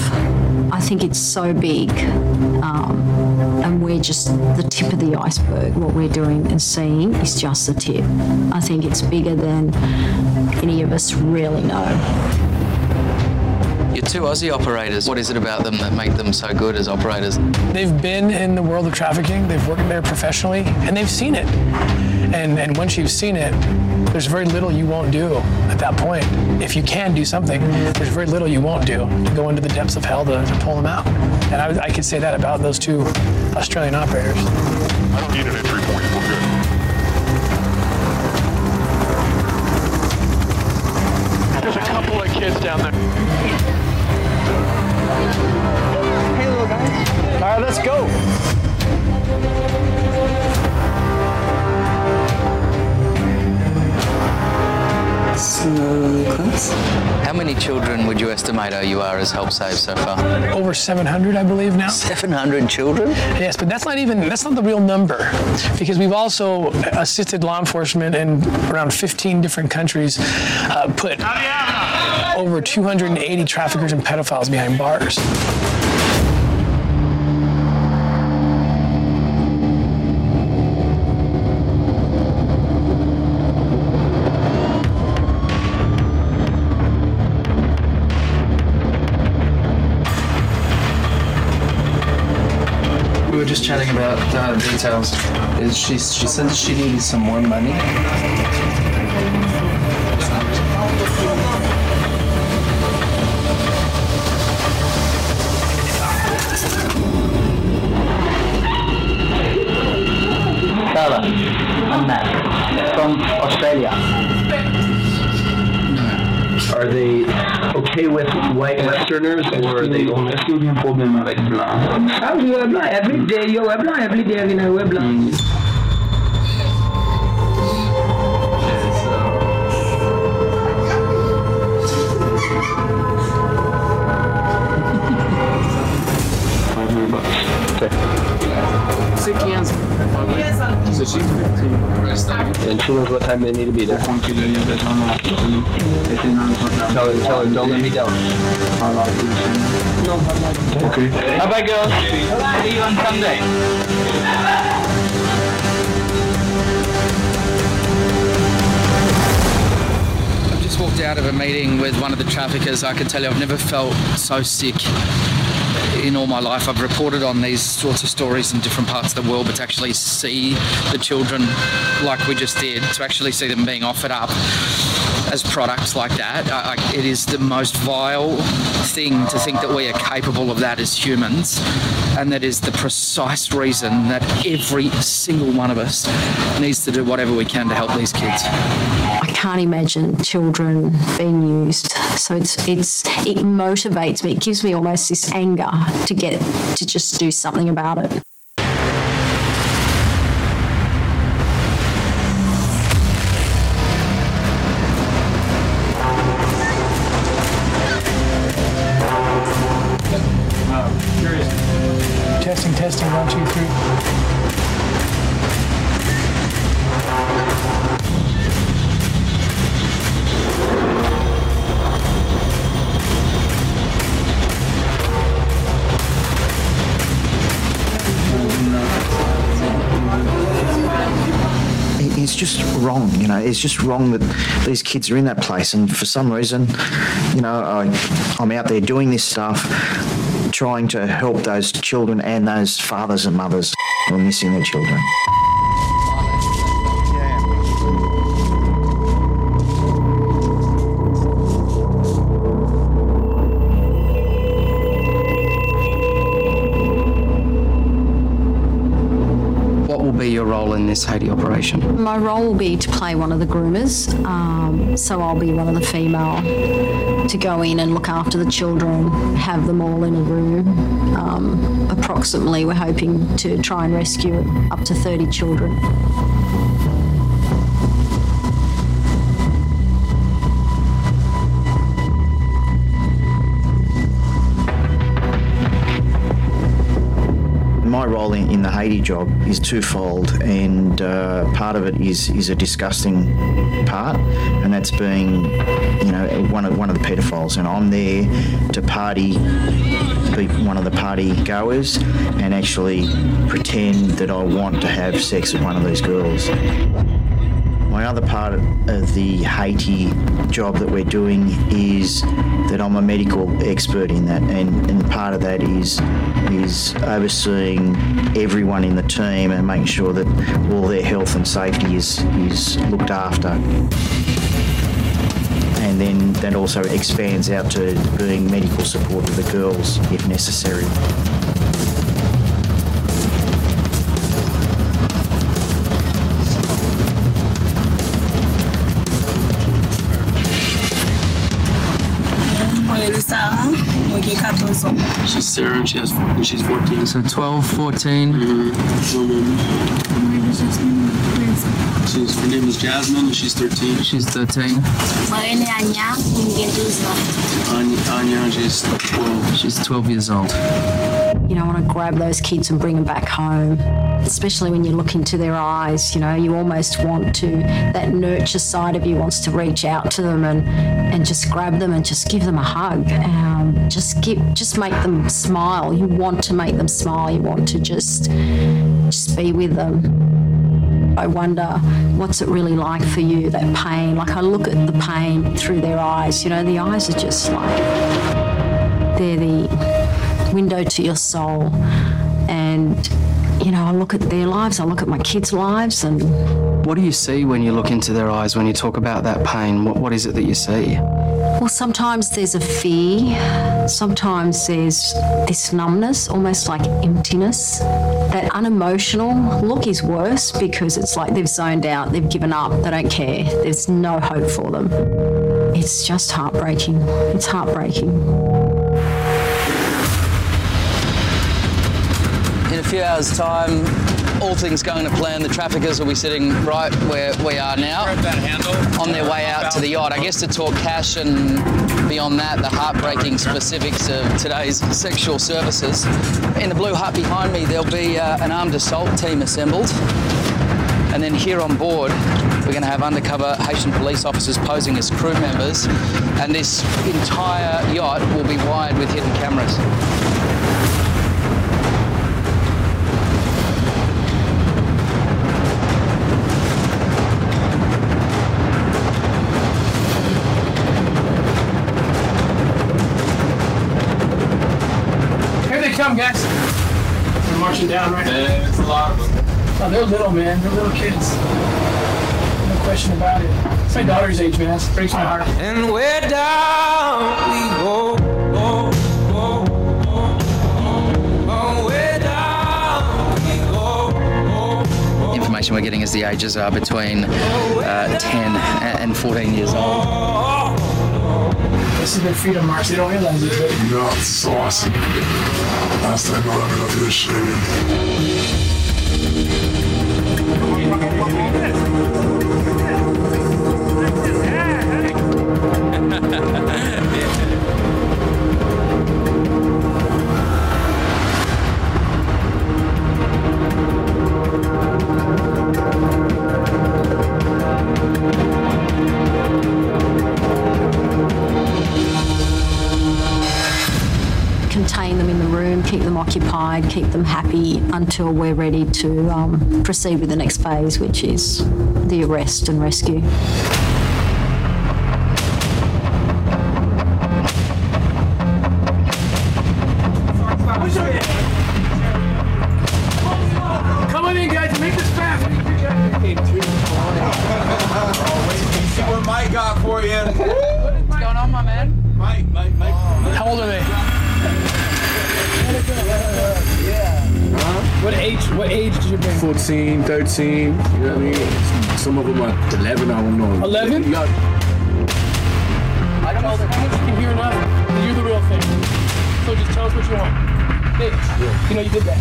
I think it's so big, um, and we're just the tip of the iceberg. What we're doing and seeing is just the tip. I think it's bigger than any of us really know You're two Aussie operators. What is it about them that make them so good as operators? They've been in the world of trafficking, they've worked there professionally, and they've seen it. And, and once you've seen it, there's very little you won't do at that point. If you can do something, there's very little you won't do to go into the depths of hell to, to pull them out. And I, I could say that about those two Australian operators. I don't need an entry point. We're good. There's a couple of kids down there. Hey, little guys. All right, let's go. How many many children would you estimate OUR has helped save so far? Over 700, I believe now. 700 children? Yes, but that's not even that's not the real number, because we've also assisted law enforcement in around 15 different countries, uh, put over 280 traffickers and pedophiles behind bars. Were just chatting about uh, details. Is she? She said she needed some more money. Carla, I'm Matt from Australia. Are they okay with white Westerners or are they only? Est-ce qu'il y a un problème avec blanc? Ah oui, blanc. Every day, yo, blanc, every day, you know, blanc. And she knows what time they need to be there. Tell her, tell her, don't let me down. Okay. Bye bye, girls. See you on Sunday. I've just walked out of a meeting with one of the traffickers. I can tell you, I've never felt so sick in all my life. I've reported on these sorts of stories in different parts of the world, but to actually see the children like we just did, to actually see them being offered up as products like that, I, I, it is the most vile thing to think that we are capable of that as humans. And that is the precise reason that every single one of us needs to do whatever we can to help these kids. Can't imagine children being used. So it's it's it motivates me. It gives me almost this anger to get to just do something about it. Wrong, you know. It's just wrong that these kids are in that place, and for some reason, you know, I, I'm out there doing this stuff, trying to help those children and those fathers and mothers who are missing their children. This operation? My role will be to play one of the groomers. Um, so I'll be one of the female to go in and look after the children, have them all in a room. Um, approximately, we're hoping to try and rescue up to 30 children. Role in, in the Haiti job is twofold, and uh, part of it is is a disgusting part, and that's being, you know, one of one of the pedophiles, and I'm there to party, be one of the party goers, and actually pretend that I want to have sex with one of these girls. My other part of the Haiti job that we're doing is that I'm a medical expert in that, and, and part of that is is overseeing everyone in the team and making sure that all their health and safety is is looked after. And then that also expands out to being medical support to the girls if necessary. She's Sarah and she has she's 14. So 12, 14. Mm-hmm. She's, her name is Jasmine, and she's 13. She's 13. My name Anya, Anya, Anya she's 12. She's 12 years old. You know, I want to grab those kids and bring them back home, especially when you look into their eyes. You know, you almost want to, that nurture side of you wants to reach out to them and, and just grab them and just give them a hug. Um, just give, just make them smile. You want to make them smile. You want to just, just be with them. I wonder what's it really like for you, that pain. Like I look at the pain through their eyes. You know, the eyes are just like, they're the window to your soul. And, you know, I look at their lives, I look at my kids' lives, and. What do you see when you look into their eyes when you talk about that pain? What, what is it that you see? Well, sometimes there's a fear, sometimes there's this numbness, almost like emptiness. That unemotional look is worse because it's like they've zoned out, they've given up, they don't care, there's no hope for them. It's just heartbreaking. It's heartbreaking. Few hours' time, all things going to plan, the traffickers will be sitting right where we are now on their way out to the yacht. I guess to talk cash and beyond that, the heartbreaking specifics of today's sexual services. In the blue hut behind me, there'll be uh, an armed assault team assembled. And then here on board, we're going to have undercover Haitian police officers posing as crew members. And this entire yacht will be wired with hidden cameras. Marching down right now. it's a lot of them. Oh, they're little, man. They're little kids. No question about it. It's my daughter's age, man. It breaks my heart. And where down we go. go, go, go, go, where down we go. Information we're getting is the ages are between uh, 10 and 14 years old. This is their freedom march. They don't realize it, but Ja, das ist so awesome. Last time I learned of this shit. contain them in the room, keep them occupied, keep them happy until we're ready to um, proceed with the next phase, which is the arrest and rescue. 13, you know what I mean? Some of them are 11, I don't know. 11? You got, I don't know. How much you can hear now? You're the real thing. So just tell us what you want. Hey, you know you did that.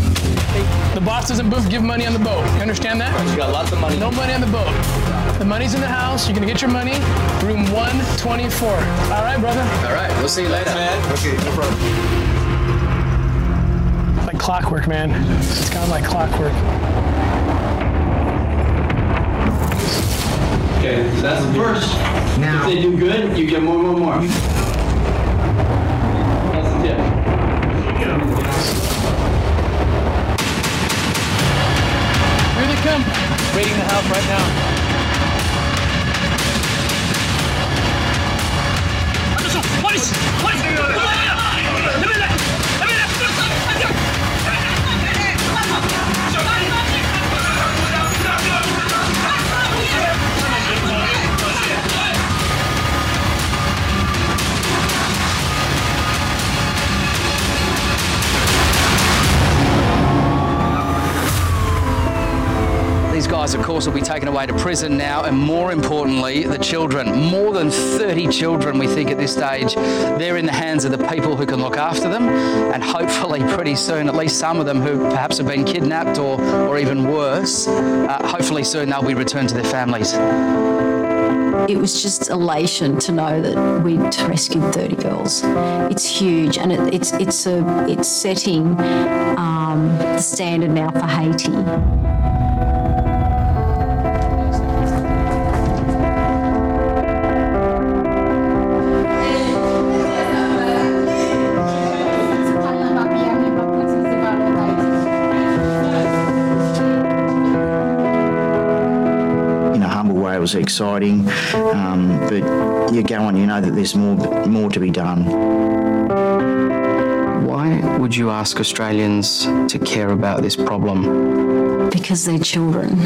Hey, the boss doesn't book, give money on the boat. You understand that? You got lots of money. No money on the boat. The money's in the house. You're gonna get your money. Room 124. All right, brother. All right, we'll see you later. man. okay, no problem. Like clockwork, man. It's kind of like clockwork. Okay, that's the first. Now. If they do good, you get more, more, more. That's the tip. Here they come. Waiting in the house right now. Of course, will be taken away to prison now, and more importantly, the children. More than 30 children, we think, at this stage. They're in the hands of the people who can look after them, and hopefully, pretty soon, at least some of them who perhaps have been kidnapped or, or even worse, uh, hopefully soon they'll be returned to their families. It was just elation to know that we'd rescued 30 girls. It's huge, and it, it's it's a it's setting um, the standard now for Haiti. Was exciting. Um, but you go on, you know that there's more more to be done. Why would you ask Australians to care about this problem? Because they're children,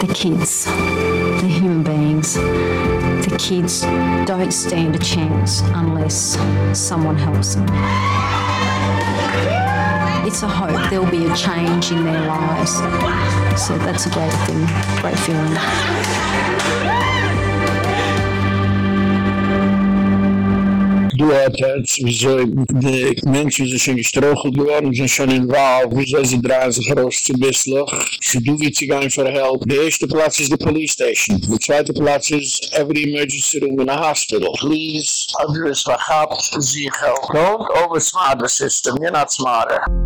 they're kids, they're human beings. The kids don't stand a chance unless someone helps them. It's a hope there'll be a change in their lives. So that's a great thing, great feeling. Du hat jetzt, wieso die Menschen sind schon gestrochelt geworden, sind schon in Wahl, wieso sie drehen sich raus zu Bisslach. Sie du sie gehen für Help. Der erste Platz ist die Police Station. Der zweite Platz ist every emergency room in a hospital. Please, address verhabt sich help. Don't oversmart the system, you're not smarter.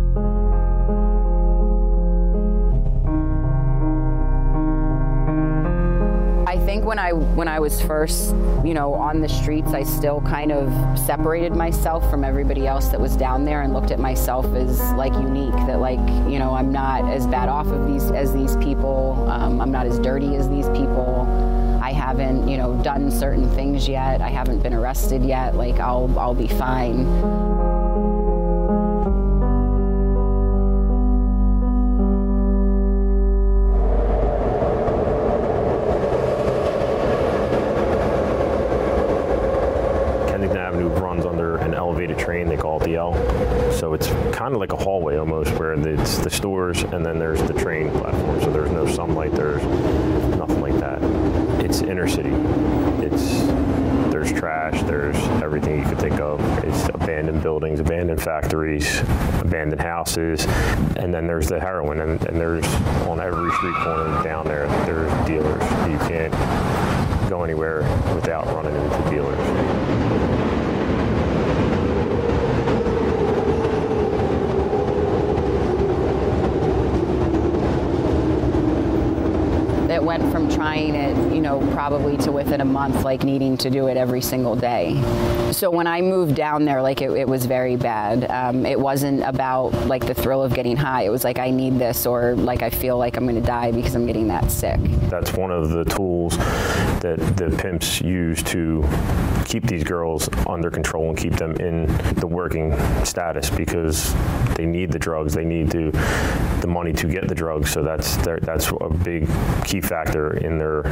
Think when I when I was first, you know, on the streets, I still kind of separated myself from everybody else that was down there and looked at myself as like unique. That like, you know, I'm not as bad off of these as these people. Um, I'm not as dirty as these people. I haven't, you know, done certain things yet. I haven't been arrested yet. Like I'll I'll be fine. Elevated train. They call it the L. So it's kind of like a hallway almost, where it's the stores and then there's the train platform. So there's no sunlight. There's nothing like that. It's inner city. It's there's trash. There's everything you could think of. It's abandoned buildings, abandoned factories, abandoned houses, and then there's the heroin. And, and there's on every street corner down there. There's dealers. You can't go anywhere without running into dealers. It went from trying it, you know, probably to within a month, like needing to do it every single day. So when I moved down there, like it, it was very bad. Um, it wasn't about like the thrill of getting high. It was like I need this, or like I feel like I'm going to die because I'm getting that sick. That's one of the tools that the pimps use to keep these girls under control and keep them in the working status because they need the drugs, they need to the money to get the drugs. So that's that's a big key factor in their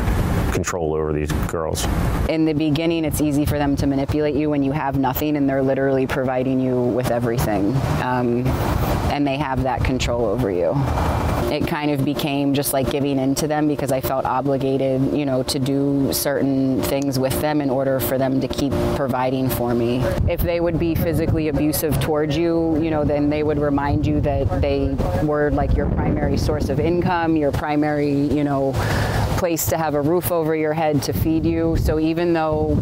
control over these girls. In the beginning, it's easy for them to manipulate you when you have nothing and they're literally providing you with everything. Um, and they have that control over you. It kind of became just like giving in to them because I felt obligated, you know, to do certain things with them in order for them to keep providing for me. If they would be physically abusive towards you, you know, then they would remind you that they were like your primary source of income, your primary, you know, place to have a roof over your head to feed you. So even though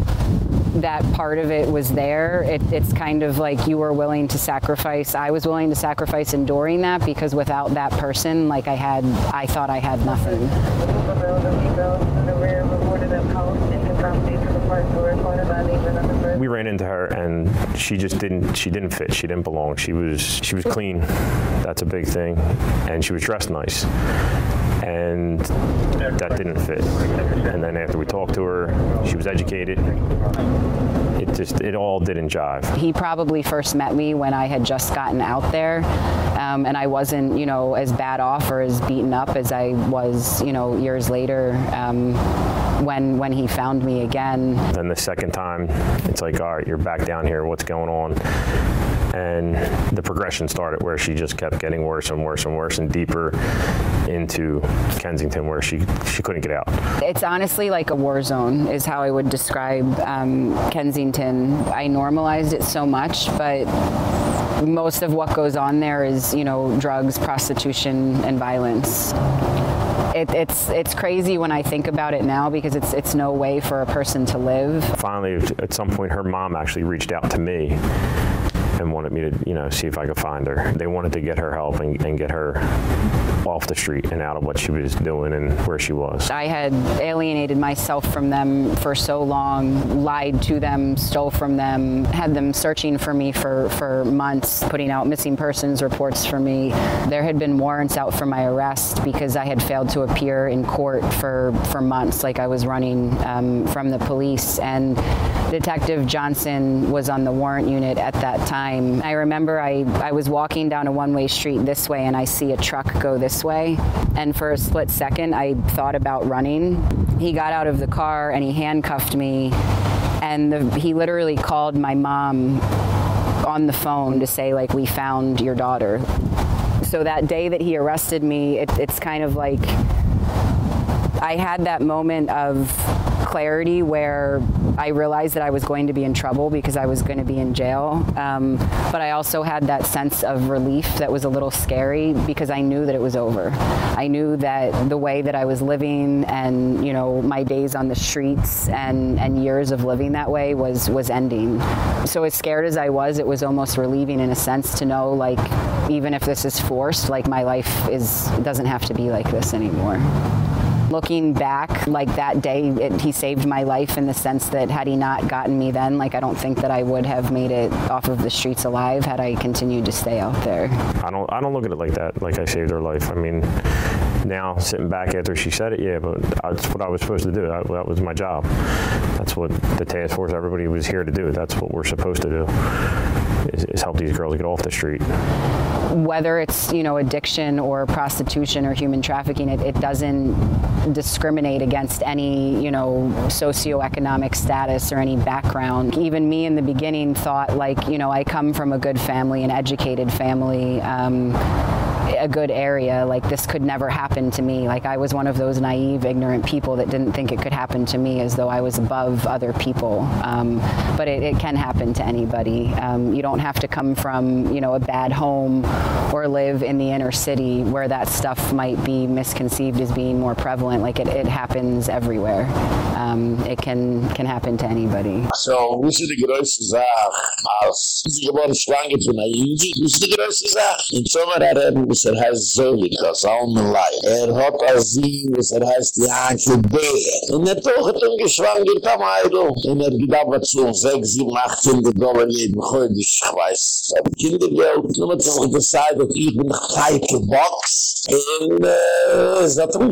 that part of it was there, it, it's kind of like you were willing to sacrifice. I was willing to sacrifice enduring that because without that person, like I had, I thought I had nothing. We ran into her and she just didn't she didn't fit. She didn't belong. She was she was clean. That's a big thing. And she was dressed nice. And that didn't fit. And then after we talked to her, she was educated. It just it all didn't jive. He probably first met me when I had just gotten out there, um, and I wasn't, you know, as bad off or as beaten up as I was, you know, years later um, when when he found me again. Then the second time, it's like, all right, you're back down here. What's going on? And the progression started where she just kept getting worse and worse and worse and deeper into Kensington where she she couldn't get out. It's honestly like a war zone is how I would describe um, Kensington. I normalized it so much, but most of what goes on there is, you know, drugs, prostitution and violence. It, it's it's crazy when I think about it now because it's it's no way for a person to live. Finally at some point her mom actually reached out to me and wanted me to, you know, see if I could find her. They wanted to get her help and, and get her off the street and out of what she was doing and where she was. I had alienated myself from them for so long, lied to them, stole from them, had them searching for me for for months, putting out missing persons reports for me. There had been warrants out for my arrest because I had failed to appear in court for for months like I was running um, from the police and Detective Johnson was on the warrant unit at that time. I remember I I was walking down a one-way street this way and I see a truck go this way and for a split second I thought about running. He got out of the car and he handcuffed me and the, he literally called my mom on the phone to say like we found your daughter. So that day that he arrested me, it, it's kind of like I had that moment of clarity where I realized that I was going to be in trouble because I was going to be in jail. Um, but I also had that sense of relief that was a little scary because I knew that it was over. I knew that the way that I was living and, you know, my days on the streets and and years of living that way was was ending. So as scared as I was, it was almost relieving in a sense to know like even if this is forced, like my life is doesn't have to be like this anymore looking back like that day it, he saved my life in the sense that had he not gotten me then like I don't think that I would have made it off of the streets alive had I continued to stay out there. I don't I don't look at it like that like I saved her life. I mean now sitting back after she said it yeah but that's what I was supposed to do. That, that was my job. That's what the task force everybody was here to do. That's what we're supposed to do is, is help these girls get off the street whether it's you know addiction or prostitution or human trafficking it, it doesn't discriminate against any you know socioeconomic status or any background. Even me in the beginning thought like you know I come from a good family an educated family. Um, a good area like this could never happen to me. Like I was one of those naive ignorant people that didn't think it could happen to me as though I was above other people. Um, but it, it, can happen to anybody. Um, you don't have to come from you know a bad home or live in the inner city where that stuff might be misconceived as being more prevalent. Like it, it happens everywhere. Um, it can can happen to anybody. So who's the größte Sache als sie geworden schwanger von einer Inji who's the größte Sache in Sommer er was er heißt Zoe because all my life. Er hat als sie was er heißt Janke Bär und er toch hat ihm geschwanger kam Eidl und er gedacht was so sechs, sieben, acht Kinder Dollar jeden heute ich weiß Kindergeld nur mit so gesagt ich bin feite Box und äh so hat ihm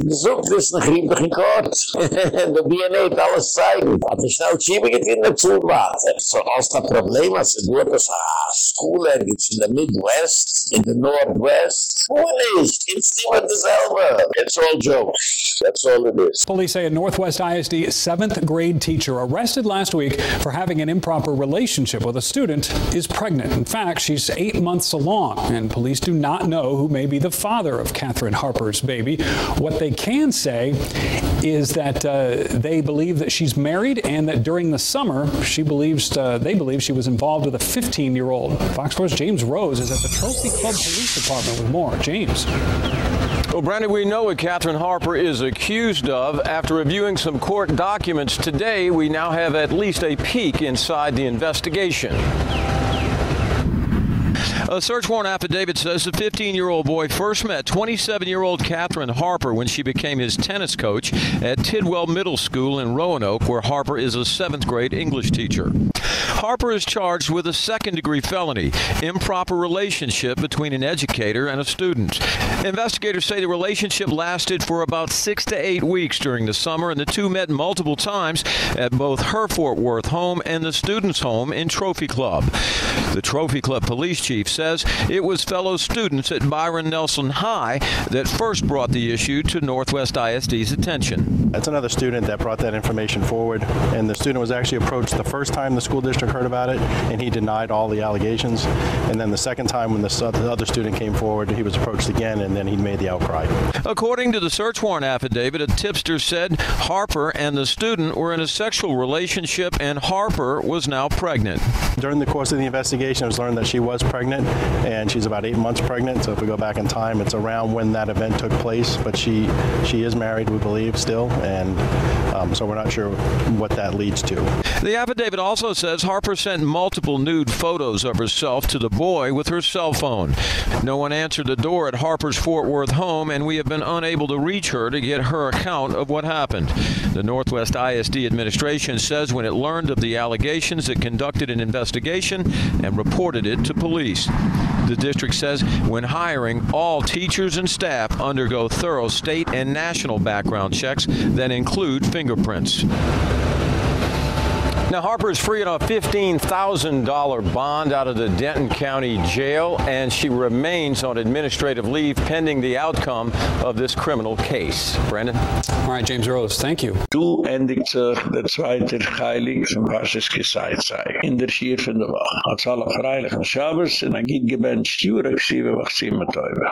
gesucht das nach ihm doch in Kort. Der DNA alles zeigen. Hat er schnell schiebe getein dazu war so als das Problem als er nur das School ergibt in der Midwest in der Northwest foolish it's still the selber it's all jokes. That's all it is. Police say a Northwest ISD 7th grade teacher arrested last week for having an improper relationship with a student is pregnant. In fact she's 8 months along and police do not know who may be the father of Catherine Harper's baby. What they can say is that uh, they believe that she's married and that during the summer she believes uh, they believe she was involved with a 15-year-old Fox 4's James Rose is at the Trophy Club Police Department with more James well, Brandon, we know what Catherine Harper is accused of. After reviewing some court documents today, we now have at least a peek inside the investigation. A search warrant affidavit says the 15-year-old boy first met 27-year-old Catherine Harper when she became his tennis coach at Tidwell Middle School in Roanoke, where Harper is a 7th grade English teacher. Harper is charged with a second-degree felony, improper relationship between an educator and a student. Investigators say the relationship lasted for about 6 to 8 weeks during the summer and the two met multiple times at both her Fort Worth home and the student's home in Trophy Club. The Trophy Club police chief says it was fellow students at Byron Nelson High that first brought the issue to Northwest ISD's attention. That's another student that brought that information forward and the student was actually approached the first time the school district heard about it and he denied all the allegations and then the second time when the the other student came forward he was approached again and then he made the outcry. According to the search warrant affidavit, a tipster said Harper and the student were in a sexual relationship and Harper was now pregnant. During the course of the investigation, it was learned that she was pregnant and she's about 8 months pregnant. So if we go back in time, it's around when that event took place, but she she is married, we believe still, and um, so we're not sure what that leads to. The affidavit also says Harper sent multiple nude photos of herself to the boy with her cell phone. No one answered the door at Harper's Fort Worth home and we have been unable to reach her to get her account of what happened. The Northwest ISD administration says when it learned of the allegations it conducted an investigation and reported it to police. The district says when hiring, all teachers and staff undergo thorough state and national background checks that include fingerprints. Now Harper is free on a $15,000 bond out of the Denton County Jail and she remains on administrative leave pending the outcome of this criminal case. Brandon. All right, James Rose, thank you. Du endigt sich der zweite Heilig von was es gesagt sei. In der Schier von der Woche. Als alle freilichen Schabes in a git gebencht Jurek 7 wach 7 Teube.